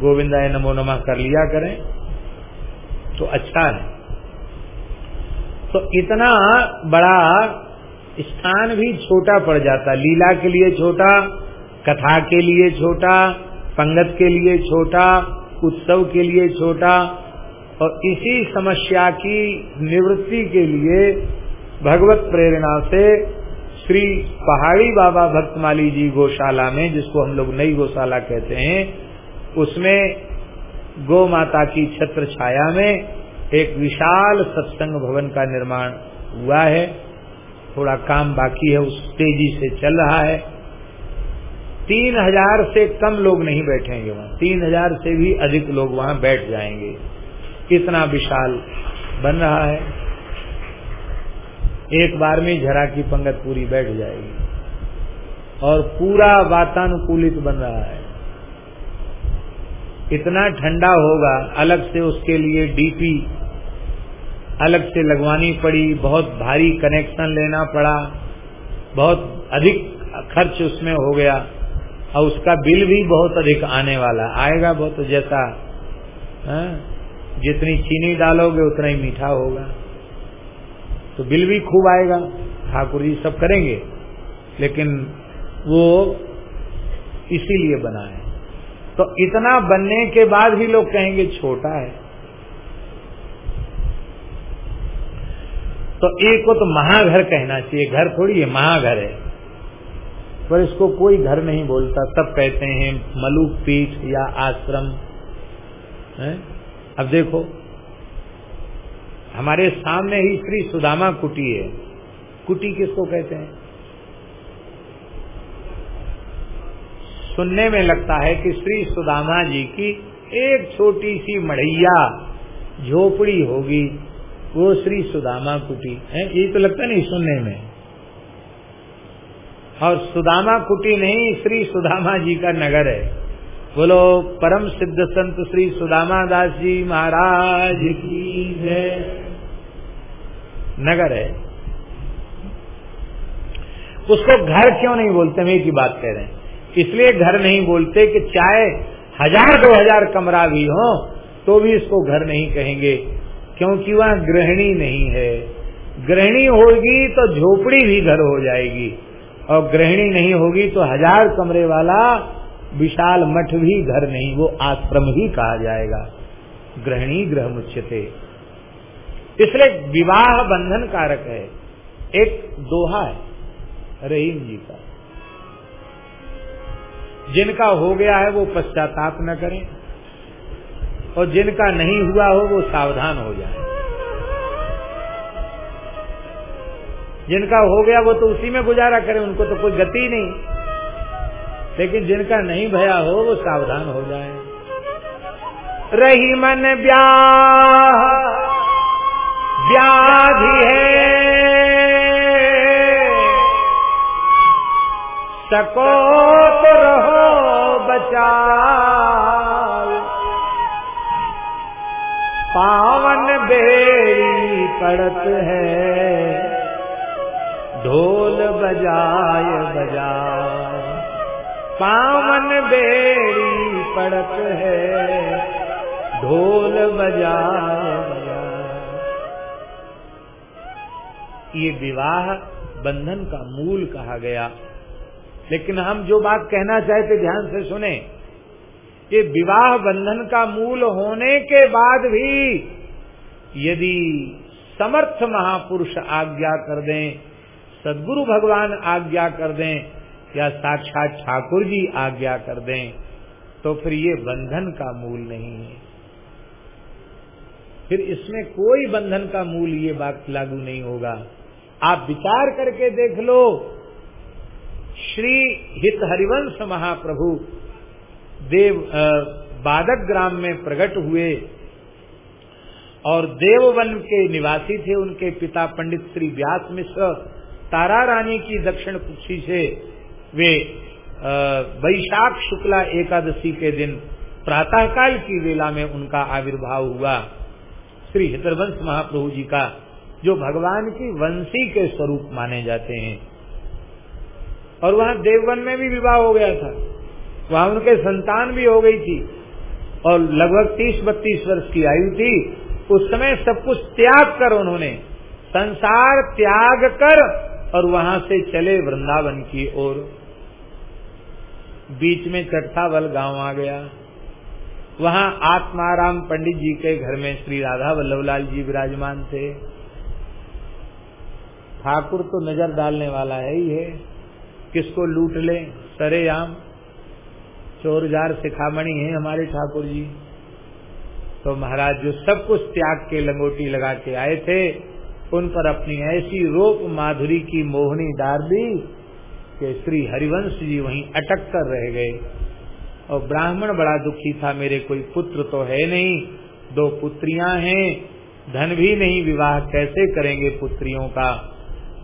गोविंदाय नमो नमा कर लिया करें तो अच्छा है। तो इतना बड़ा स्थान भी छोटा पड़ जाता, लीला के लिए छोटा, कथा के लिए छोटा, पंगत के लिए छोटा उत्सव के लिए छोटा और इसी समस्या की निवृत्ति के लिए भगवत प्रेरणा से श्री पहाड़ी बाबा भक्तमाली जी गौशाला में, जिसको हम लोग नई गौशाला कहते हैं, उसमें गौ माता की छत्र छाया में एक विशाल सत्संग भवन का निर्माण हुआ है। थोड़ा काम बाकी है, उस तेज़ी से चल रहा है। तीन हज़ार से कम लोग नहीं बैठेंगे वहाँ। तीन हज़ार से भी अधिक लोग वहाँ बैठ जाएँगे। कितना विशाल बन रहा है। एक बार में झरा की पंगत पूरी बैठ जाएगी। और पूरा वातानुकूलित बन रहा है। इतना ठंडा होगा, अलग से उसके लिए डीपी अलग से लगवानी पड़ी, बहुत भारी कनेक्शन लेना पड़ा, बहुत अधिक खर्च उसमें हो गया। और उसका बिल भी बहुत अधिक आने वाला आएगा बहुत जैसा, है? जितनी चीनी डालोगे उतना ही मीठा होगा। तो बिल भी खूब आएगा। ठाकुर जी सब करेंगे। लेकिन वो इसीलिए बना है। तो इतना बनने के बाद भी लोग कहेंगे छोटा है। तो एक को तो महाघर कहना चाहिए। घर थोड़ी है, महाघर है। पर इसको कोई घर नहीं बोलता। तब कहते हैं, मलुक पीठ या आश्रम। है? अब देखो, हमारे सामने ही श्री सुदामा कुटी है। कुटी किसको कहते हैं? सुनने में लगता है कि श्री सुदामा जी की एक छोटी सी मढ़ैया झोपड़ी होगी, वो श्री सुदामा कुटी। है? ये तो लगता नहीं सुनने में। और सुदामा कुटी नहीं, श्री सुदामा जी का नगर है। बोलो, परम सिद्ध संत श्री सुदामा दास जी महाराज की है नगर है। उसको घर क्यों नहीं बोलते? मैं की बात कह रहे हैं। इसलिए घर नहीं बोलते कि चाहे हज़ार, दो हज़ार कमरा भी हो तो भी इसको घर नहीं कहेंगे, क्योंकि वह गृहिणी नहीं है। गृहिणी होगी तो झोपड़ी भी घर हो जाएगी। और गृहिणी नहीं होगी तो हज़ार कमरे वाला विशाल मठ भी घर नहीं, वो आश्रम ही कहा जाएगा। गृहिणी ग्रह मुच्यते। इसलिए विवाह बंधन कारक है। एक दोहा है, रहीम जी का। जिनका हो गया है वो पश्चाताप न करें, और जिनका नहीं हुआ हो वो सावधान हो जाए। जिनका हो गया वो तो उसी में गुजारा करे, उनको तो कोई गति नहीं। लेकिन जिनका नहीं भया हो, वो सावधान हो जाए। रही मन ब्याह व्याधि है। सको तो रहो बचा पावन बेड़ी पड़त है। ढोल बजाय बजाय पावन बेड़ी पड़त है, ढोल बजाय ये विवाह बंधन का मूल कहा गया। लेकिन हम जो बात कहना चाहते ध्यान से सुने। ये विवाह बंधन का मूल होने के बाद भी यदि समर्थ महापुरुष आज्ञा कर दें सदगुरु भगवान आज्ञा कर दें या साक्षात ठाकुर जी आज्ञा कर दें तो फिर ये बंधन का मूल नहीं है। फिर इसमें कोई बंधन का मूल ये बात लागू नहीं होगा। आप विचार करके देख लो, श्री हित हरिवंश महाप्रभु देव बादक ग्राम में प्रकट हुए और देववन के निवासी थे, उनके पिता पंडित श्री व्यास मिश्र। तारा रानी की दक्षिण कुक्षी से वे वैशाख शुक्ला एकादशी के दिन प्रातःकाल की वेला में उनका आविर्भाव हुआ। श्री हितरवंश महाप्रभु जी का, जो भगवान की वंशी के स्वरूप माने जाते हैं। और वहाँ देववन में भी विवाह हो गया था। वहाँ उनके संतान भी हो गई थी। और लगभग तीस बत्तीस वर्ष की आयु थी। उस समय सब कुछ त्याग कर उन्होंने, संसार त्याग कर और वहाँ से चले वृंदावन की ओर। बीच में चट्टावल गाँव आ गया। वहाँ आत्माराम पंडित जी के घर में श्री राधा वल्लभलाल जी विराजमान थे। ठाकुर तो नज़र डालने वाला है ही है। किसको लूट ले? सरेआम। चोर जार शिखामणि है हमारे ठाकुर जी। तो महाराज जो सब कुछ त्याग के लंगोटी लगा के आए थे उन पर अपनी ऐसी रोप माधुरी की मोहनी डाल दी कि श्री हरिवंश जी वहीं अटक कर रह गए। और ब्राह्मण बड़ा दुखी था, मेरे कोई पुत्र तो है नहीं, दो पुत्रियाँ हैं, धन भी नहीं, विवाह कैसे करेंगे पुत्रियों का?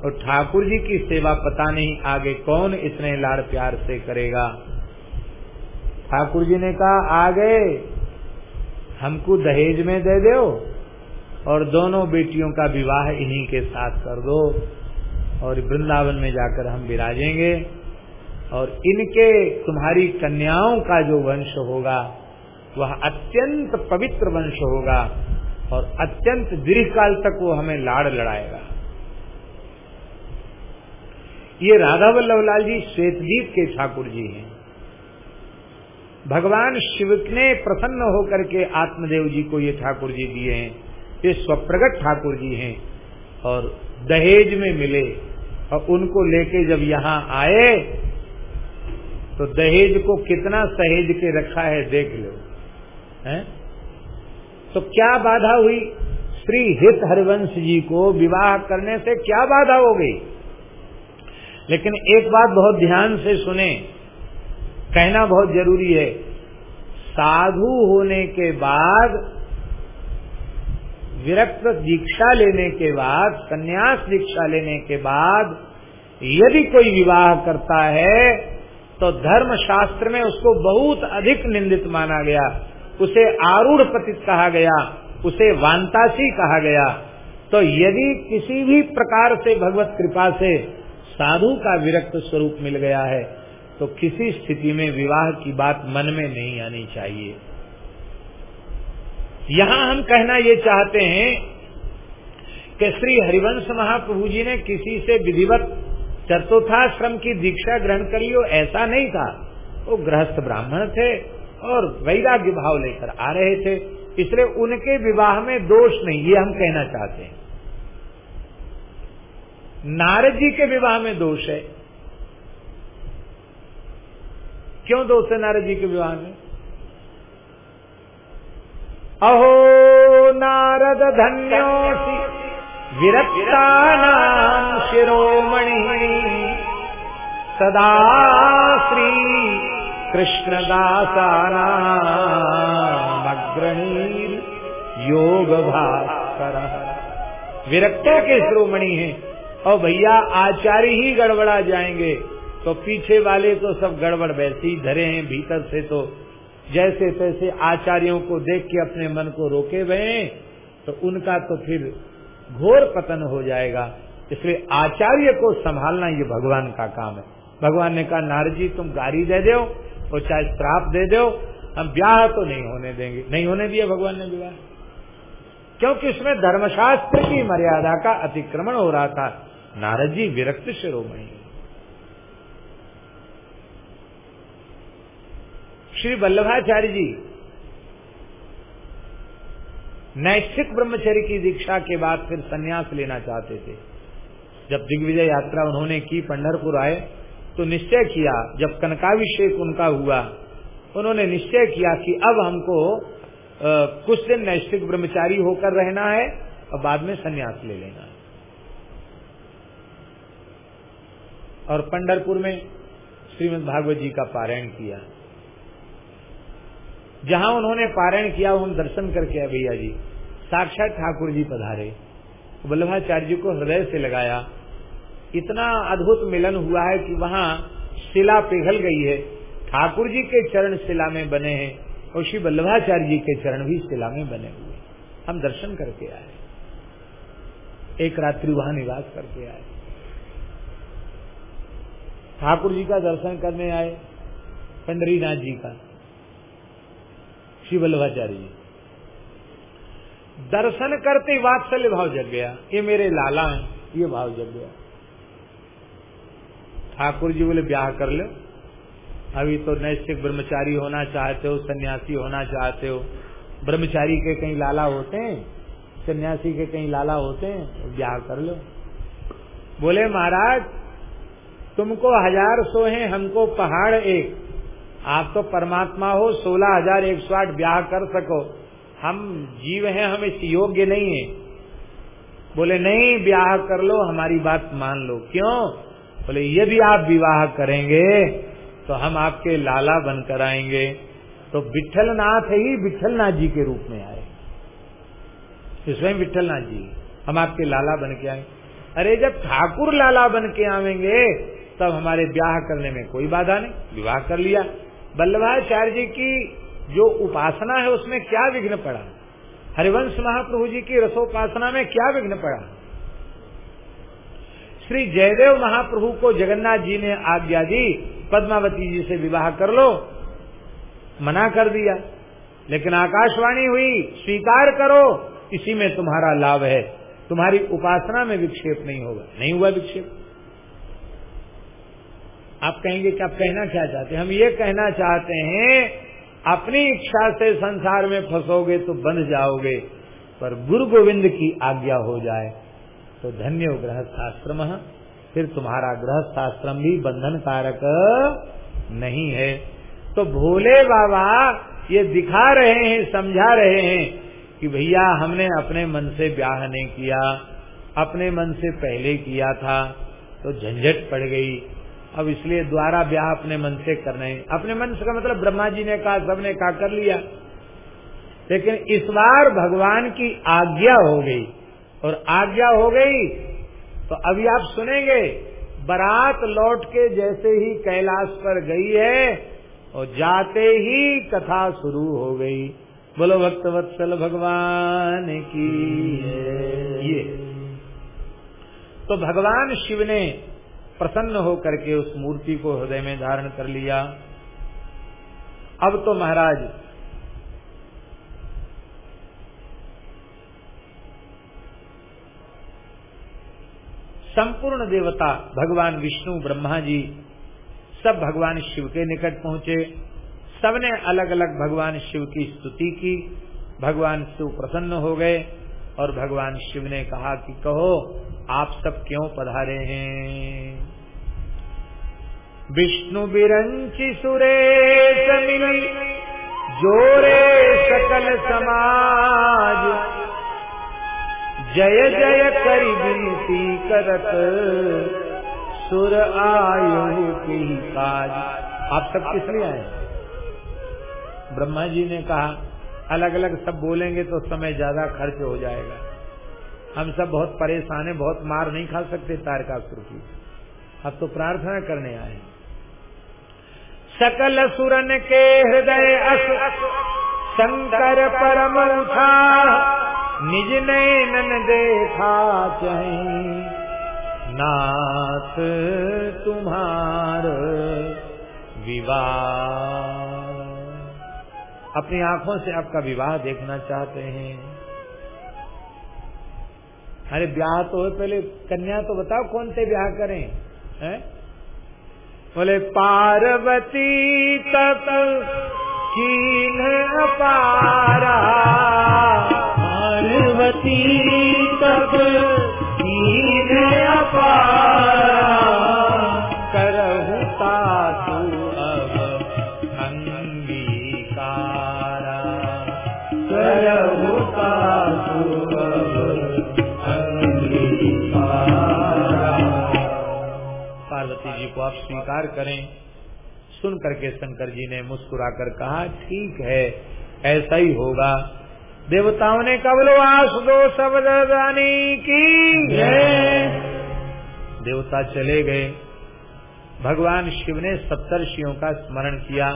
और ठाकुर जी की सेवा पता नहीं आगे कौन इतने लाड़ प्यार से करेगा। ठाकुर जी ने कहा, आ गए, हमको दहेज में दे दो। और दोनों बेटियों का विवाह इन्हीं के साथ कर दो और वृंदावन में जाकर हम विराजेंगे। और इनके तुम्हारी कन्याओं का जो वंश होगा, वह अत्यंत पवित्र वंश होगा और अत्यंत दीर्घ काल तक वो हमें लाड़ लड़ाएगा। ये राधा वल्लभ लाल जी श्वेतदीप के ठाकुर जी हैं। भगवान शिव ने प्रसन्न होकर के आत्मदेव जी को ये ठाकुर जी दिए हैं। ये स्वप्रगट ठाकुर जी हैं और दहेज में मिले और उनको लेके जब यहाँ आए तो दहेज को कितना सहेज के रखा है देख लो, है? तो क्या बाधा हुई? श्री हित हरिवंश जी को विवाह करने से क्या बाधा हो गई? लेकिन एक बात बहुत ध्यान से सुने, कहना बहुत ज़रूरी है, साधु होने के बाद विरक्त दीक्षा लेने के बाद, संन्यास दीक्षा लेने के बाद, यदि कोई विवाह करता है तो धर्म शास्त्र में उसको बहुत अधिक निंदित माना गया। उसे आरूढ़ पतित कहा गया, उसे वांतासी कहा गया। तो यदि किसी भी प्रकार से भगवत कृपा से साधु का विरक्त स्वरूप मिल गया है तो किसी स्थिति में विवाह की बात मन में नहीं आनी चाहिए। यहाँ हम कहना ये चाहते हैं कि श्री हरिवंश महाप्रभु जी ने किसी से विधिवत चतुर्थाश्रम की दीक्षा ग्रहण कर लियो ऐसा नहीं था। वो गृहस्थ ब्राह्मण थे और वैराग्य भाव लेकर आ रहे थे, इसलिए उनके विवाह में दोष नहीं, ये हम कहना चाहते हैं। नारद जी के विवाह में दोष है। क्यों दोष है नारद जी के विवाह में? अहो नारद धन्योसी विरक्ता नाम शिरोमणि। सदा श्री कृष्णदासानाग्रणी योग भास्कर विरक्तों के शिरोमणि हैं। और भैया आचार्य ही गड़बड़ा जाएँगे तो पीछे वाले तो सब गड़बड़, वैसे ही धरे हैं, भीतर से तो जैसे तैसे आचार्यों को देख के अपने मन को रोके हुए तो उनका तो फिर घोर पतन हो जाएगा। इसलिए आचार्य को संभालना ये भगवान का काम है। भगवान ने कहा, नारद जी, तुम गाड़ी दे दो और चाहे श्राप दे दो, हम ब्याह तो नहीं होने देंगे। नहीं होने दिया भगवान ने विवाह क्योंकि इसमें धर्मशास्त्र की मर्यादा का अतिक्रमण हो रहा था। नारद जी विरक्त शिरोमणि। श्री वल्लभाचार्य जी नैष्ठिक ब्रह्मचर्य की दीक्षा के बाद फिर संन्यास लेना चाहते थे। जब दिग्विजय यात्रा उन्होंने की पंडरपुर आए तो निश्चय किया जब कनकाभिषेक उनका हुआ उन्होंने निश्चय किया कि अब हमको आ, कुछ दिन नैष्ठिक ब्रह्मचारी होकर रहना है और बाद में संन्यास ले लेना है। और पंडरपुर में श्रीमद भागवत जी का पारायण किया। जहाँ उन्होंने पारायण किया हम दर्शन करके भैया जी। साक्षात ठाकुर जी पधारे। वल्लभाचार्य जी को हृदय से लगाया। इतना अद्भुत मिलन हुआ है कि वहाँ शिला पिघल गई है। ठाकुर जी के चरण शिला में बने हैं और श्री वल्लभाचार्य जी के चरण भी शिला में बने हुए हम दर्शन करके आए एक रात्रि वहाँ निवास करके आए। ठाकुर जी का दर्शन करने आए। पंडरीनाथ जी का। श्री दर्शन करते वात्सल्य भाव जग गया। ये मेरे लाला हैं, ये भाव जग गया। ठाकुर जी बोले, ब्याह कर लो। अभी तो नैष्ठिक ब्रह्मचारी होना चाहते हो, सन्यासी होना चाहते हो। ब्रह्मचारी के कहीं लाला होते हैं, सन्यासी के कहीं लाला होते हैं ब्याह कर लो। बोले, महाराज, तुमको हज़ार सो हैं हमको पहाड़ एक। आप तो परमात्मा हो, सोलह हज़ार एक सौ आठ ब्याह कर सको। हम जीव हैं, हम इस योग्य नहीं है। बोले, नहीं, ब्याह कर लो, हमारी बात मान लो। क्यों? बोले यदि आप विवाह करेंगे तो हम आपके लाला बनकर आएँगे। तो विठलनाथ ही विठलनाथ जी के रूप में आए। स्वयं विठलनाथ जी, हम आपके लाला बन के आए। अरे, जब ठाकुर लाला बन के आवेंगे, तब हमारे ब्याह करने में कोई बाधा नहीं। विवाह कर लिया। वल्लभाचार्य जी की जो उपासना है, उसमें क्या विघ्न पड़ा? हरिवंश महाप्रभु जी की रसोपासना में क्या विघ्न पड़ा? श्री जयदेव महाप्रभु को जगन्नाथ जी ने आज्ञा दी, पद्मावती जी से विवाह कर लो। मना कर दिया। लेकिन आकाशवाणी हुई, स्वीकार करो, इसी में तुम्हारा लाभ है। तुम्हारी उपासना में विक्षेप नहीं होगा। नहीं हुआ विक्षेप। आप कहेंगे कि आप कहना क्या चाहते हैं? हम ये कहना चाहते हैं, अपनी इच्छा से संसार में फंसोगे तो बंध जाओगे, पर गुरु गोविंद की आज्ञा हो जाए तो धन्य गृहस्थाश्रम। फिर तुम्हारा गृहस्थाश्रम भी बंधन कारक नहीं है। तो भोले बाबा ये दिखा रहे हैं, समझा रहे हैं कि भैया, हमने अपने मन से ब्याह नहीं किया, अपने मन से पहले किया था तो झंझट पड़ गई। अब इसलिए द्वारा ब्याह अपने मन से करने अपने मन से का मतलब ब्रह्मा जी ने कहा, सबने कहा, कर लिया। लेकिन इस बार भगवान की आज्ञा हो गई। और आज्ञा हो गई तो अभी आप सुनेंगे, बारात लौट के जैसे ही कैलाश पर गई है, और जाते ही कथा शुरू हो गई। बोलो, भक्त वत्सल भगवान की ये। तो भगवान शिव ने प्रसन्न होकर के उस मूर्ति को हृदय में धारण कर लिया। अब तो महाराज, संपूर्ण देवता, भगवान विष्णु, ब्रह्मा जी, सब भगवान शिव के निकट पहुँचे। सबने अलग अलग भगवान शिव की स्तुति की। भगवान शिव प्रसन्न हो गए। और भगवान शिव ने कहा कि कहो, आप सब क्यों पधारे हैं? विष्णु बिरंची सुरेश मिली, जोरे सकल समाज। जय जय करी विनती करत, सुर आयु की काज। आप सब किस लिए आए? ब्रह्मा जी ने कहा अलग अलग सब बोलेंगे तो समय ज़्यादा खर्च हो जाएगा। हम सब बहुत परेशान हैं, बहुत मार नहीं खा सकते तारकासुर की अब तो प्रार्थना करने आए सकल सुरन के हृदय अस, शंकर परम उठा निज नैनन देखा चाहे। नाथ तुम्हार विवाह अपनी आँखों से आपका विवाह देखना चाहते हैं। अरे ब्याह तो पहले कन्या तो बताओ कौन से ब्याह करें, हैं? बोले, पार्वती तक कीन अपारा। पार्वती तब कीन अपारा। आप स्वीकार करें। सुन करके शंकर जी ने मुस्कुराकर कहा, ठीक है, ऐसा ही होगा। देवताओं ने कबलो आस दो सब रानी की देवता चले गए। भगवान शिव ने सप्तर्षियों का स्मरण किया।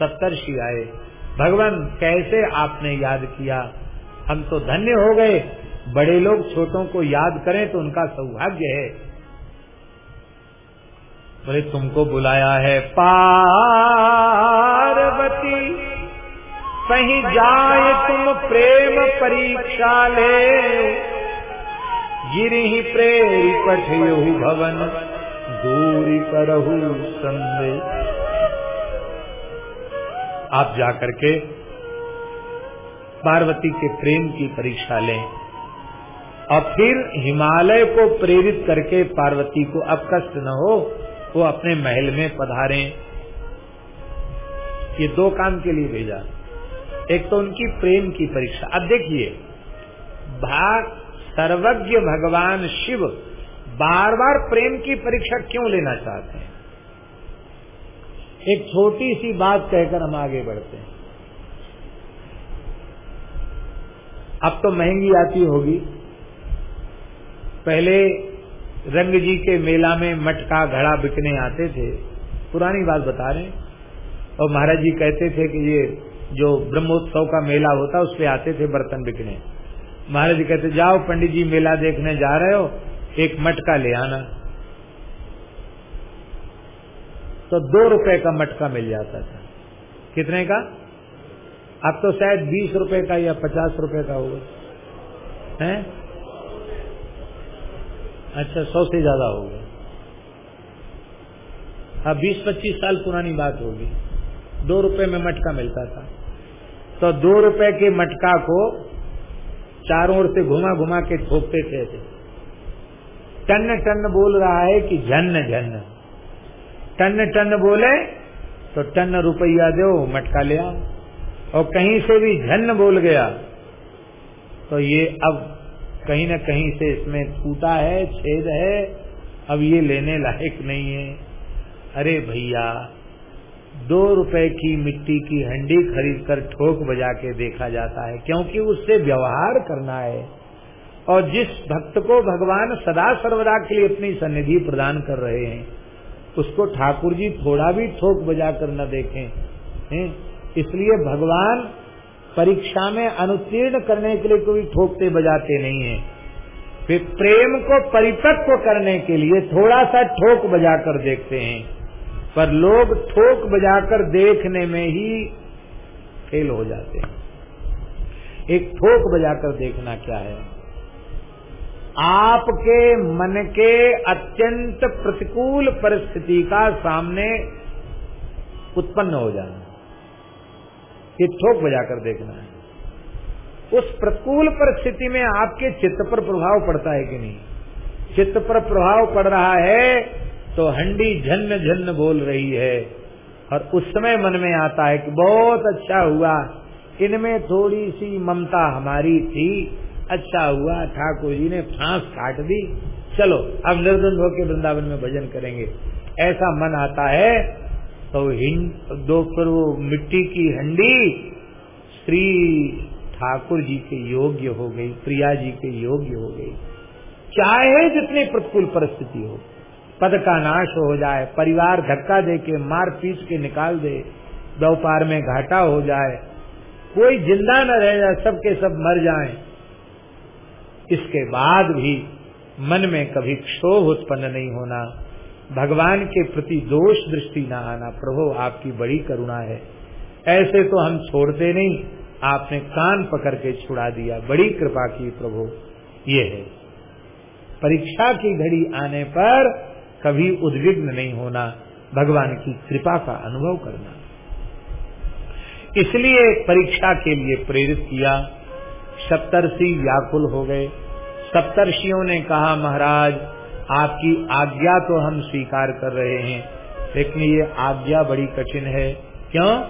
सप्तर्षि आए। भगवान, कैसे आपने याद किया? हम तो धन्य हो गए। बड़े लोग छोटों को याद करें तो उनका सौभाग्य है। बोले, तुमको बुलाया है पार्वती। कहीं जाए तुम प्रेम परीक्षा ले गिरी प्रेरी पठयु भवन, दूरी करहु संदेह। आप जाकर के पार्वती के प्रेम की परीक्षा लें। और फिर हिमालय को प्रेरित करके पार्वती को अब कष्ट न हो। वो अपने महल में पधारें। ये दो काम के लिए भेजा। एक तो उनकी प्रेम की परीक्षा। अब देखिए, भाग सर्वज्ञ भगवान शिव बार बार प्रेम की परीक्षा क्यों लेना चाहते हैं? एक छोटी सी बात कहकर हम आगे बढ़ते हैं। अब तो महँगी आती होगी। पहले रंग जी के मेला में मटका घड़ा बिकने आते थे। पुरानी बात बता रहे हैं। और महाराज जी कहते थे कि ये जो ब्रह्मोत्सव का मेला होता, उस पर आते थे बर्तन बिकने। महाराज जी कहते, जाओ पंडित जी, मेला देखने जा रहे हो, एक मटका ले आना। तो दो रुपए का मटका मिल जाता था। कितने का? अब तो शायद बीस रुपए का या पचास रुपए का होगा। हैं? अच्छा सौ से ज़्यादा होगा अब बीस पच्चीस साल पुरानी बात होगी दो रुपए में मटका मिलता था। तो दो रुपए के मटका को चारों ओर से घुमा घुमा के ठोकते थे। टन टन बोल रहा है कि झन्न झन्न टन टन बोले तो टन रुपया दो, मटका ले आओ। और कहीं से भी झन्न बोल गया तो ये अब कहीं न कहीं से इसमें टूटा है, छेद है, अब ये लेने लायक नहीं है अरे भैया, दो रुपए की मिट्टी की हंडी खरीद कर ठोक बजा के देखा जाता है, क्योंकि उससे व्यवहार करना है और जिस भक्त को भगवान सदा सर्वदा के लिए अपनी सन्निधि प्रदान कर रहे हैं, उसको ठाकुर जी थोड़ा भी ठोक बजा कर न देखें, हैं? इसलिए भगवान परीक्षा में अनुत्तीर्ण करने के लिए कोई ठोकते बजाते नहीं है। फिर प्रेम को परिपक्व करने के लिए थोड़ा सा ठोक बजाकर देखते हैं। पर लोग ठोक बजाकर देखने में ही फेल हो जाते हैं। एक ठोक बजाकर देखना क्या है? आपके मन के अत्यंत प्रतिकूल परिस्थिति का सामने उत्पन्न हो जाना। ये ठोक बजाकर देखना है। उस प्रतिकूल परिस्थिति में आपके चित्त पर प्रभाव पड़ता है कि नहीं? चित्त पर प्रभाव पड़ रहा है तो हंडी झन्न झन्न बोल रही है। और उस समय मन में आता है कि बहुत अच्छा हुआ। इनमें थोड़ी सी ममता हमारी थी। अच्छा हुआ, ठाकुर जी ने फांस काट दी। चलो, अब निर्द्वंद होकर वृंदावन में भजन करेंगे। ऐसा मन आता है तो दो फिर वो मिट्टी की हंडी, श्री ठाकुर जी के योग्य हो गई, प्रिया जी के योग्य हो गई। चाहे जितनी प्रतिकूल परिस्थिति हो, पद का नाश हो जाए, परिवार धक्का दे के मार पीट के निकाल दे, व्यापार में घाटा हो जाए, कोई ज़िंदा न रह जाए, सबके सब मर जाए। इसके बाद भी मन में कभी क्षोभ उत्पन्न नहीं होना भगवान के प्रति दोष दृष्टि न आना प्रभु, आपकी बड़ी करुणा है। ऐसे तो हम छोड़ते नहीं, आपने कान पकड़ के छुड़ा दिया। बड़ी कृपा की प्रभु, ये है। परीक्षा की घड़ी आने पर कभी उद्विग्न नहीं होना, भगवान की कृपा का अनुभव करना। इसलिए परीक्षा के लिए प्रेरित किया। सप्तर्षि व्याकुल हो गए। सप्तर्षियों ने कहा, महाराज आपकी आज्ञा तो हम स्वीकार कर रहे हैं, लेकिन ये आज्ञा बड़ी कठिन है। क्यों?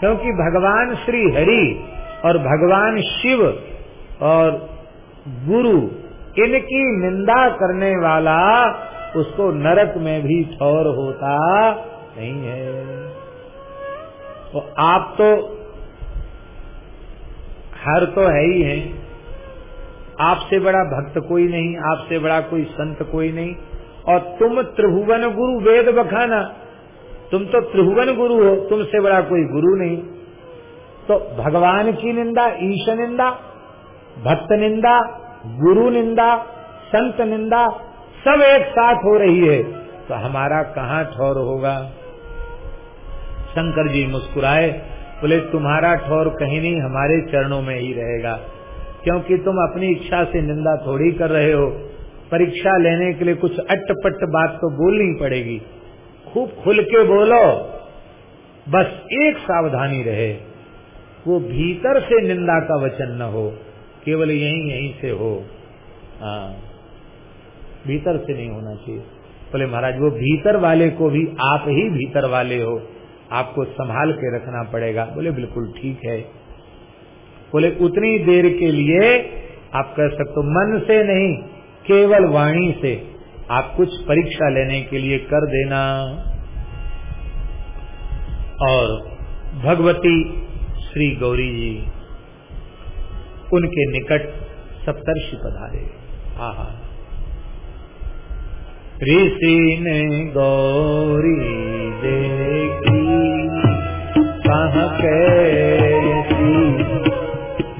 क्योंकि भगवान श्री हरि और भगवान शिव और गुरु, इनकी निंदा करने वाला उसको नरक में भी ठौर होता नहीं है। तो आप तो हर तो है ही है। आपसे बड़ा भक्त कोई नहीं, आपसे बड़ा कोई संत कोई नहीं। और तुम त्रिभुवन गुरु, वेद बखाना। तुम तो त्रिभुवन गुरु हो, तुमसे बड़ा कोई गुरु नहीं। तो भगवान की निंदा ईश निंदा, भक्त निंदा, गुरु निंदा, संत निंदा, सब एक साथ हो रही है। तो हमारा कहाँ ठौर होगा? शंकर जी मुस्कुराए, बोले, तुम्हारा ठौर कहीं नहीं, हमारे चरणों में ही रहेगा। क्योंकि तुम अपनी इच्छा से निंदा थोड़ी कर रहे हो। परीक्षा लेने के लिए कुछ अट्टपट्ट बात तो बोलनी पड़ेगी। खूब खुल के बोलो। बस एक सावधानी रहे। वो भीतर से निंदा का वचन न हो। केवल यहीं यहीं से हो। हाँ। भीतर से नहीं होना चाहिए। बोले महाराज, वो भीतर वाले को भी आप ही भीतर वाले हो। आपको संभाल के रखना पड़ेगा। बोले, बिल्कुल ठीक है। बोले, उतनी देर के लिए आप कह सकते हो। मन से नहीं, केवल वाणी से। आप कुछ परीक्षा लेने के लिए कर देना। और भगवती श्री गौरी जी उनके निकट सप्तर्षि पधारे। आहा। ऋषि ने गौरी देखी, कह कैसी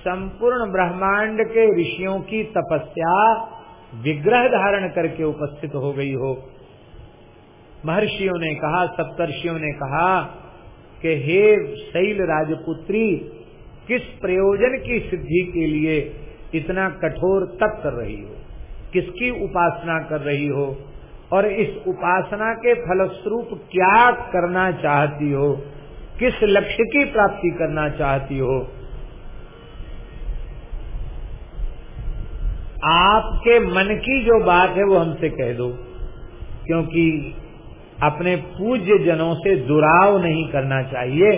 संपूर्ण ब्रह्मांड के ऋषियों की तपस्या विग्रह धारण करके उपस्थित हो गई हो। महर्षियों ने कहा, सप्तर्षियों ने कहा कि हे शैल राजपुत्री, किस प्रयोजन की सिद्धि के लिए इतना कठोर तप कर रही हो? किसकी उपासना कर रही हो? और इस उपासना के फलस्वरूप क्या करना चाहती हो? किस लक्ष्य की प्राप्ति करना चाहती हो? आपके मन की जो बात है वो हमसे कह दो, क्योंकि अपने पूज्य जनों से दुराव नहीं करना चाहिए।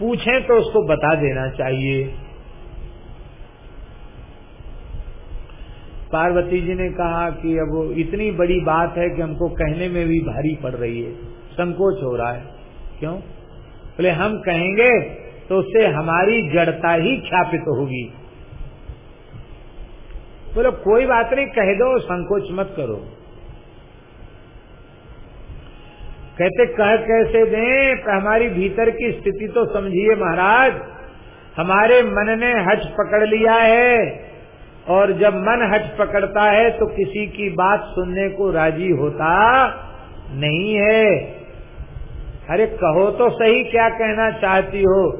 पूछें तो उसको बता देना चाहिए। पार्वती जी ने कहा कि अब इतनी बड़ी बात है कि हमको कहने में भी भारी पड़ रही है, संकोच हो रहा है। क्यों? बोले, हम कहेंगे तो उससे हमारी जड़ता ही ख्यापित होगी। बोले, कोई बात नहीं, कह दो, संकोच मत करो। कहते, कह कैसे दें हमारी भीतर की स्थिति तो समझिए महाराज, हमारे मन ने हट पकड़ लिया है, और जब मन हट पकड़ता है तो किसी की बात सुनने को राज़ी होता नहीं है। अरे, कहो तो सही, क्या कहना चाहती हो?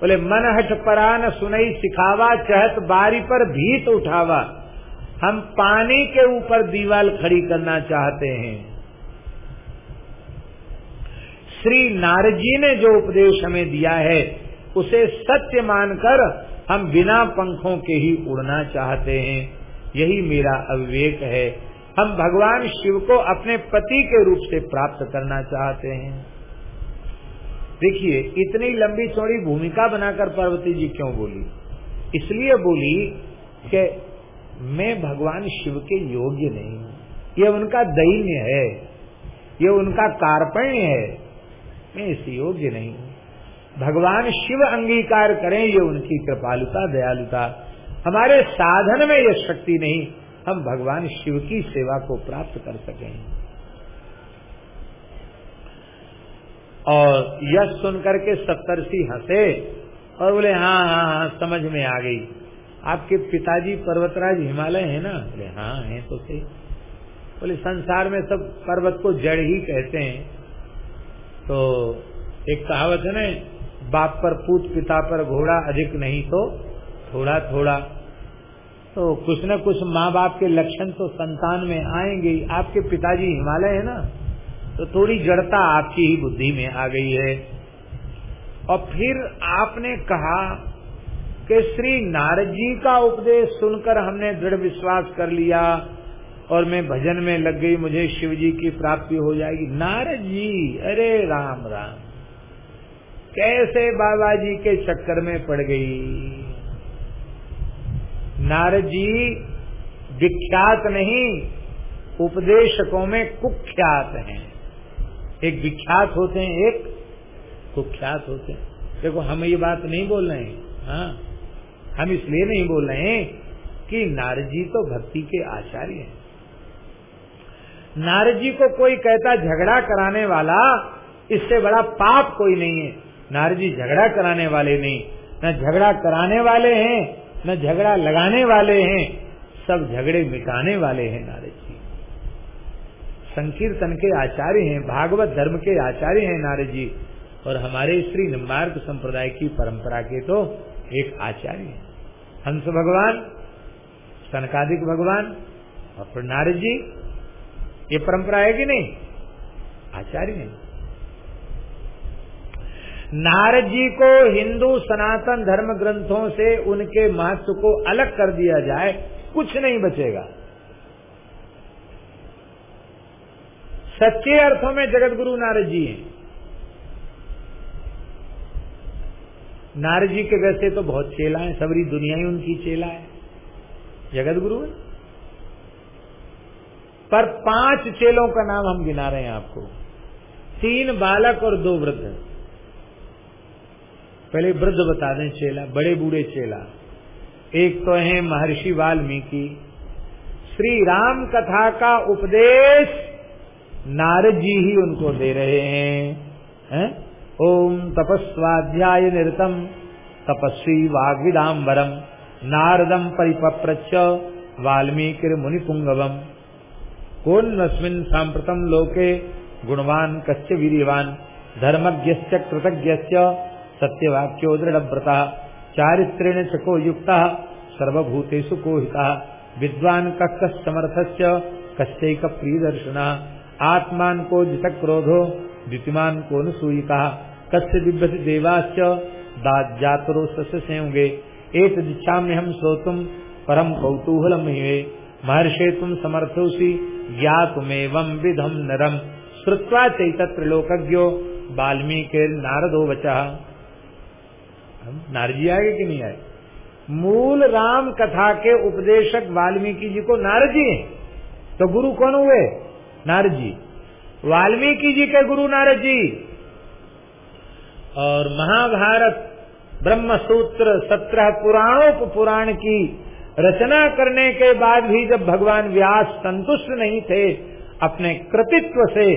बोले, मन हट परा न सुनई सिखावा, चहत बारी पर भीत उठावा। हम पानी के ऊपर दीवाल खड़ी करना चाहते हैं। श्री नारजी ने जो उपदेश हमें दिया है, उसे सत्य मानकर हम बिना पंखों के ही उड़ना चाहते हैं। यही मेरा अविवेक है। हम भगवान शिव को अपने पति के रूप से प्राप्त करना चाहते हैं। देखिए, इतनी लंबी चौड़ी भूमिका बनाकर पार्वती जी क्यों बोली? इसलिए बोली कि मैं भगवान शिव के योग्य नहीं हूँ। ये उनका दैन्य है। ये उनका कार्पण्य है। मैं इस योग्य नहीं हूँ। भगवान शिव अंगीकार करें ये उनकी कृपालुता, दयालुता। हमारे साधन में ये शक्ति नहीं। हम भगवान शिव की सेवा को प्राप्त कर सकें। और यह सुनकर के सप्तर्षि हंसे और बोले हाँ हाँ हाँ समझ में आ गई। आपके पिताजी पर्वतराज हिमालय है ना? बोले हाँ है तो सही। बोले, संसार में सब पर्वत को जड़ ही कहते हैं। तो एक कहावत है ना, बाप पर पूत, पिता पर घोड़ा, अधिक नहीं तो थोड़ा थोड़ा। तो कुछ न कुछ माँ बाप के लक्षण तो संतान में आएँगे आपके पिताजी हिमालय है ना तो थोड़ी जड़ता आपकी ही बुद्धि में आ गई है। और फिर आपने कहा कि श्री नारद जी का उपदेश सुनकर हमने दृढ़ विश्वास कर लिया और मैं भजन में लग गई, मुझे शिव जी की प्राप्ति हो जाएगी। नारद जी, अरे राम राम। कैसे बाबा जी के चक्कर में पड़ गई? नारद जी विख्यात नहीं, उपदेशकों में कुख्यात हैं। एक विख्यात होते हैं, एक कुख्यात होते हैं। देखो, हम ये बात नहीं बोल रहे हैं। हाँ। हम इसलिए नहीं बोल रहे हैं कि नारजी तो भक्ति के आचार्य हैं। नारद जी को कोई कहता झगड़ा कराने वाला, इससे बड़ा पाप कोई नहीं है। नारजी झगड़ा कराने वाले नहीं। न झगड़ा कराने वाले हैं, न झगड़ा लगाने वाले हैं। सब झगड़े मिटाने वाले हैं नारद जी संकीर्तन के आचार्य हैं, भागवत धर्म के आचार्य हैं नारद जी और हमारे श्री निम्बार्क संप्रदाय की परंपरा के तो एक आचार्य हैं हंस भगवान, सनकादिक भगवान और फिर नारद जी, ये परंपरा है कि नहीं? आचार्य नहीं नारद जी को हिंदू सनातन धर्म ग्रंथों से उनके महत्व को अलग कर दिया जाए, कुछ नहीं बचेगा। सच्चे अर्थों में जगत गुरु नारद जी हैं। नारद जी के वैसे तो बहुत चेला है, सबरी दुनिया ही उनकी चेला है। जगत गुरु है। पर पाँच चेलों का नाम हम गिना रहे हैं आपको। तीन बालक और दो वृद्ध। पहले वृद्ध बता दें चेला, बड़े बूढ़े चेला। एक तो है महर्षि वाल्मीकि। श्री राम कथा का उपदेश नारद जी ही उनको दे रहे हैं। है? ओम तपस्वाध्याय निरतम तपस्वी वाग्विदाम्बरम नारदम परिपप्रच्छ। वाल्मीकि मुनि पुंगवम कौन सांप्रतम लोके गुणवान कच्च वीरवान धर्मज्ञ कृतज्ञ सत्यवाक्यो दृढ़व्रता। चारित्रेण चको युक्त। सर्वभूतेषु को हिता। विद्वान कक्ष समर्थ कश्चक प्रिय दर्शन आत्मान को जित द्युतिमान को नूयिका कस्य दिव्य देवाश्च? जातरो संगे एक दीक्षा में हम श्रोतुम परम कौतूहल महिवे महर्षे तुम समर्थोसी ज्ञातमेवं विधम नरम। श्रुवा चैतत्रलोकज्ञो वाल्मीकि नारदो हम नारजी आए कि नहीं आए? मूल राम कथा के उपदेशक वाल्मीकि जी को नारजी तो गुरु कौन हुए? नारद जी वाल्मीकि जी के गुरु नारद जी। और महाभारत ब्रह्म सूत्र सत्रह पुराणों पुराण की रचना करने के बाद भी जब भगवान व्यास संतुष्ट नहीं थे अपने कृतित्व से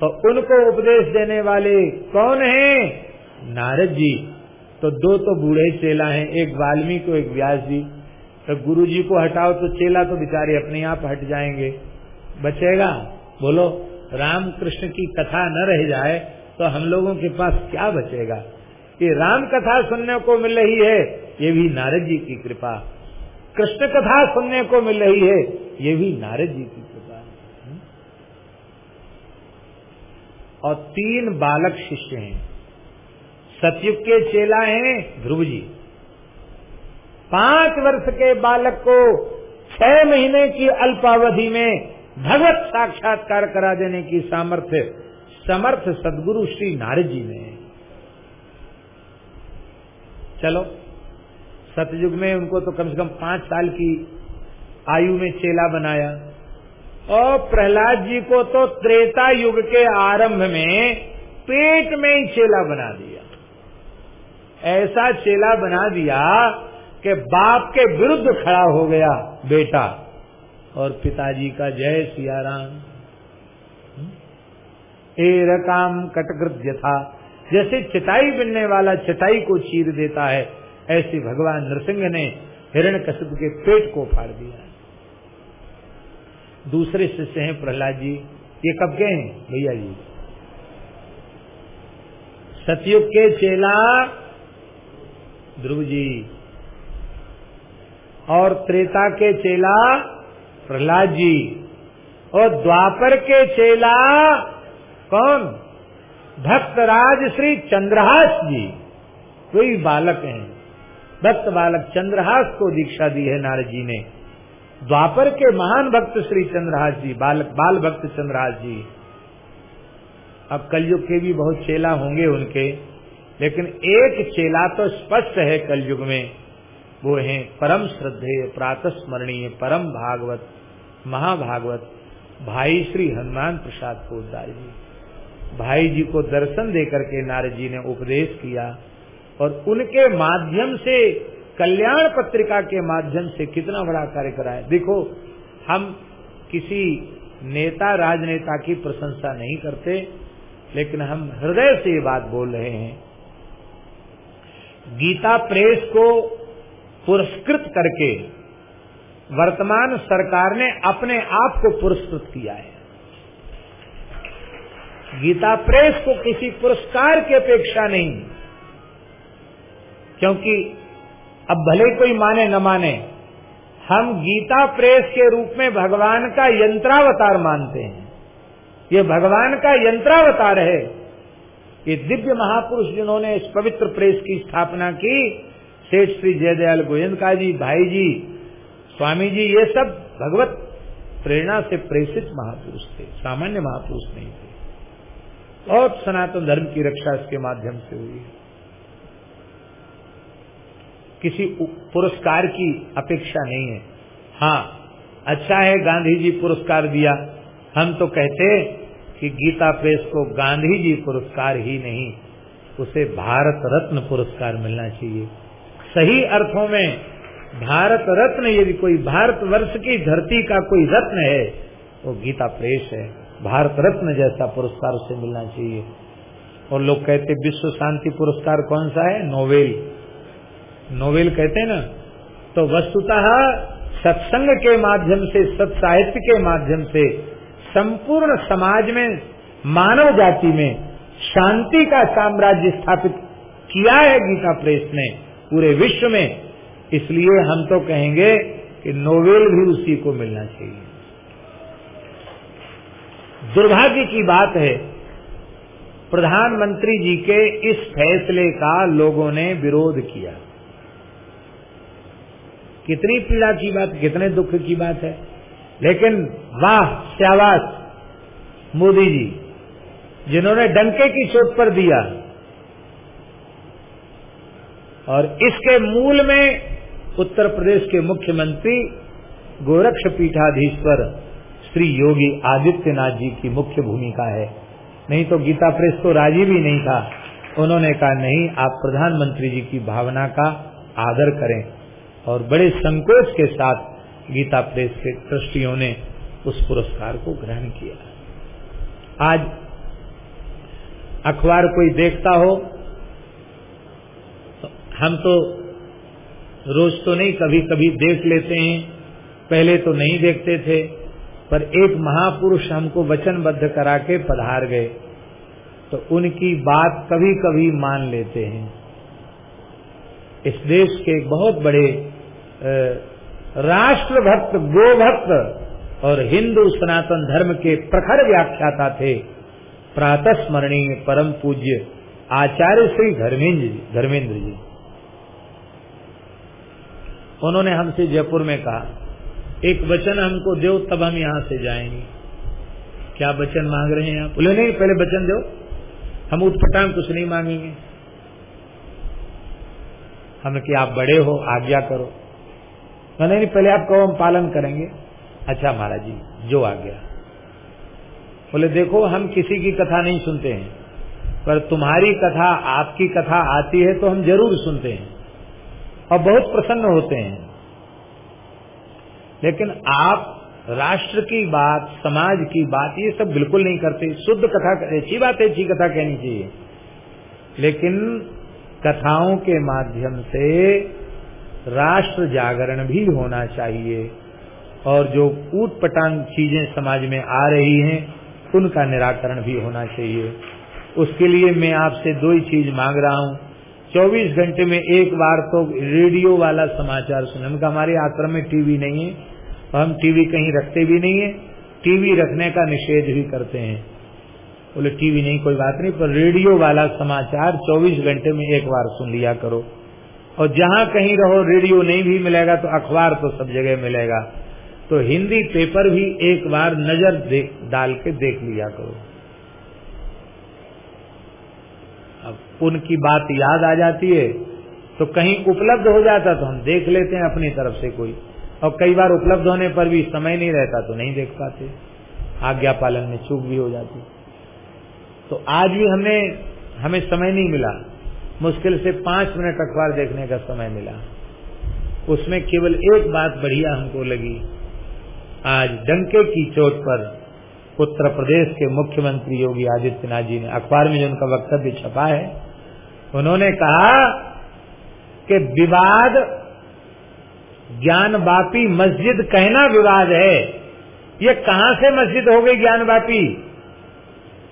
तो उनको उपदेश देने वाले कौन हैं? नारद जी। तो दो तो बूढ़े चेला हैं, एक वाल्मीकि, एक व्यास जी। तो गुरु जी को हटाओ तो चेला तो बेचारे अपने आप हट जाएँगे। बचेगा? बोलो। राम कृष्ण की कथा न रह जाए तो हम लोगों के पास क्या बचेगा? ये राम कथा सुनने को मिल रही है, ये भी नारद जी की कृपा। कृष्ण कथा सुनने को मिल रही है, ये भी नारद जी की कृपा। और तीन बालक शिष्य हैं। सतयुग के चेला हैं ध्रुव जी। पाँच वर्ष के बालक को छह महीने की अल्पावधि में भगवत साक्षात्कार करा देने की सामर्थ्य, समर्थ सदगुरु श्री नारद जी में चलो, सतयुग में उनको तो कम से कम पाँच साल की आयु में चेला बनाया। और प्रहलाद जी को तो त्रेता युग के आरंभ में पेट में ही चेला बना दिया। ऐसा चेला बना दिया कि बाप के विरुद्ध खड़ा हो गया बेटा। और पिताजी का जय सियाराम। एर काम कटकृत्य था। जैसे चिताई बिनने वाला चिताई को चीर देता है, ऐसे भगवान नरसिंह ने हिरण कश्यप के पेट को फाड़ दिया। दूसरे शिष्य हैं प्रहलाद जी, ये कब गए हैं भैया जी? सतयुग के चेला ध्रुव जी। और त्रेता के चेला प्रहलाद जी और द्वापर के चेला कौन? भक्तराज श्री चंद्रहास जी। कोई बालक हैं। भक्त बालक चंद्रहास को दीक्षा दी है नारद जी ने। द्वापर के महान भक्त श्री चंद्रहास जी, बालक, बाल भक्त चंद्रहास जी। अब कलयुग के भी बहुत चेला होंगे उनके, लेकिन एक चेला तो स्पष्ट है कलयुग में। वो है परम श्रद्धेय, प्रातस्मरणीय, परम भागवत। महाभागवत, भाई श्री हनुमान प्रसाद पोदार जी। भाई जी को दर्शन देकर के नारद जी ने उपदेश किया और उनके माध्यम से, कल्याण पत्रिका के माध्यम से कितना बड़ा कार्य कराया देखो, हम किसी नेता, राजनेता की प्रशंसा नहीं करते, लेकिन हम हृदय से ये बात बोल रहे हैं। गीता प्रेस को पुरस्कृत करके वर्तमान सरकार ने अपने आप को पुरस्कृत किया है। गीता प्रेस को किसी पुरस्कार की अपेक्षा नहीं, क्योंकि अब भले कोई माने न माने, हम गीता प्रेस के रूप में भगवान का यंत्रावतार मानते हैं। ये भगवान का यंत्रावतार है। ये दिव्य महापुरुष जिन्होंने इस पवित्र प्रेस की स्थापना की, सेठ श्री जयदयाल गोयंका जी, भाई जी स्वामी जी, ये सब भगवत प्रेरणा से प्रेषित महापुरुष थे, सामान्य महापुरुष नहीं थे। बहुत सनातन धर्म की रक्षा इसके माध्यम से हुई है। किसी पुरस्कार की अपेक्षा नहीं है। हाँ अच्छा है गांधी जी पुरस्कार दिया। हम तो कहते कि गीता प्रेस को गांधी जी पुरस्कार ही नहीं, उसे भारत रत्न पुरस्कार मिलना चाहिए। सही अर्थों में भारत रत्न, यदि कोई भारत वर्ष की धरती का कोई रत्न है, वो गीता प्रेस है। भारत रत्न जैसा पुरस्कार उसे मिलना चाहिए। और लोग कहते, विश्व शांति पुरस्कार कौन सा है? नोवेल नोवेल कहते ना तो वस्तुतः सत्संग के माध्यम से, सत साहित्य के माध्यम से, संपूर्ण समाज में, मानव जाति में, शांति का साम्राज्य स्थापित किया है गीता प्रेस ने। पूरे विश्व में इसलिए हम तो कहेंगे कि नोवेल भी उसी को मिलना चाहिए। दुर्भाग्य की बात है, प्रधानमंत्री जी के इस फैसले का लोगों ने विरोध किया। कितनी पीड़ा की बात, कितने दुख की बात है। लेकिन वाह श्यावास मोदी जी, जिन्होंने डंके की चोट पर दिया। और इसके मूल में उत्तर प्रदेश के मुख्यमंत्री, गोरक्ष पीठाधीश्वर श्री योगी आदित्यनाथ जी की मुख्य भूमिका है। नहीं तो गीता प्रेस तो राज़ी भी नहीं था। उन्होंने कहा, नहीं, आप प्रधानमंत्री जी की भावना का आदर करें। और बड़े संकोच के साथ गीता प्रेस के ट्रस्टियों ने उस पुरस्कार को ग्रहण किया। आज अखबार कोई देखता हो तो हम तो रोज तो नहीं कभी कभी देख लेते हैं। पहले तो नहीं देखते थे, पर एक महापुरुष हमको वचनबद्ध करा के पधार गए। तो उनकी बात कभी कभी मान लेते हैं। इस देश के बहुत बड़े राष्ट्रभक्त, गोभक्त और हिंदू सनातन धर्म के प्रखर व्याख्याता थे प्रातः स्मरणीय परम पूज्य आचार्य श्री धर्मेंद्र जी धर्मेंद्र जी। उन्होंने हमसे जयपुर में कहा, एक वचन हमको दो, तब हम यहाँ से जाएँगे। क्या वचन मांग रहे हैं आप? बोले, नहीं, पहले वचन दो। हम उठपटांग कुछ नहीं मांगेंगे। हमने कि आप बड़े हो, आज्ञा करो। नहीं नहीं, पहले आप कहो हम पालन करेंगे। अच्छा महाराज जी जो आज्ञा। बोले, देखो, हम किसी की कथा नहीं सुनते हैं, पर तुम्हारी कथा आपकी कथा आती है तो हम ज़रूर सुनते हैं। और बहुत प्रसन्न होते हैं। लेकिन आप राष्ट्र की बात, समाज की बात, ये सब बिल्कुल नहीं करते। शुद्ध कथा अच्छी बात है, अच्छी कथा कहनी चाहिए। लेकिन कथाओं के माध्यम से राष्ट्र जागरण भी होना चाहिए और जो ऊट पटांग चीज़ें समाज में आ रही हैं, उनका निराकरण भी होना चाहिए। उसके लिए मैं आपसे दो ही चीज़ मांग रहा हूँ। 24 घंटे में एक बार तो रेडियो वाला समाचार सुने। हमका हमारे आश्रम में टीवी नहीं है हम टीवी कहीं रखते भी नहीं है। टीवी रखने का निषेध भी करते हैं। बोले, टीवी नहीं, कोई बात नहीं, पर रेडियो वाला समाचार 24 घंटे में एक बार सुन लिया करो। और जहाँ कहीं रहो, रेडियो नहीं भी मिलेगा तो अखबार तो सब जगह मिलेगा। तो हिंदी पेपर भी एक बार नज़र डाल के देख लिया करो अब उनकी बात याद आ जाती है तो कहीं उपलब्ध हो जाता तो हम देख लेते हैं अपनी तरफ़ से कोई। और कई बार उपलब्ध होने पर भी समय नहीं रहता तो नहीं देख पाते। आज्ञा पालन में चूक भी हो जाती। तो आज भी हमने हमें समय नहीं मिला। मुश्किल से पाँच मिनट अखबार देखने का समय मिला। उसमें केवल एक बात बढ़िया हमको लगी। आज डंके की चोट पर उत्तर प्रदेश के मुख्यमंत्री योगी आदित्यनाथ जी ने, अखबार में जो उनका वक्तव्य छपा है उन्होंने कहा कि विवाद ज्ञान बापी मस्जिद कहना विवाद है। ये कहाँ से मस्जिद हो गई ज्ञान बापी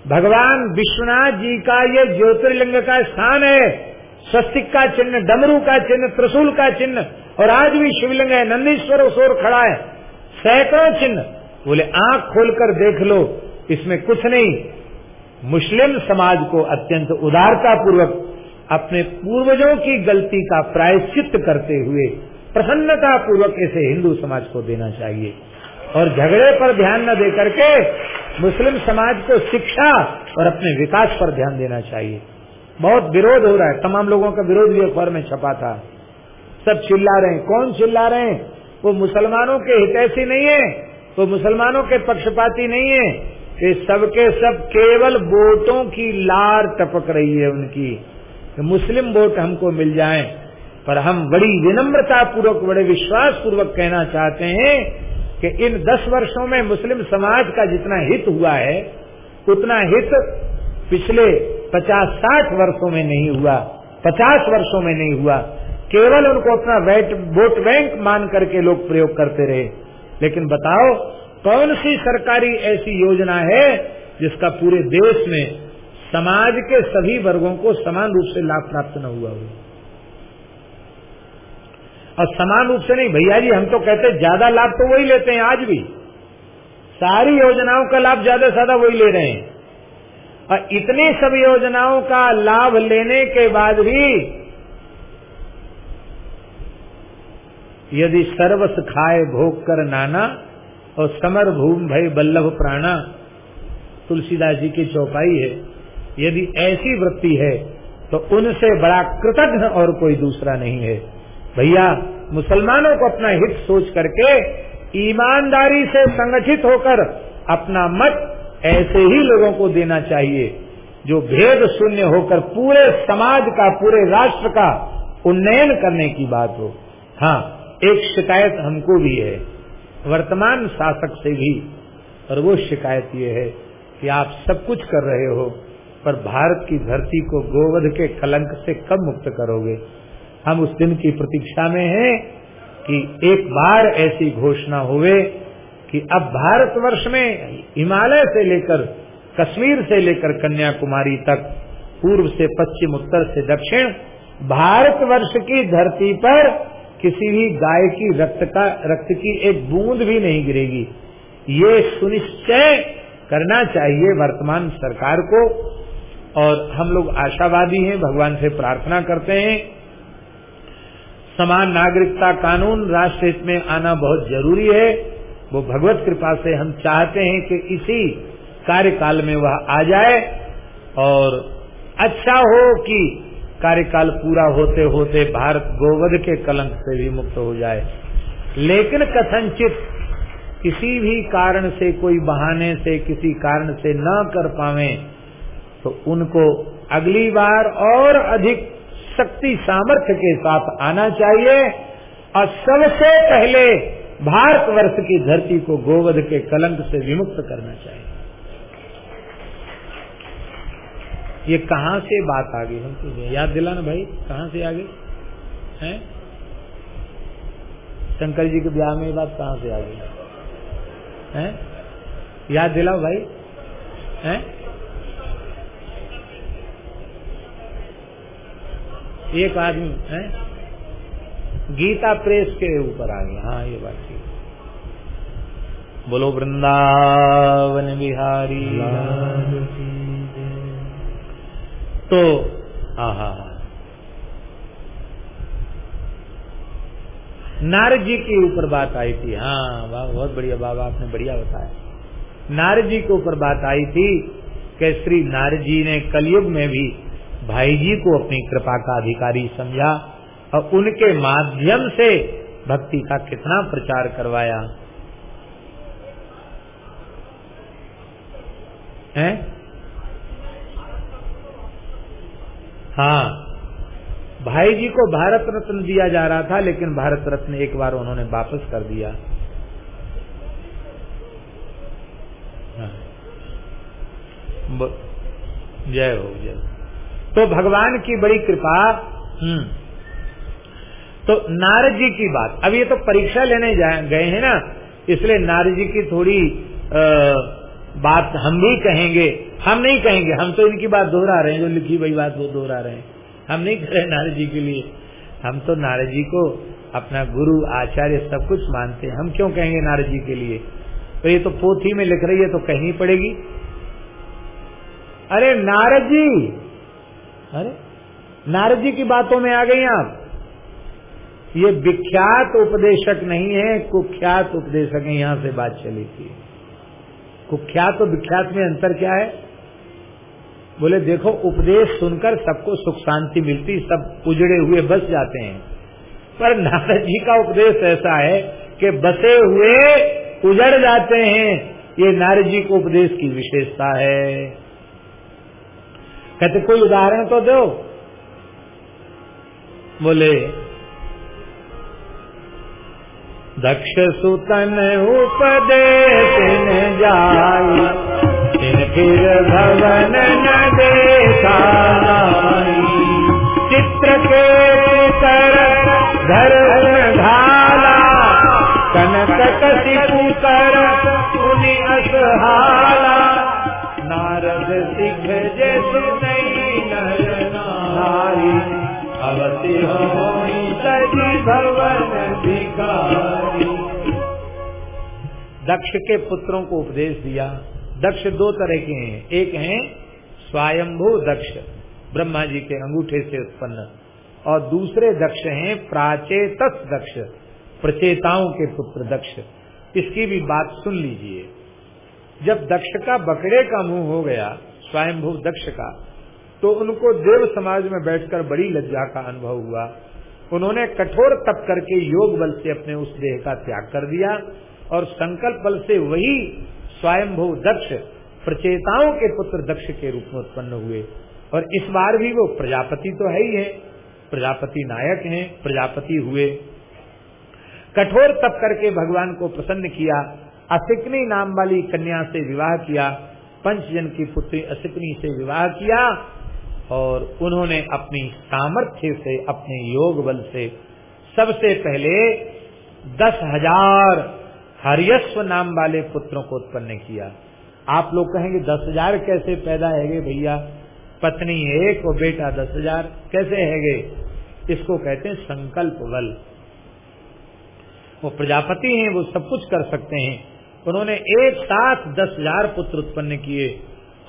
भगवान विश्वनाथ जी का ये ज्योतिर्लिंग का स्थान है। स्वस्तिक का चिन्ह, डमरू का चिन्ह, त्रिशूल का चिन्ह, और आज भी शिवलिंग है। नंदीश्वर उस ओर खड़ा है। सैकड़ों चिन्ह। बोले, आँख खोलकर देख लो। इसमें कुछ नहीं। मुस्लिम समाज को अत्यंत उदारता पूर्वक अपने पूर्वजों की गलती का प्रायश्चित करते हुए प्रसन्नता पूर्वक इसे हिंदू समाज को देना चाहिए। और झगड़े पर ध्यान न दे करके मुस्लिम समाज को शिक्षा और अपने विकास पर ध्यान देना चाहिए। बहुत विरोध हो रहा है। तमाम लोगों का विरोध भी अखबार में छपा था। सब चिल्ला रहे हैं। कौन चिल्ला रहे हैं? वो मुसलमानों के हितैषी नहीं है। वो मुसलमानों के पक्षपाती नहीं है। ये सबके सब केवल वोटों की लार टपक रही है उनकी। कि मुस्लिम वोट हमको मिल जाए। पर हम बड़ी विनम्रता पूर्वक बड़े विश्वास पूर्वक कहना चाहते हैं कि इन दस वर्षों में मुस्लिम समाज का जितना हित हुआ है, उतना हित पिछले पचास साठ वर्षों में नहीं हुआ, पचास वर्षों में नहीं हुआ। केवल उनको अपना वोट बैंक मान करके लोग प्रयोग करते रहे। लेकिन बताओ, कौन सी सरकारी ऐसी योजना है जिसका पूरे देश में समाज के सभी वर्गों को समान रूप से लाभ प्राप्त न हुआ हो। और समान रूप से नहीं, भैया जी, हम तो कहते ज़्यादा लाभ तो वही लेते हैं आज भी। सारी योजनाओं का लाभ ज़्यादा से ज़्यादा वही ले रहे हैं। और इतनी सब योजनाओं का लाभ लेने के बाद भी यदि सर्वस खाए भोग कर नाना और समर भूम भय बल्लभ प्राणा, तुलसीदास जी की चौपाई है। यदि ऐसी वृत्ति है तो उनसे बड़ा कृतज्ञ और कोई दूसरा नहीं है। भैया, मुसलमानों को अपना हित सोच करके ईमानदारी से संगठित होकर अपना मत ऐसे ही लोगों को देना चाहिए, जो भेद शून्य होकर पूरे समाज का, पूरे राष्ट्र का उन्नयन करने की बात हो। हाँ एक शिकायत हमको भी है, वर्तमान शासक से भी, और वो शिकायत ये है कि आप सब कुछ कर रहे हो पर भारत की धरती को गोवध के कलंक से कब मुक्त करोगे? हम उस दिन की प्रतीक्षा में हैं कि एक बार ऐसी घोषणा हुए कि अब भारतवर्ष में हिमालय से लेकर कश्मीर से लेकर कन्याकुमारी तक, पूर्व से पश्चिम, उत्तर से दक्षिण, भारतवर्ष की धरती पर किसी भी गाय की रक्त का, रक्त की एक बूंद भी नहीं गिरेगी। ये सुनिश्चय करना चाहिए वर्तमान सरकार को और हम लोग आशावादी हैं, भगवान से प्रार्थना करते हैं। समान नागरिकता कानून, राष्ट्र हित में आना बहुत ज़रूरी है। वो भगवत कृपा से हम चाहते हैं कि इसी कार्यकाल में वह आ जाए और अच्छा हो कि कार्यकाल पूरा होते होते भारत गोवध के कलंक से भी मुक्त हो जाए। लेकिन कथनचित किसी भी कारण से, कोई बहाने से, किसी कारण से न कर पावे तो उनको अगली बार और अधिक शक्ति सामर्थ्य के साथ आना चाहिए। और सबसे पहले भारतवर्ष की धरती को गोवध के कलंक से विमुक्त करना चाहिए। ये कहाँ से बात आ गई? हमको याद दिलाना भाई, कहाँ से आ गई? है? शंकर जी के ब्याह में ये बात कहाँ से आ गई? है? याद दिलाओ भाई। है? एक आदमी, है? गीता प्रेस के ऊपर आ गया। हाँ ये बात ठीक बोलो, वृंदावन बिहारी। तो हाँ हाँ हाँ। नारद जी के ऊपर बात आई थी। हाँ बहुत बढ़िया बाबा आपने बढ़िया बताया। नारद जी के ऊपर बात आई थी कि श्री नारद जी ने कलयुग में भी भाई जी को अपनी कृपा का अधिकारी समझा और उनके माध्यम से भक्ति का कितना प्रचार करवाया। है? हाँ। भाई जी को भारत रत्न दिया जा रहा था, लेकिन भारत रत्न एक बार उन्होंने वापस कर दिया। हाँ। जय हो जय हो। तो भगवान की बड़ी कृपा हम्म तो नारद जी की बात। अब ये तो परीक्षा लेने गए हैं ना इसलिए नारद जी की थोड़ी आ, बात हम भी कहेंगे। हम नहीं कहेंगे हम तो इनकी बात दोहरा रहे हैं जो लिखी हुई बात वो दोहरा रहे हैं। हम नहीं कह रहे नारद जी के लिए। हम तो नारद जी को अपना गुरु आचार्य सब कुछ मानते हैं। हम क्यों कहेंगे नारद जी के लिए? तो ये तो पोथी में लिख रही है तो कहनी पड़ेगी। अरे नारद जी अरे, नारद जी की बातों में आ गई आप। ये विख्यात उपदेशक नहीं है, कुख्यात उपदेशक है, यहाँ से बात चली थी। कुख्यात और विख्यात में अंतर क्या है? बोले, देखो, उपदेश सुनकर सबको सुख शांति मिलती, सब उजड़े हुए बस जाते हैं। पर नारद जी का उपदेश ऐसा है कि बसे हुए उजड़ जाते हैं। ये नारद जी को उपदेश की विशेषता है। कहते, कोई उदाहरण तो दो। बोले, दक्ष सुतन उपदेश फिर भवन न देखा चित्र के कर घर दक्ष के पुत्रों को उपदेश दिया। दक्ष दो तरह के हैं। एक हैं स्वयंभू दक्ष, ब्रह्मा जी के अंगूठे से उत्पन्न। और दूसरे दक्ष हैं प्राचेत दक्ष, प्रचेताओं के पुत्र दक्ष। इसकी भी बात सुन लीजिए। जब दक्ष का बकरे का मुँह हो गया, स्वयंभू दक्ष का तो उनको देव समाज में बैठकर बड़ी लज्जा का अनुभव हुआ। उन्होंने कठोर तप करके योग बल से अपने उस देह का त्याग कर दिया और संकल्प बल से वही स्वयंभू दक्ष, प्रचेताओं के पुत्र दक्ष के रूप में उत्पन्न हुए। और इस बार भी वो प्रजापति तो है ही है। प्रजापति नायक हैं, प्रजापति हुए। कठोर तप करके भगवान को प्रसन्न किया, असिकनी नाम वाली कन्या से विवाह किया, पंचजन की पुत्री असिकनी से विवाह किया और उन्होंने अपनी सामर्थ्य से, अपने योग बल से सबसे पहले दस हज़ार हरियस्व नाम वाले पुत्रों को उत्पन्न किया। आप लोग कहेंगे, दस हज़ार कैसे पैदा है भैया? पत्नी एक और बेटा दस हज़ार। कैसे है इसको कहते हैं संकल्प बल। वो प्रजापति हैं, वो सब कुछ कर सकते हैं। उन्होंने एक साथ दस हज़ार पुत्र उत्पन्न किए।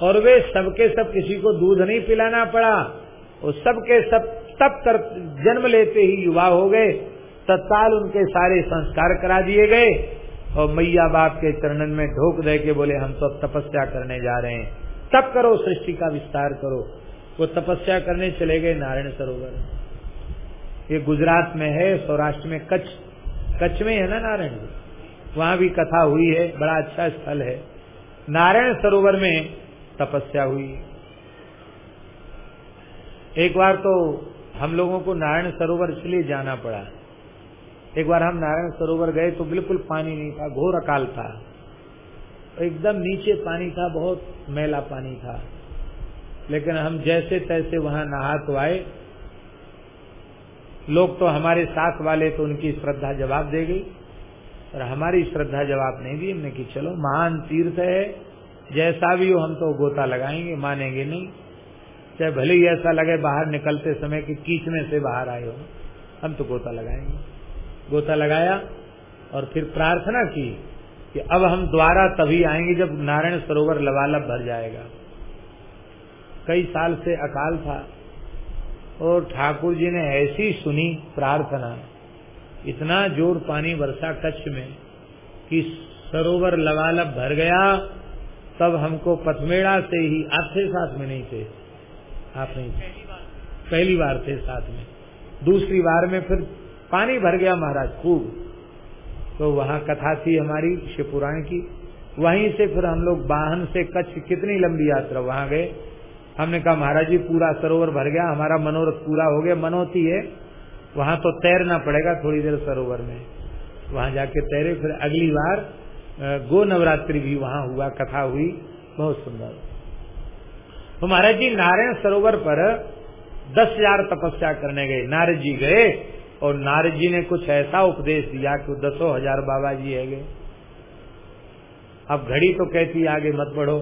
और वे सबके सब किसी को दूध नहीं पिलाना पड़ा। और सबके सब तब कर जन्म लेते ही युवा हो गए। तत्काल उनके सारे संस्कार करा दिए गए। और मैया बाप के चरणन में ढोक दे के बोले, हम तो तपस्या करने जा रहे हैं। तब करो, सृष्टि का विस्तार करो। वो तपस्या करने चले गए नारायण सरोवर। ये गुजरात में है, सौराष्ट्र में कच्छ। कच्छ में है ना नारायण वहाँ भी कथा हुई है, बड़ा अच्छा स्थल है। नारायण सरोवर में तपस्या हुई। एक बार तो हम लोगों को नारायण सरोवर इसलिए जाना पड़ा। एक बार हम नारायण सरोवर गए तो बिल्कुल पानी नहीं था, घोर अकाल था। एकदम नीचे पानी था, बहुत मैला पानी था। लेकिन हम जैसे तैसे वहाँ नहा तो आए। लोग तो हमारे साथ वाले तो उनकी श्रद्धा जवाब दे गई। और हमारी श्रद्धा जवाब नहीं दी हमने कि चलो महान तीर्थ है। जैसा भी हो हम तो गोता लगाएँगे, मानेंगे नहीं। चाहे भले ही ऐसा लगे बाहर निकलते समय कि कीचने से बाहर आए हो, हम तो गोता लगाएँगे। गोता लगाया और फिर प्रार्थना की कि अब हम द्वारा तभी आएँगे जब नारायण सरोवर लबालब भर जाएगा। कई साल से अकाल था और ठाकुर जी ने ऐसी सुनी प्रार्थना, इतना ज़ोर पानी वर्षा कच्छ में कि सरोवर लबालब भर गया तब हमको पथमेड़ा से ही आप थे साथ में नहीं थे? आप नहीं थे। पहली बार। थे साथ में। दूसरी बार में फिर पानी भर गया महाराज खूब। तो वहाँ कथा थी हमारी शिवपुराण की। वहीं से फिर हम लोग वाहन से कच्छ कितनी लंबी यात्रा वहाँ गए। हमने कहा महाराज जी पूरा सरोवर भर गया हमारा मनोरथ पूरा हो गया मनोती है। वहाँ तो तैरना पड़ेगा थोड़ी देर सरोवर में। वहाँ जाके तैरे फिर अगली बार गो नवरात्रि भी वहाँ हुआ, कथा हुई, बहुत सुंदर। तो महाराज जी, नारायण सरोवर पर दस हज़ार तपस्या करने गए। नारद जी गए और नारद जी ने कुछ ऐसा उपदेश दिया कि दसों हज़ार बाबा जी है गए। अब घड़ी तो कहती, आगे मत बढ़ो।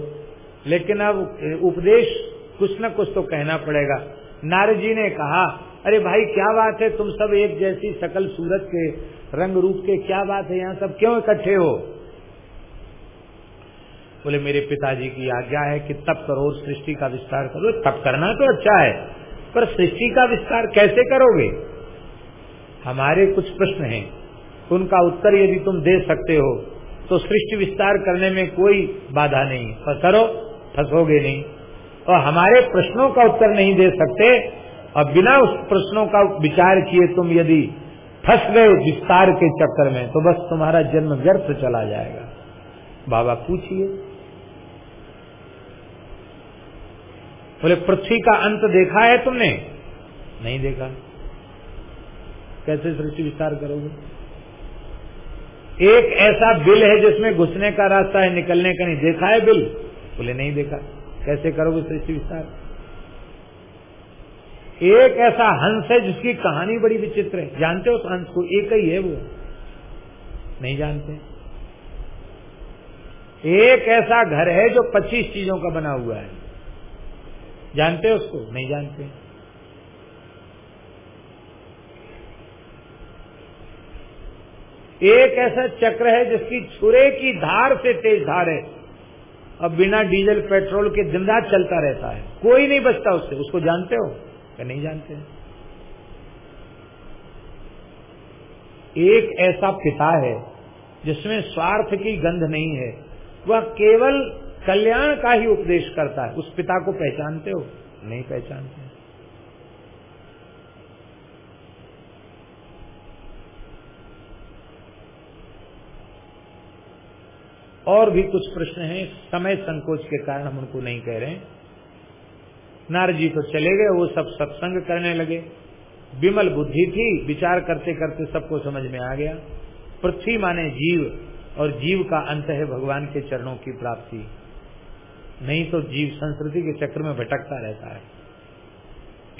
लेकिन अब उपदेश कुछ न कुछ तो कहना पड़ेगा। नारद जी ने कहा, अरे भाई, क्या बात है? तुम सब एक जैसी सकल सूरत के रंग रूप के, क्या बात है? यहाँ सब क्यों इकट्ठे हो? बोले, मेरे पिताजी की आज्ञा है कि तप करो, सृष्टि का विस्तार करो, तप करना तो अच्छा है, पर सृष्टि का विस्तार कैसे करोगे? हमारे कुछ प्रश्न हैं। उनका उत्तर यदि तुम दे सकते हो तो सृष्टि विस्तार करने में कोई बाधा नहीं। पर करो फंसोगे नहीं। और हमारे प्रश्नों का उत्तर नहीं दे सकते, और बिना उस प्रश्नों का विचार किए तुम यदि फंस गए विस्तार के चक्कर में तो बस तुम्हारा जन्म व्यर्थ चला जाएगा। बाबा पूछिए। बोले, पृथ्वी का अंत देखा है तुमने? नहीं देखा। कैसे सृष्टि विस्तार करोगे? एक ऐसा बिल है जिसमें घुसने का रास्ता है, निकलने का नहीं। देखा है बिल? बोले, नहीं देखा। कैसे करोगे सृष्टि विस्तार? एक ऐसा हंस है जिसकी कहानी बड़ी विचित्र है। जानते हो उस हंस को? एक ही है वो। नहीं जानते। एक ऐसा घर है जो 25 चीज़ों का बना हुआ है। जानते हो उसको? नहीं जानते। एक ऐसा चक्र है जिसकी छुरे की धार से तेज धार है। अब बिना डीजल, पेट्रोल के दिन रात चलता रहता है। कोई नहीं बचता उससे। उसको जानते हो? क्या नहीं जानते? एक ऐसा पिता है जिसमें स्वार्थ की गंध नहीं है। वह केवल कल्याण का ही उपदेश करता है। उस पिता को पहचानते हो? नहीं पहचानते। और भी कुछ प्रश्न हैं। समय संकोच के कारण हम उनको नहीं कह रहे नारद जी तो चले गए, वो सब सत्संग करने लगे। विमल बुद्धि थी, विचार करते करते सबको समझ में आ गया। पृथ्वी माने जीव, और जीव का अंत है भगवान के चरणों की प्राप्ति। नहीं तो जीव संस्कृति के चक्र में भटकता रहता है।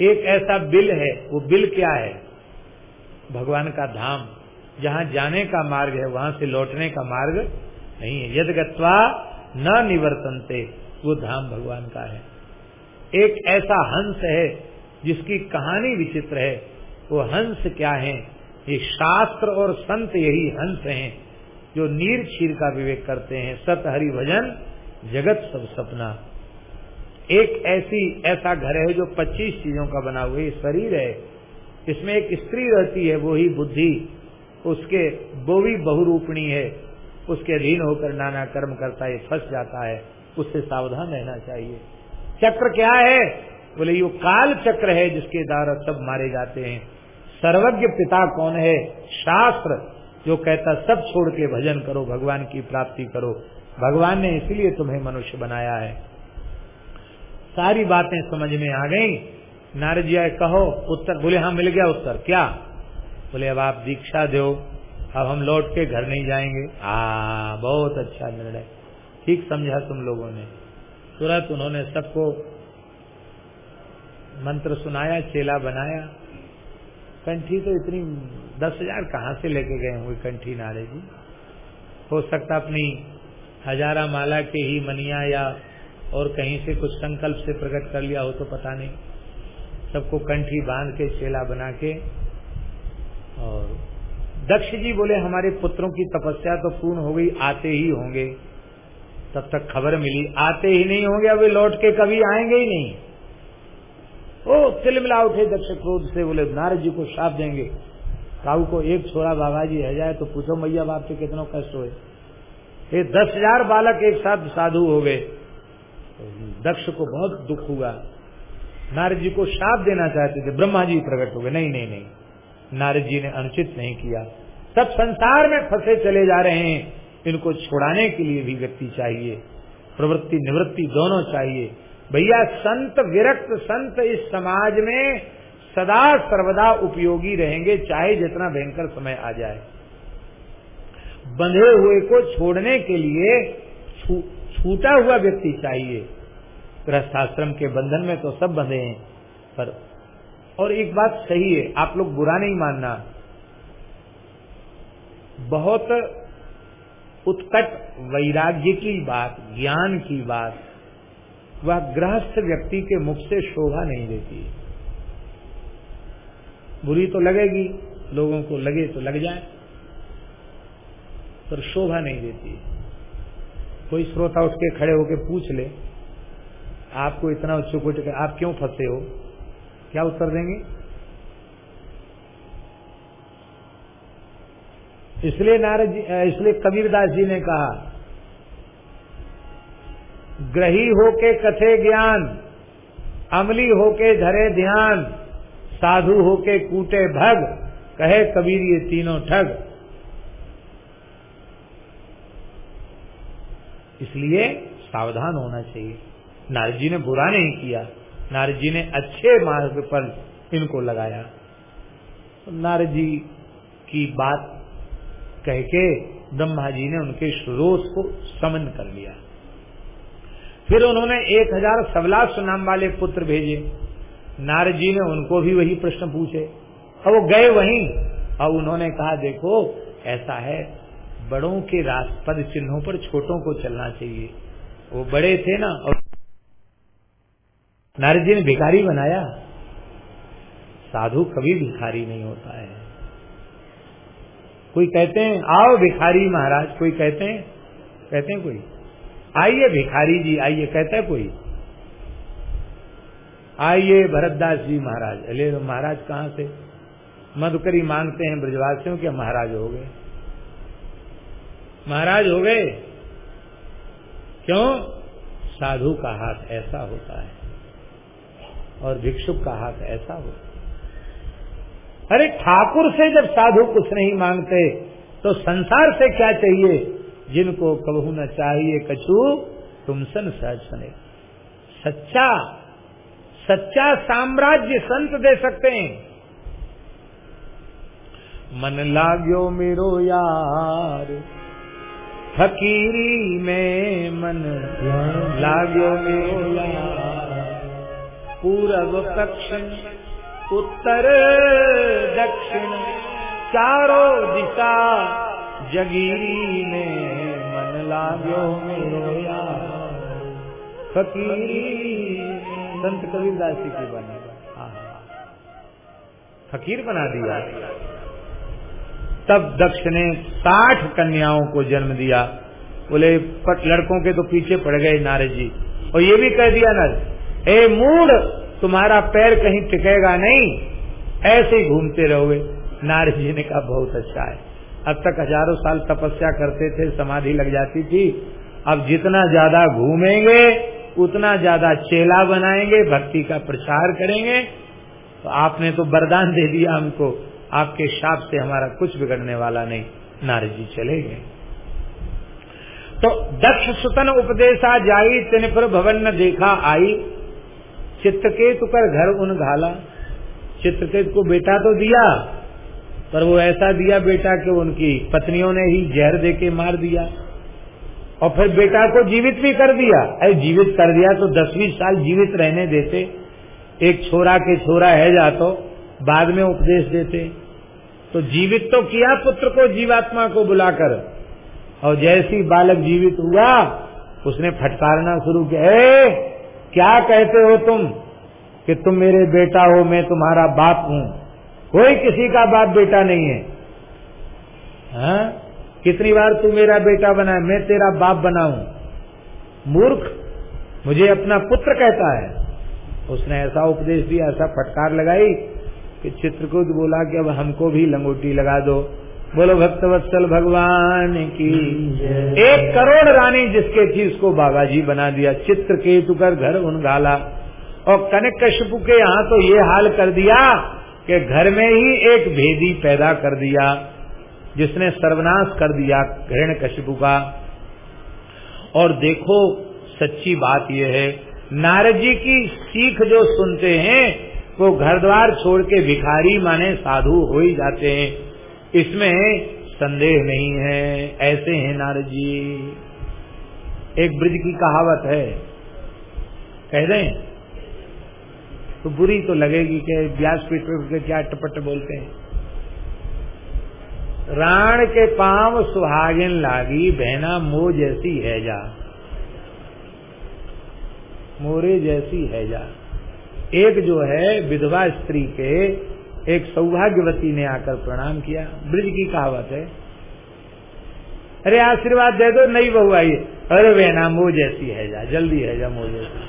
एक ऐसा बिल है, वो बिल क्या है? भगवान का धाम। जहाँ जाने का मार्ग है, वहाँ से लौटने का मार्ग नहीं है। यद गत्वा न निवर्तनते, वो धाम भगवान का है। एक ऐसा हंस है, जिसकी कहानी विचित्र है, वो हंस क्या है? ये शास्त्र और संत यही हंस हैं, जो नीर क्षीर का विवेक करते हैं सत हरि भजन जगत सब सपना। एक ऐसी, ऐसा घर है जो 25 चीज़ों का बना हुआ शरीर है। इसमें एक स्त्री रहती है, वो ही बुद्धि। उसके वो भी बहुरूपणी है। उसके अधीन होकर नाना कर्म करता है, फंस जाता है। उससे सावधान रहना चाहिए। चक्र क्या है? बोले, ये काल चक्र है जिसके द्वारा सब मारे जाते हैं। सर्वज्ञ पिता कौन है? शास्त्र। जो कहता, सब छोड़ के भजन करो, भगवान की प्राप्ति करो। भगवान ने इसलिए तुम्हें मनुष्य बनाया है। सारी बातें समझ में आ गई। नारद जी आए, कहो, उत्तर। बोले हाँ मिल गया उत्तर। क्या? बोले, अब आप दीक्षा दो। अब हम लौट के घर नहीं जाएँगे। आ, बहुत अच्छा निर्णय। ठीक समझा तुम लोगों ने। तुरंत उन्होंने सबको मंत्र सुनाया, चेला बनाया। कंठी तो इतनी, दस हज़ार कहाँ से लेके गए हुए कंठी नारे जी? हो सकता अपनी हजारा माला के ही मनिया या और कहीं से कुछ संकल्प से प्रकट कर लिया हो तो पता नहीं। सबको कंठी बाँध के चेला बना के और दक्ष जी बोले, हमारे पुत्रों की तपस्या तो पूर्ण हो गई, आते ही होंगे। तब तक खबर मिली, आते ही नहीं होंगे अभी लौट के कभी आएँगे ही नहीं। ओ, तिलमिला उठे दक्ष क्रोध से, बोले, नारद जी को श्राप देंगे। काऊ को एक छोरा बाबा जी है जाए तो पूछो, मैया बाप से कितना कष्ट हुए? ये दस हज़ार बालक एक साथ साधु हो गए। दक्ष को बहुत दुख हुआ। नारद जी को श्राप देना चाहते थे। ब्रह्मा जी प्रकट हो गए। नहीं नहीं नहीं। नारद जी ने अनुचित नहीं किया। सब संसार में फंसे चले जा रहे हैं। इनको छुड़ाने के लिए भी व्यक्ति चाहिए। प्रवृत्ति, निवृत्ति दोनों चाहिए। भैया, संत विरक्त संत इस समाज में सदा सर्वदा उपयोगी रहेंगे, चाहे जितना भयंकर समय आ जाए। बंधे हुए को छोड़ने के लिए छू, छूटा हुआ व्यक्ति चाहिए। गृहस्थाश्रम के बंधन में तो सब बंधे हैं पर और एक बात सही है आप लोग बुरा नहीं मानना। बहुत उत्कट वैराग्य की बात ज्ञान की बात वह गृहस्थ व्यक्ति के मुख से शोभा नहीं देती। बुरी तो लगेगी लोगों को लगे तो लग जाए। पर शोभा नहीं देती। कोई श्रोता उठ के खड़े होके पूछ ले, आपको इतना उच्च आप क्यों फंसे हो? क्या उत्तर देंगे? इसलिए नारद इसलिए कबीरदास जी ने कहा, ग्रही होके कथे ज्ञान, अमली होके धरे ध्यान, साधु होके कूटे भग, कहे कबीर ये तीनों ठग। इसलिए सावधान होना चाहिए। नारद जी ने बुरा नहीं किया। नारद जी ने अच्छे मार्ग पर इनको लगाया। नारद जी की बात कह के ब्रह्मा जी ने उनके रोष को समन कर लिया। फिर उन्होंने एक हज़ार सवलास नाम वाले पुत्र भेजे। नारद जी ने उनको भी वही प्रश्न पूछे। और वो गए वहीं। और उन्होंने कहा, देखो, ऐसा है बड़ों के राजपद चिन्हों पर छोटों को चलना चाहिए। वो बड़े थे ना, और नारद जी ने भिखारी बनाया। साधु कभी भिखारी नहीं होता है। कोई कहते हैं, आओ भिखारी महाराज, कोई कहते हैं कहते हैं कोई, आइए भिखारी जी, आइए, कहता है कोई। आइए भरतदास जी महाराज अले महाराज कहाँ से? मधुकरी मांगते हैं ब्रजवासियों के महाराज हो गए। महाराज हो गए। क्यों? साधु का हाथ ऐसा होता है और भिक्षुक का हाथ ऐसा होता है। अरे ठाकुर से जब साधु कुछ नहीं मांगते तो संसार से क्या चाहिए? जिनको कबहू न चाहिए कछु, तुम सन सहज सने। सच्चा सच्चा साम्राज्य संत दे सकते हैं। मन लागो मेरो यार फकीरी में मन लागो यार पूरब पक्षण उत्तर, दक्षिण, चारों दिशा, जगीरी ने मन लागो यार फकीरी संत कबीरदास जी की बने फकीर बना दिया। तब दक्ष ने साठ कन्याओं को जन्म दिया। बोले लड़कों के तो पीछे पड़ गए नारद जी। और ये भी कह दिया नर, ए मूड तुम्हारा पैर कहीं टिकेगा नहीं। ऐसे ही घूमते रहोगे। नारद जी ने कहा, बहुत अच्छा है। अब तक हज़ारों साल तपस्या करते थे, समाधि लग जाती थी। अब जितना ज़्यादा घूमेंगे, उतना ज़्यादा चेला बनाएँगे, भक्ति का प्रचार करेंगे। तो आपने तो वरदान दे दिया हमको। आपके शाप से हमारा कुछ बिगड़ने वाला नहीं। नारद जी चले गए। तो दक्ष सुतन उपदेशा जाई, तिन पर भवन न देखा आई। चित्रकेतु कर घर उन घाला। चित्रकेतु को बेटा तो दिया, पर वो ऐसा दिया बेटा कि उनकी पत्नियों ने ही जहर दे के मार दिया। और फिर बेटा को जीवित भी कर दिया। अरे जीवित कर दिया तो दसवीं साल जीवित रहने देते। एक छोरा के छोरा है जा तो बाद में उपदेश देते। तो जीवित तो किया पुत्र को जीवात्मा को बुलाकर। और जैसी बालक जीवित हुआ उसने फटकारना शुरू किया ए, क्या कहते हो तुम कि तुम मेरे बेटा हो मैं तुम्हारा बाप हूँ? कोई किसी का बाप बेटा नहीं है। हा? कितनी बार तू मेरा बेटा बना मैं तेरा बाप बनाऊ? मूर्ख मुझे अपना पुत्र कहता है। उसने ऐसा उपदेश दिया ऐसा फटकार लगाई कि चित्रकूट बोला कि अब हमको भी लंगोटी लगा दो। बोलो भक्तवत्सल भगवान की एक करोड़ रानी जिसके थी, उसको बाबा जी बना दिया। चित्र केतु कर घर उन गाला और कनक कश्यपु के यहाँ तो ये हाल कर दिया कि घर में ही एक भेदी पैदा कर दिया, जिसने सर्वनाश कर दिया घृण कश्यपु का। और देखो, सच्ची बात यह है, नारद जी की सीख जो सुनते हैं वो घर द्वार छोड़ के भिखारी माने साधु हो ही जाते हैं। इसमें संदेह नहीं है। ऐसे हैं नारद जी। एक ब्रज की कहावत है। कह दें तो बुरी तो लगेगी कि व्यासपीठ पे क्या टपट बोलते हैं। राण के पाँव सुहागिन लागी, बहना मो जैसी है जा। मोरे जैसी है जा। एक जो है विधवा स्त्री के एक सौभाग्यवती ने आकर प्रणाम किया। ब्रिज की कहावत है। अरे आशीर्वाद दे दो, नई बहू आई। अरे बेना मो जैसी है जा, जल्दी है जा मो जैसी।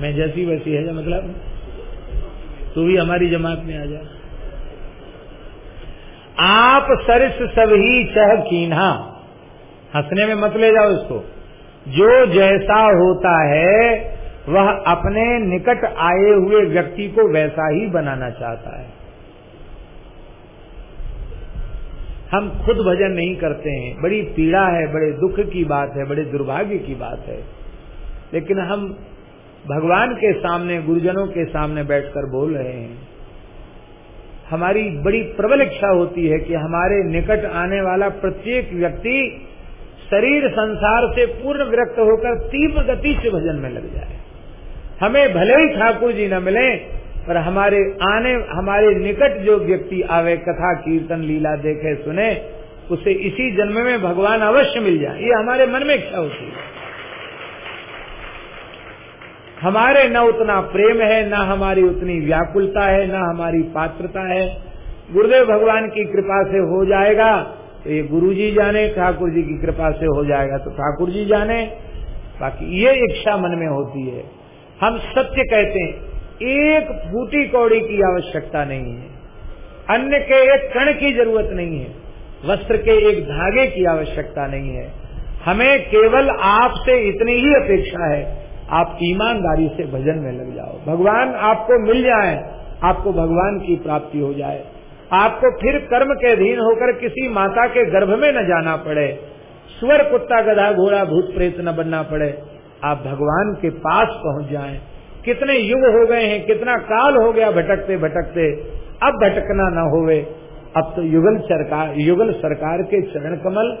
मैं जैसी वैसी है जा मतलब? तू भी हमारी जमात में आ जा। आप सरिस सभी चह कीन्हा। हंसने में मत ले जाओ इसको। जो जैसा होता है वह अपने निकट आए हुए व्यक्ति को वैसा ही बनाना चाहता है। हम खुद भजन नहीं करते हैं। बड़ी पीड़ा है, बड़े दुख की बात है, बड़े दुर्भाग्य की बात है। लेकिन हम भगवान के सामने, गुरुजनों के सामने बैठकर बोल रहे हैं। हमारी बड़ी प्रबल इच्छा होती है कि हमारे निकट आने वाला प्रत्येक व्यक्ति शरीर संसार से पूर्ण विरक्त होकर तीव्र गति से भजन में लग जाए। हमें भले ही ठाकुर जी न मिले, पर हमारे आने, हमारे निकट जो व्यक्ति आवे, कथा, कीर्तन, लीला देखे, सुने, उसे इसी जन्म में भगवान अवश्य मिल जाए। ये हमारे मन में इच्छा होती है। हमारे न उतना प्रेम है, न हमारी उतनी व्याकुलता है, न हमारी पात्रता है। गुरुदेव भगवान की कृपा से हो जाएगा तो ये गुरु जी जाने ठाकुर जी की कृपा से हो जाएगा तो ठाकुर जी जाने। बाकी ये इच्छा मन में होती है। हम सत्य कहते हैं। एक फूटी कौड़ी की आवश्यकता नहीं है। अन्य के एक कण की ज़रूरत नहीं है। वस्त्र के एक धागे की आवश्यकता नहीं है। हमें केवल आपसे इतनी ही अपेक्षा है। आप ईमानदारी से भजन में लग जाओ। भगवान आपको मिल जाए, आपको भगवान की प्राप्ति हो जाए। आपको फिर कर्म के अधीन होकर किसी माता के गर्भ में न जाना पड़े। स्वर कुत्ता गधा घोड़ा भूत प्रेत न बनना पड़े। आप भगवान के पास पहुँच जाएँ। कितने युग हो गए हैं, कितना काल हो गया भटकते भटकते, अब भटकना न होवे। अब तो युगल सरकार युगल सरकार के चरण कमल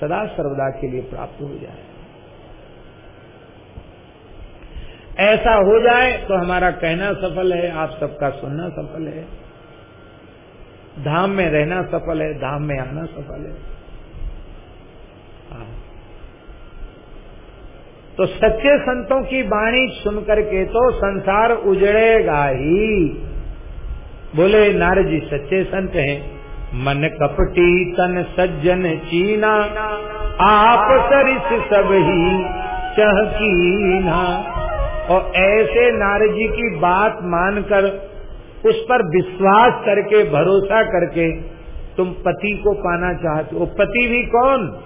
सदा सर्वदा के लिए प्राप्त हो जाए। ऐसा हो जाए तो हमारा कहना सफल है, आप सबका सुनना सफल है। धाम में रहना सफल है, धाम में आना सफल है। हाँ। तो सच्चे संतों की वाणी सुन करके तो संसार उजड़ेगा ही। बोले नारद जी सच्चे संत हैं। मन कपटी तन सज्जन चीना। आप सरिस सब ही चहकीना और ऐसे नारद जी की बात मानकर, उस पर विश्वास करके, भरोसा करके तुम पति को पाना चाहते हो। पति भी कौन?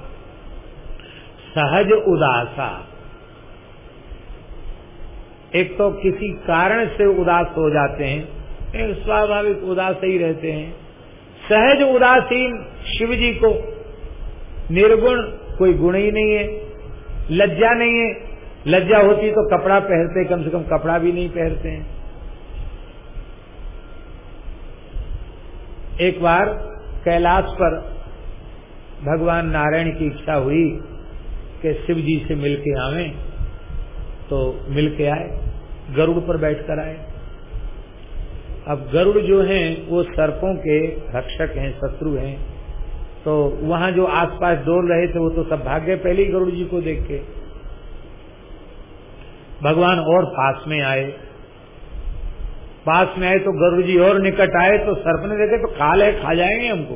सहज उदासा। एक तो किसी कारण से उदास हो जाते हैं, एक स्वाभाविक उदास ही रहते हैं। सहज उदासीन शिव जी को निर्गुण कोई गुण ही नहीं है, लज्जा नहीं है। लज्जा होती तो कपड़ा पहनते, कम से कम कपड़ा भी नहीं पहनते हैं। एक बार कैलाश पर भगवान नारायण की इच्छा हुई कि शिव जी से मिलके आवे। तो मिलके आए, गरुड़ पर बैठकर आए। अब गरुड़ जो हैं, वो सर्पों के रक्षक हैं, शत्रु हैं। तो वहाँ जो आसपास डोल रहे थे, वो तो सब भाग गए पहले ही गरुड़ जी को देख के। भगवान और पास में आए। पास में आए तो गरुड़ जी और निकट आए तो सर्प ने देखे तो काल है, खा जाएँगे हमको।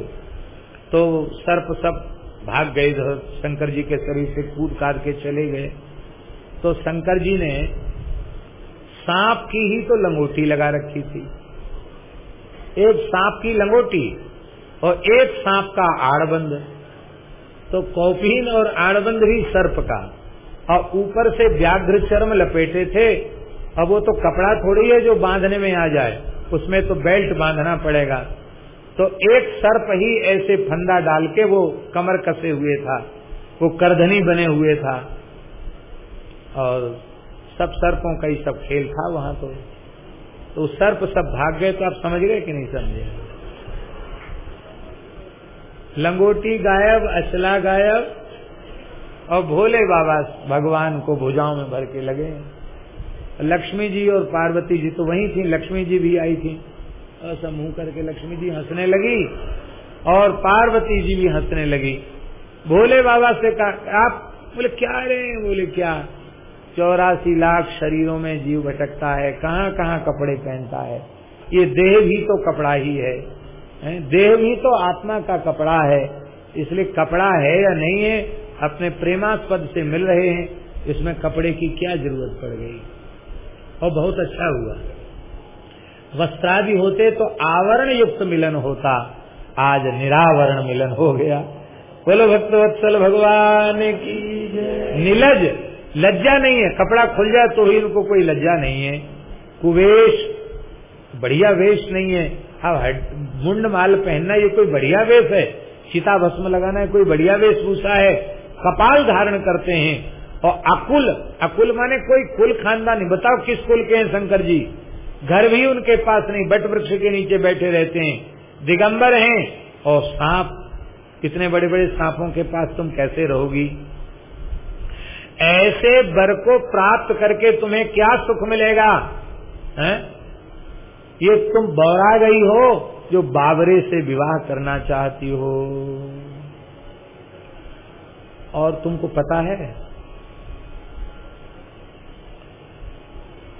तो सर्प सब भाग गए शंकर जी के शरीर से कूद काट के चले गए। तो शंकर जी ने सांप की ही तो लंगोटी लगा रखी थी। एक सांप की लंगोटी और एक सांप का आड़बंद। तो कौपीन और आड़बंद भी सर्प का। और ऊपर से व्याघ्र चर्म लपेटे थे। अब वो तो कपड़ा थोड़ी है जो बांधने में आ जाए। उसमें तो बेल्ट बांधना पड़ेगा। तो एक सर्प ही ऐसे फंदा डाल के वो कमर कसे हुए था। वो करधनी बने हुए था। और सब सर्पों का ही सब खेल था वहाँ तो। तो सर्प सब भाग गए तो आप समझ गए कि नहीं समझे? लंगोटी गायब, असला गायब, और भोले बाबा भगवान को भुजाओं में भर के लगे। लक्ष्मी जी और पार्वती जी तो वही थी, लक्ष्मी जी भी आई थी। ऐसा मुँह करके लक्ष्मी जी हंसने लगी और पार्वती जी भी हंसने लगी। भोले बाबा से कहा, आप बोले, क्या रे, बोले, क्या? चौरासी लाख शरीरों में जीव भटकता है, कहाँ कहाँ कपड़े पहनता है। ये देह भी तो कपड़ा ही है? देह भी तो आत्मा का कपड़ा है, इसलिए कपड़ा है या नहीं है, अपने प्रेमास्पद से मिल रहे हैं, इसमें कपड़े की क्या ज़रूरत पड़ गई? और बहुत अच्छा हुआ। वस्त्रादि होते तो आवरण युक्त मिलन होता, आज निरावरण मिलन हो गया। बोलो भक्त वत्सल भगवान की नीलज। लज्जा नहीं है। कपड़ा खुल जाए तो ही उनको कोई लज्जा नहीं है। कुवेश, बढ़िया वेश नहीं है। अब मुंड माल पहनना ये कोई बढ़िया वेश है। सीता भस्म लगाना है कोई बढ़िया वेशभूषा है। कपाल धारण करते हैं। और अकुल अकुल माने कोई कुल खानदान। बताओ किस कुल के हैं शंकर जी? घर भी उनके पास नहीं, बट वृक्ष के नीचे बैठे रहते हैं। दिगंबर हैं। और सांप, इतने बड़े बड़े सांपों के पास तुम कैसे रहोगी? ऐसे वर को प्राप्त करके तुम्हें क्या सुख मिलेगा? है? ये तुम बौरा गई हो, जो बाबरे से विवाह करना चाहती हो। और तुमको पता है,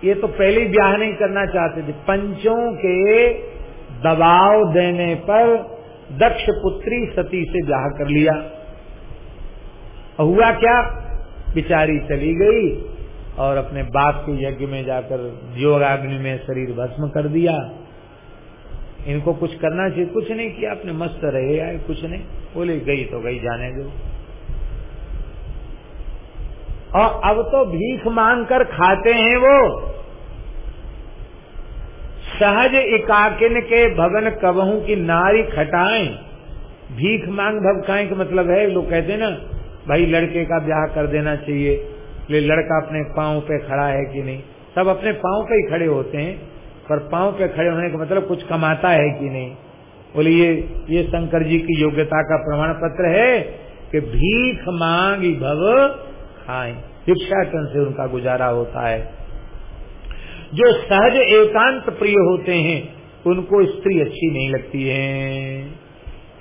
ये तो पहले ब्याह नहीं करना चाहते थे। पंचों के दबाव देने पर दक्ष पुत्री सती से ब्याह कर लिया। हुआ क्या? बिचारी चली गई और अपने बाप के यज्ञ में जाकर योगाग्नि में शरीर भस्म कर दिया। इनको कुछ करना चाहिए। कुछ नहीं किया। अपने मस्त रहे, आए, कुछ नहीं। बोले, गई तो गई, जाने दो। और अब तो भीख मांग कर खाते हैं वो। सहज इकाकिन के भवन कबहू की नारी खटाएँ। भीख मांग भवकाएँ का मतलब है, लोग कहते हैं ना भाई, लड़के का ब्याह कर देना चाहिए। ले, लड़का अपने पाँव पे खड़ा है कि नहीं? सब अपने पाँव पे ही खड़े होते हैं, पर पाँव पे खड़े होने का मतलब कुछ कमाता है कि नहीं? बोले, ये ये शंकर जी की योग्यता का प्रमाण पत्र है कि भीख मांग भव खाएँ। भिक्षाटन से उनका गुजारा होता है। जो सहज एकांत प्रिय होते हैं, उनको स्त्री अच्छी नहीं लगती है।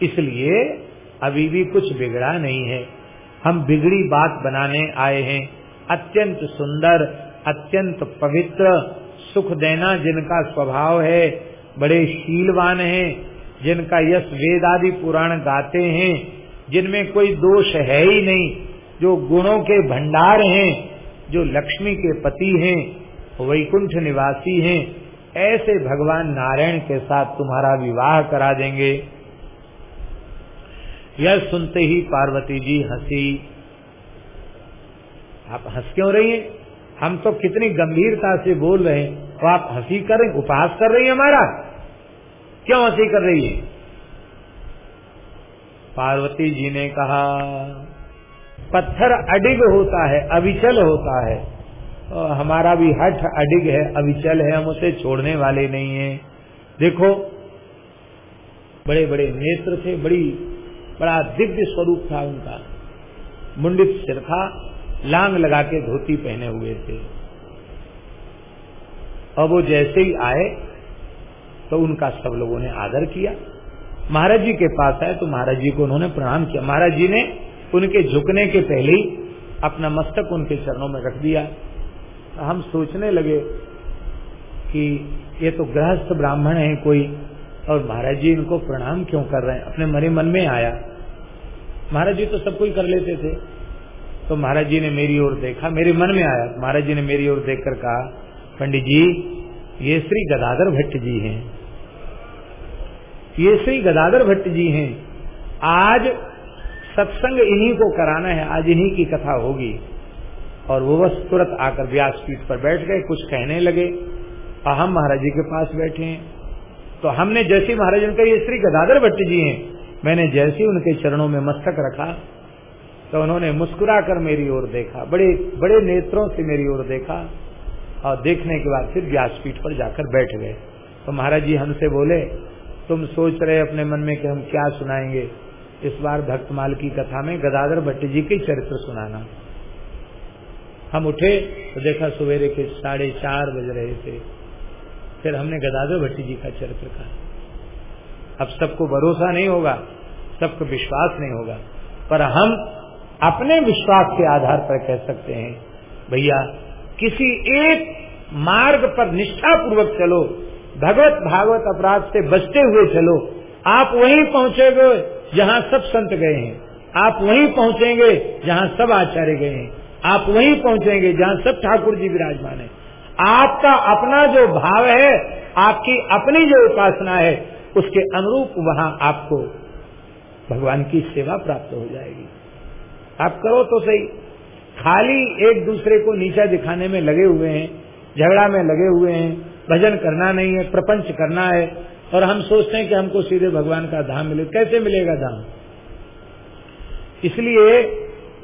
इसलिए अभी भी कुछ बिगड़ा नहीं है। हम बिगड़ी बात बनाने आए हैं। अत्यंत सुंदर, अत्यंत पवित्र, सुख देना जिनका स्वभाव है, बड़े शीलवान हैं, जिनका यश वेद आदि पुराण गाते हैं, जिनमें कोई दोष है ही नहीं, जो गुणों के भंडार हैं, जो लक्ष्मी के पति हैं, वैकुंठ निवासी हैं, ऐसे भगवान नारायण के साथ तुम्हारा विवाह करा देंगे। यह सुनते ही पार्वती जी हँसी। आप हंस क्यों रही हैं? हम तो कितनी गंभीरता से बोल रहे हैं। तो आप हँसी कर रहे उपहास कर रही है हमारा? क्यों हँसी कर रही है? पार्वती जी ने कहा, पत्थर अडिग होता है, अविचल होता है। और हमारा भी हठ अडिग है, अविचल है, हम उसे छोड़ने वाले नहीं है। देखो बड़े बड़े नेत्र थे बड़ी बड़ा दिव्य स्वरूप था उनका। मुंडित सिर था, लांग लगा के धोती पहने हुए थे। और वो जैसे ही आए तो उनका सब लोगों ने आदर किया। महाराज जी के पास आए तो महाराज जी को उन्होंने प्रणाम किया। महाराज जी ने उनके झुकने के पहले ही अपना मस्तक उनके चरणों में रख दिया। हम सोचने लगे कि ये तो गृहस्थ ब्राह्मण है, कोई और महाराज जी इनको प्रणाम क्यों कर रहे हैं? अपने मरे मन में आया। महाराज जी तो सब कोई कर लेते थे। तो महाराज जी ने मेरी ओर देखा, मेरे मन में आया। महाराज जी ने मेरी ओर देखकर कहा, पंडित जी, ये श्री गदाधर भट्ट जी हैं। ये श्री गदाधर भट्ट जी हैं। आज सत्संग इन्हीं को कराना है, आज इन्हीं की कथा होगी। और वो बस तुरंत आकर व्यासपीठ पर बैठ गए, कुछ कहने लगे। और हम महाराज जी के पास बैठे। हैं तो हमने जैसे महाराज उनका ये श्री गदाधर भट्ट जी हैं। मैंने जैसे उनके चरणों में मस्तक रखा तो उन्होंने मुस्कुरा कर मेरी ओर देखा, बड़े बड़े नेत्रों से मेरी ओर देखा, और देखने के बाद फिर व्यासपीठ पर जाकर बैठ गए। तो महाराज जी हमसे बोले, तुम सोच रहे अपने मन में कि हम क्या सुनाएँगे? इस बार भक्तमाल की कथा में गदाधर भट्ट जी के चरित्र सुनाना। हम उठे तो देखा सवेरे के साढ़े चार बज रहे थे। फिर हमने गदाधर भट्टी जी का चरित्र कहा। अब सबको भरोसा नहीं होगा, सबको विश्वास नहीं होगा, पर हम अपने विश्वास के आधार पर कह सकते हैं, भैया, किसी एक मार्ग पर निष्ठा पूर्वक चलो, भगवत भागवत अपराध से बचते हुए चलो। आप वहीं पहुंचेगे जहाँ सब संत गए हैं। आप वहीं पहुँचेंगे जहाँ सब आचार्य गए हैं। आप वहीं पहुँचेंगे जहाँ सब ठाकुर जी विराजमान है। आपका अपना जो भाव है, आपकी अपनी जो उपासना है, उसके अनुरूप वहाँ आपको भगवान की सेवा प्राप्त हो जाएगी। आप करो तो सही। खाली एक दूसरे को नीचा दिखाने में लगे हुए हैं, झगड़ा में लगे हुए हैं, भजन करना नहीं है, प्रपंच करना है, और हम सोचते हैं कि हमको सीधे भगवान का धाम मिले। कैसे मिलेगा धाम? इसलिए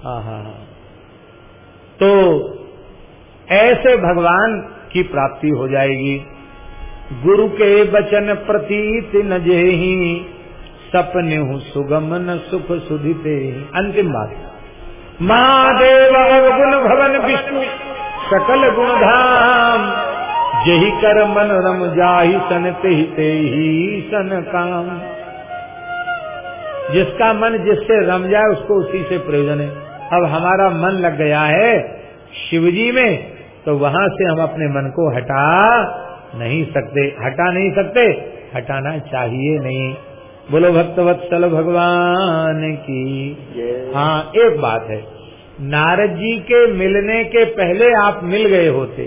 हाँ हाँ तो ऐसे भगवान की प्राप्ति हो जाएगी। गुरु के वचन प्रतीत न जेही, सपने हूँ सुगम न सुख सुधिते। अंतिम बात। महादेव गुण भवन विष्णु, सकल गुण धाम जही कर मन रम जाही सन ते ते ही सन काम। जिसका मन जिससे रम जाए, उसको उसी से प्रयोजन है। अब हमारा मन लग गया है शिवजी में। तो वहाँ से हम अपने मन को हटा नहीं सकते। हटा नहीं सकते हटाना चाहिए नहीं। बोलो भक्तवत्सल भगवान की। हाँ एक बात है। नारद जी के मिलने के पहले आप मिल गए होते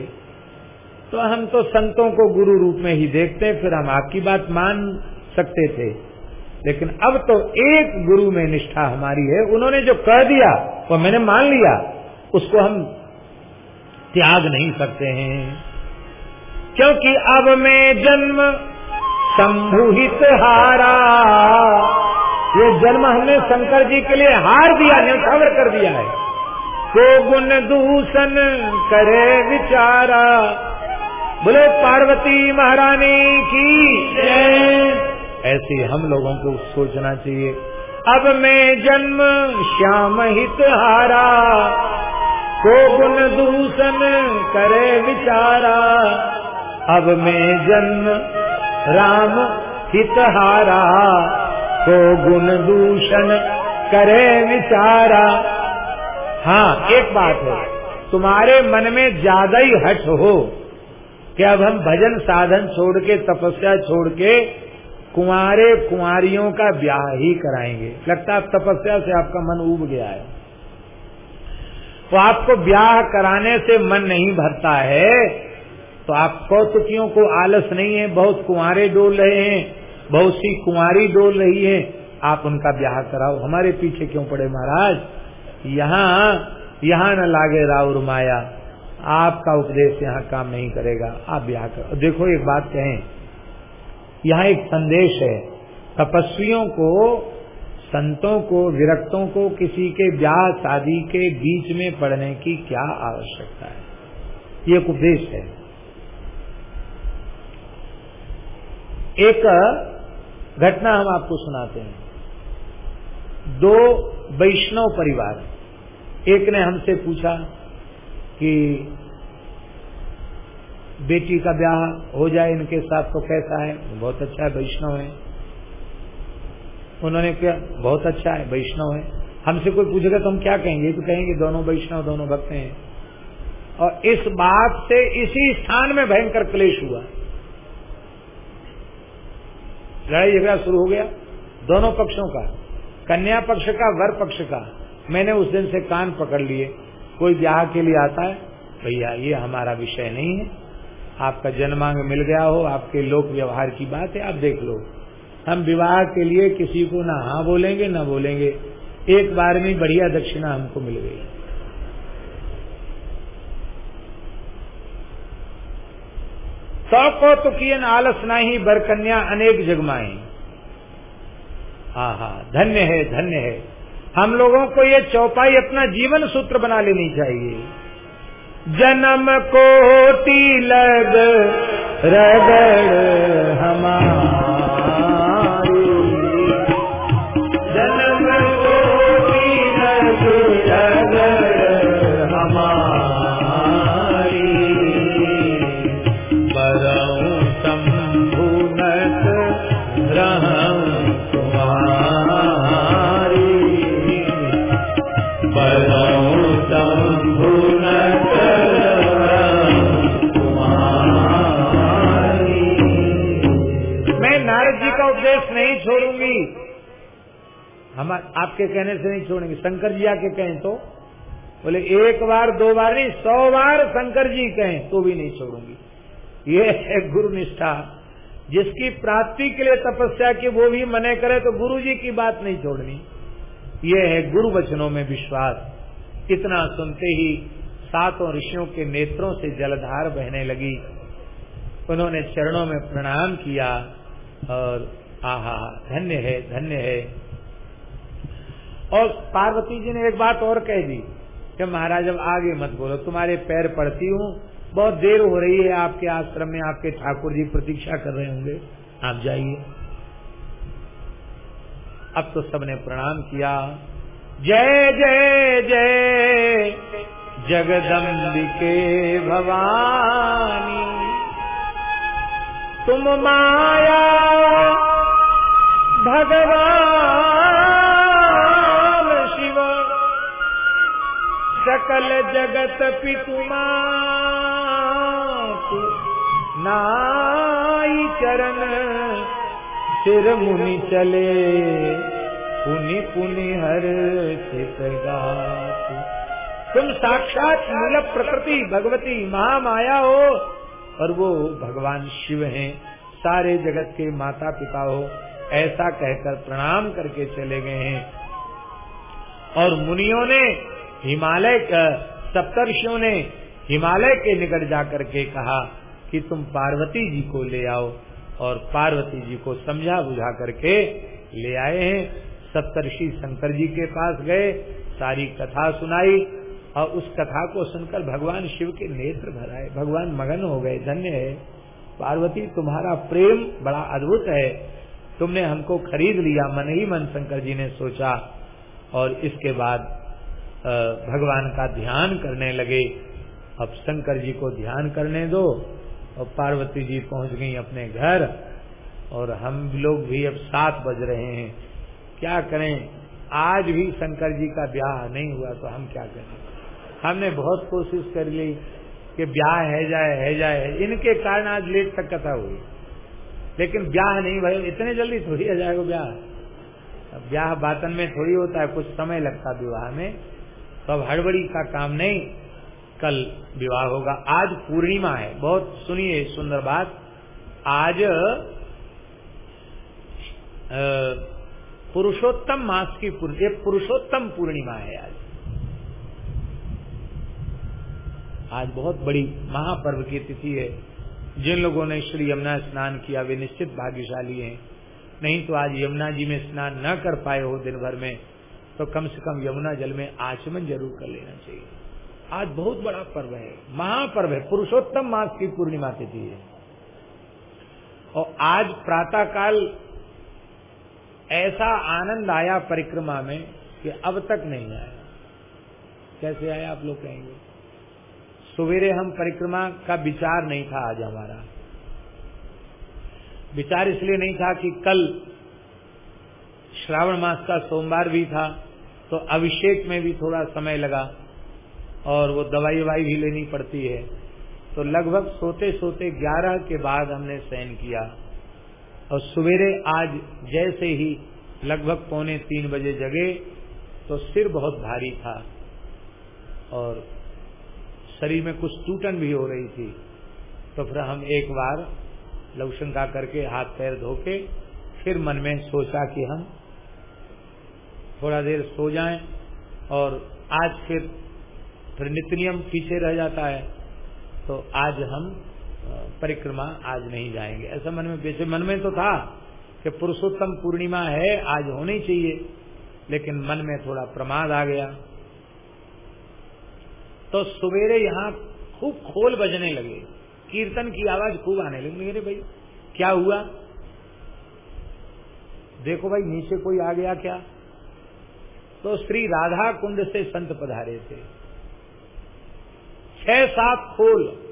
तो हम तो संतों को गुरु रूप में ही देखते फिर हम आपकी बात मान सकते थे। लेकिन अब तो एक गुरु में निष्ठा हमारी है। उन्होंने जो कह दिया वो मैंने मान लिया। उसको हम त्याग नहीं सकते हैं। क्योंकि अब मैं जन्म संभुहित हारा। ये जन्म हमने शंकर जी के लिए हार दिया, न्यौछावर कर दिया है। को गुण दूषण करे विचारा। बोले, पार्वती महारानी की ऐसे हम लोगों को सोचना चाहिए। अब मैं जन्म श्याम हित हारा। को गुण दूषण करे विचारा। अब मैं जन्म, राम हित हारा को गुण दूषण करे विचारा। हाँ एक बात है, तुम्हारे मन में ज़्यादा ही हट हो कि अब हम भजन साधन छोड़ के, तपस्या छोड़ के कुंवारे कुंवारियों का ब्याह ही कराएँगे। लगता है तपस्या से आपका मन उब गया है। तो आपको ब्याह कराने से मन नहीं भरता है तो आप कौतुकियों को आलस नहीं है, बहुत कुंवारे डोल रहे हैं, बहुत सी कुंवारी डोल रही है, आप उनका ब्याह कराओ। हमारे पीछे क्यों पड़े महाराज? यहाँ यहाँ न लागे राउर माया आपका उपदेश यहाँ काम नहीं करेगा, आप ब्याह करो। देखो एक बात कहें, यहाँ एक संदेश है, तपस्वियों को संतों को, विरक्तों को, किसी के ब्याह शादी के बीच में पढ़ने की क्या आवश्यकता है? ये एक उपदेश है। एक घटना हम आपको सुनाते हैं। दो वैष्णव परिवार एक ने हमसे पूछा कि बेटी का ब्याह हो जाए, इनके साथ तो कैसा है? बहुत अच्छा है, वैष्णव है। उन्होंने क्या, बहुत अच्छा है, वैष्णव है। हमसे कोई पूछेगा तो हम क्या कहेंगे? तो कहेंगे दोनों वैष्णव, दोनों भक्त हैं। और इस बात से इसी स्थान में भयंकर क्लेश हुआ। लड़ाई झगड़ा शुरू हो गया, दोनों पक्षों का। कन्या पक्ष का, वर पक्ष का। मैंने उस दिन से कान पकड़ लिए, कोई ब्याह के लिए आता है? भैया, ये हमारा विषय नहीं है। आपका जन्मांग मिल गया हो, आपके लोक व्यवहार की बात है, आप देख लो। हम विवाह के लिए किसी को ना हाँ बोलेंगे, ना बोलेंगे। एक बार में बढ़िया दक्षिणा हमको मिल गई। सौ को तो किए आलस नाही, बरकन्या अनेक जगमाए हाँ हाँ धन्य है धन्य है। हम लोगों को ये चौपाई अपना जीवन सूत्र बना लेनी चाहिए। जन्म को कोटि लग, रगड़ हमारी। आपके कहने से नहीं छोड़ेंगे। शंकर जी आके कहें तो। बोले, एक बार, दो बार नहीं, सौ बार शंकर जी कहें तो भी नहीं छोड़ूँगी। ये है गुरु निष्ठा जिसकी प्राप्ति के लिए तपस्या की वो भी मने करे तो गुरु जी की बात नहीं छोड़नी। ये है गुरु वचनों में विश्वास। इतना सुनते ही सातों ऋषियों के नेत्रों से जलधार बहने लगी। उन्होंने चरणों में प्रणाम किया और, आहा, धन्य है धन्य है। और पार्वती जी ने एक बात और कह दी कि महाराज, अब आगे मत बोलो, तुम्हारे पैर पड़ती हूँ, बहुत देर हो रही है, आपके आश्रम में आपके ठाकुर जी प्रतीक्षा कर रहे होंगे, आप जाइए। अब तो सबने प्रणाम किया। जय जय जय, जगदम्बिके भवानी। तुम माया, भगवान। सकल जगत पितुमा नाई चरण। सिर मुनि चले, पुनि पुनि हर चित तुम साक्षात मूल प्रकृति, भगवती महामाया हो, और वो भगवान शिव हैं। सारे जगत के माता पिता हो, ऐसा कहकर प्रणाम करके चले गए हैं। और मुनियों ने हिमालय सप्तर्षियों ने हिमालय के निकट जाकर के कहा कि तुम पार्वती जी को ले आओ और पार्वती जी को समझा बुझा करके ले आए हैं। सप्तर्षि शंकर जी के पास गए, सारी कथा सुनाई और उस कथा को सुनकर भगवान शिव के नेत्र भराए। भगवान मगन हो गए, धन्य है। पार्वती, तुम्हारा प्रेम बड़ा अद्भुत है। तुमने हमको खरीद लिया, मन ही मन शंकर जी ने सोचा और इसके बाद भगवान का ध्यान करने लगे। अब शंकर जी को ध्यान करने दो। और पार्वती जी पहुँच गई अपने घर और हम लोग भी अब सात बज रहे हैं। क्या करें? आज भी शंकर जी का ब्याह नहीं हुआ तो हम क्या करें? हमने बहुत कोशिश कर ली कि ब्याह है जाए है जाए। इनके कारण आज लेट तक कथा हुई। लेकिन ब्याह नहीं भाई, इतने जल्दी थोड़ी आ जाएगा ब्याह। ब्याह बातन में थोड़ी होता है, कुछ समय लगता विवाह में। तो अब हड़बड़ी का काम नहीं। कल विवाह होगा। आज पूर्णिमा है। बहुत सुनिए सुंदर बात। आज पुरुषोत्तम मास की ये पुरुषोत्तम पूर्णिमा है आज। आज बहुत बड़ी महापर्व की तिथि है। जिन लोगों ने श्री यमुना स्नान किया, वे निश्चित भाग्यशाली हैं। नहीं तो आज यमुना जी में स्नान न कर पाए हो दिन भर में। तो कम से कम यमुना जल में आचमन ज़रूर कर लेना चाहिए। आज बहुत बड़ा पर्व है, महापर्व है, पुरुषोत्तम मास की पूर्णिमा तिथि है। और आज प्रातः काल ऐसा आनंद आया परिक्रमा में कि अब तक नहीं आया। कैसे आया आप लोग कहेंगे? सवेरे हम परिक्रमा का विचार नहीं था आज हमारा। विचार इसलिए नहीं था कि कल श्रावण मास का सोमवार भी था तो अभिषेक में भी थोड़ा समय लगा और वो दवाई ववाई भी लेनी पड़ती है। तो लगभग सोते सोते ग्यारह के बाद हमने शयन किया। और सवेरे आज जैसे ही लगभग पौने तीन बजे जगे तो सिर बहुत भारी था और शरीर में कुछ टूटन भी हो रही थी। तो फिर हम एक बार लवशंका करके हाथ पैर धो के फिर मन में सोचा कि हम थोड़ा देर सो जाएँ और आज फिर फिर नित्य नियम पीछे रह जाता है तो आज हम परिक्रमा आज नहीं जाएँगे। ऐसा मन में वैसे मन में तो था कि पुरुषोत्तम पूर्णिमा है, आज होनी चाहिए, लेकिन मन में थोड़ा प्रमाद आ गया। तो सवेरे यहाँ खूब खोल बजने लगे। कीर्तन की आवाज़ खूब आने लगी। मेरे भाई, क्या हुआ? देखो भाई, नीचे कोई आ गया क्या? तो श्री राधा कुंड से संत पधारे थे। छह सात खोल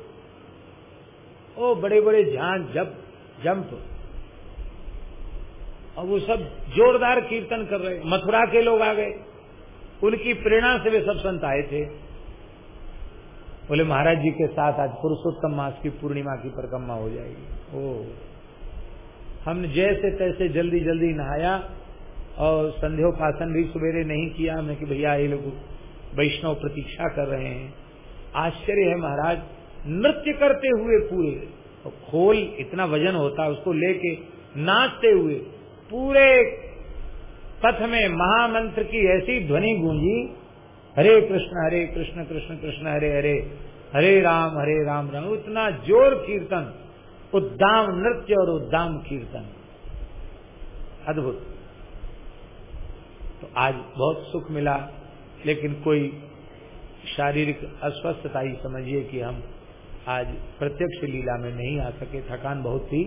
ओ बड़े बड़े झांझ जब जंप। और वो सब जोरदार कीर्तन कर रहे। मथुरा के लोग आ गए। उनकी प्रेरणा से वे सब संत आए थे। बोले, महाराज जी के साथ आज पुरुषोत्तम मास की पूर्णिमा की परिक्रमा हो जाएगी। ओ, हमने जैसे तैसे जल्दी जल्दी नहाया। और संध्योपासन भी सवेरे नहीं किया। हमने कि भैया, ये लोग वैष्णव प्रतीक्षा कर रहे हैं। आश्चर्य है महाराज, नृत्य करते हुए पूरे खोल इतना वज़न होता उसको लेके नाचते हुए, पूरे पथ में महामंत्र की ऐसी ध्वनि गूंजी, हरे कृष्ण हरे कृष्ण कृष्ण कृष्ण, हरे हरे हरे राम हरे राम राम। इतना ज़ोर कीर्तन, उद्दाम नृत्य और उद्दाम कीर्तन। अद्भुत। तो आज बहुत सुख मिला, लेकिन कोई शारीरिक अस्वस्थता ही समझिए कि हम आज प्रत्यक्ष लीला में नहीं आ सके। थकान बहुत थी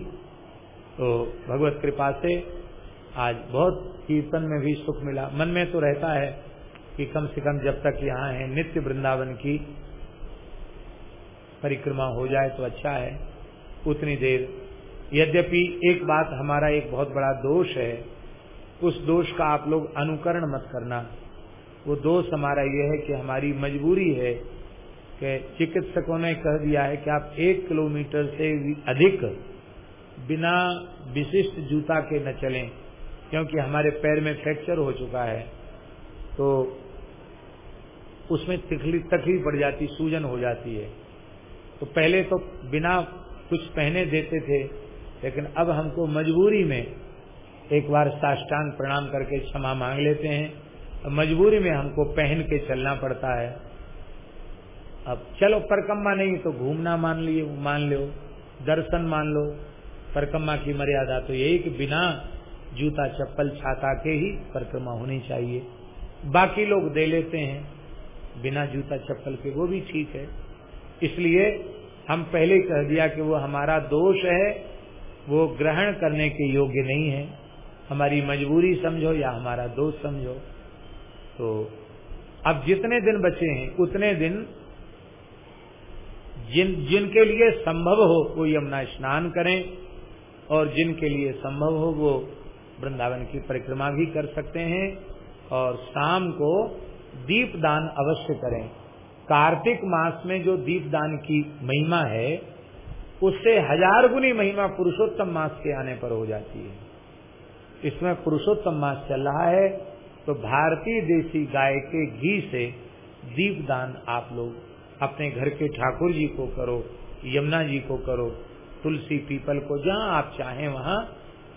तो भगवत कृपा से आज बहुत कीर्तन में भी सुख मिला। मन में तो रहता है कि कम से कम जब तक यहाँ है नित्य वृंदावन की परिक्रमा हो जाए तो अच्छा है। उतनी देर। यद्यपि एक बात हमारा एक बहुत बड़ा दोष है उस दोष का आप लोग अनुकरण मत करना। वो दोष हमारा ये है कि हमारी मजबूरी है कि चिकित्सकों ने कह दिया है कि आप एक किलोमीटर से अधिक बिना विशिष्ट जूता के न चलें, क्योंकि हमारे पैर में फ्रैक्चर हो चुका है तो उसमें तकलीफ़ तकलीफ़ पड़ जाती, सूजन हो जाती है। तो पहले तो बिना कुछ पहने देते थे, लेकिन अब हमको मजबूरी में एक बार साष्टांग प्रणाम करके क्षमा मांग लेते हैं। मजबूरी में हमको पहन के चलना पड़ता है। अब चलो, परकम्मा नहीं तो घूमना मान लिए, मान लो, दर्शन मान लो। परकम्मा की मर्यादा तो यही कि बिना जूता, चप्पल छाता के ही परिक्रमा होनी चाहिए। बाकी लोग दे लेते हैं, बिना जूता, चप्पल के, वो भी ठीक है। इसलिए हम पहले कह दिया कि वो हमारा दोष है, वो ग्रहण करने के योग्य नहीं है। हमारी मजबूरी समझो या हमारा दोष समझो। तो अब जितने दिन बचे हैं, उतने दिन जिन, जिनके लिए संभव हो, वो यमुना स्नान करें और जिनके लिए संभव हो, वो वृंदावन की परिक्रमा भी कर सकते हैं और शाम को दीप दान अवश्य करें। कार्तिक मास में जो दीप दान की महिमा है, उससे हज़ार गुनी महिमा पुरुषोत्तम मास के आने पर हो जाती है। इसमें पुरुषोत्तम मास चल रहा है तो भारतीय देसी गाय के घी से दीप दान आप लोग अपने घर के ठाकुर जी को करो, यमुना जी को करो, तुलसी पीपल को, जहाँ आप चाहें वहाँ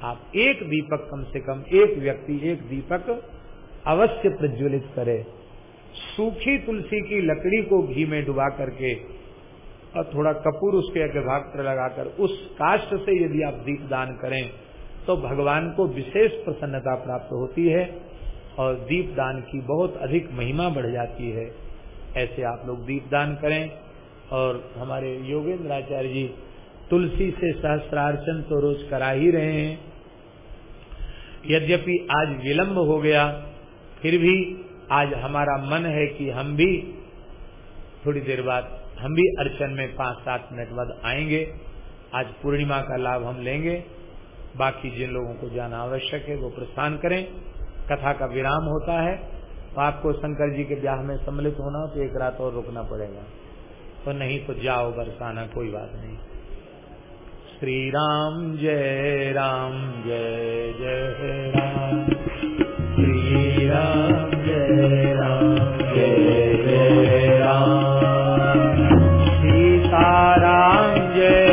आप एक दीपक कम से कम एक व्यक्ति, एक दीपक अवश्य प्रज्वलित करे। सूखी तुलसी की लकड़ी को घी में डुबा करके और थोड़ा कपूर उसके अग्र भाग पर लगाकर उस काष्ट से यदि आप दीप दान करें तो भगवान को विशेष प्रसन्नता प्राप्त होती है और दीप दान की बहुत अधिक महिमा बढ़ जाती है। ऐसे आप लोग दीप दान करें और हमारे योगेंद्र आचार्य जी तुलसी से सहस्त्रार्चन तो रोज करा ही रहे हैं। यद्यपि आज विलंब हो गया, फिर भी आज हमारा मन है कि हम भी थोड़ी देर बाद, हम भी अर्चन में पाँच सात मिनट बाद आएँगे। आज पूर्णिमा का लाभ हम लेंगे। बाकी जिन लोगों को जाना आवश्यक है, वो प्रस्थान करें। कथा का विराम होता है। तो आपको शंकर जी के ब्याह में सम्मिलित होना तो एक रात और रुकना पड़ेगा। तो नहीं तो जाओ बरसाना, कोई बात नहीं। श्री राम जय राम, जय जय राम। श्री राम जय राम, जय जय राम। सीता राम जय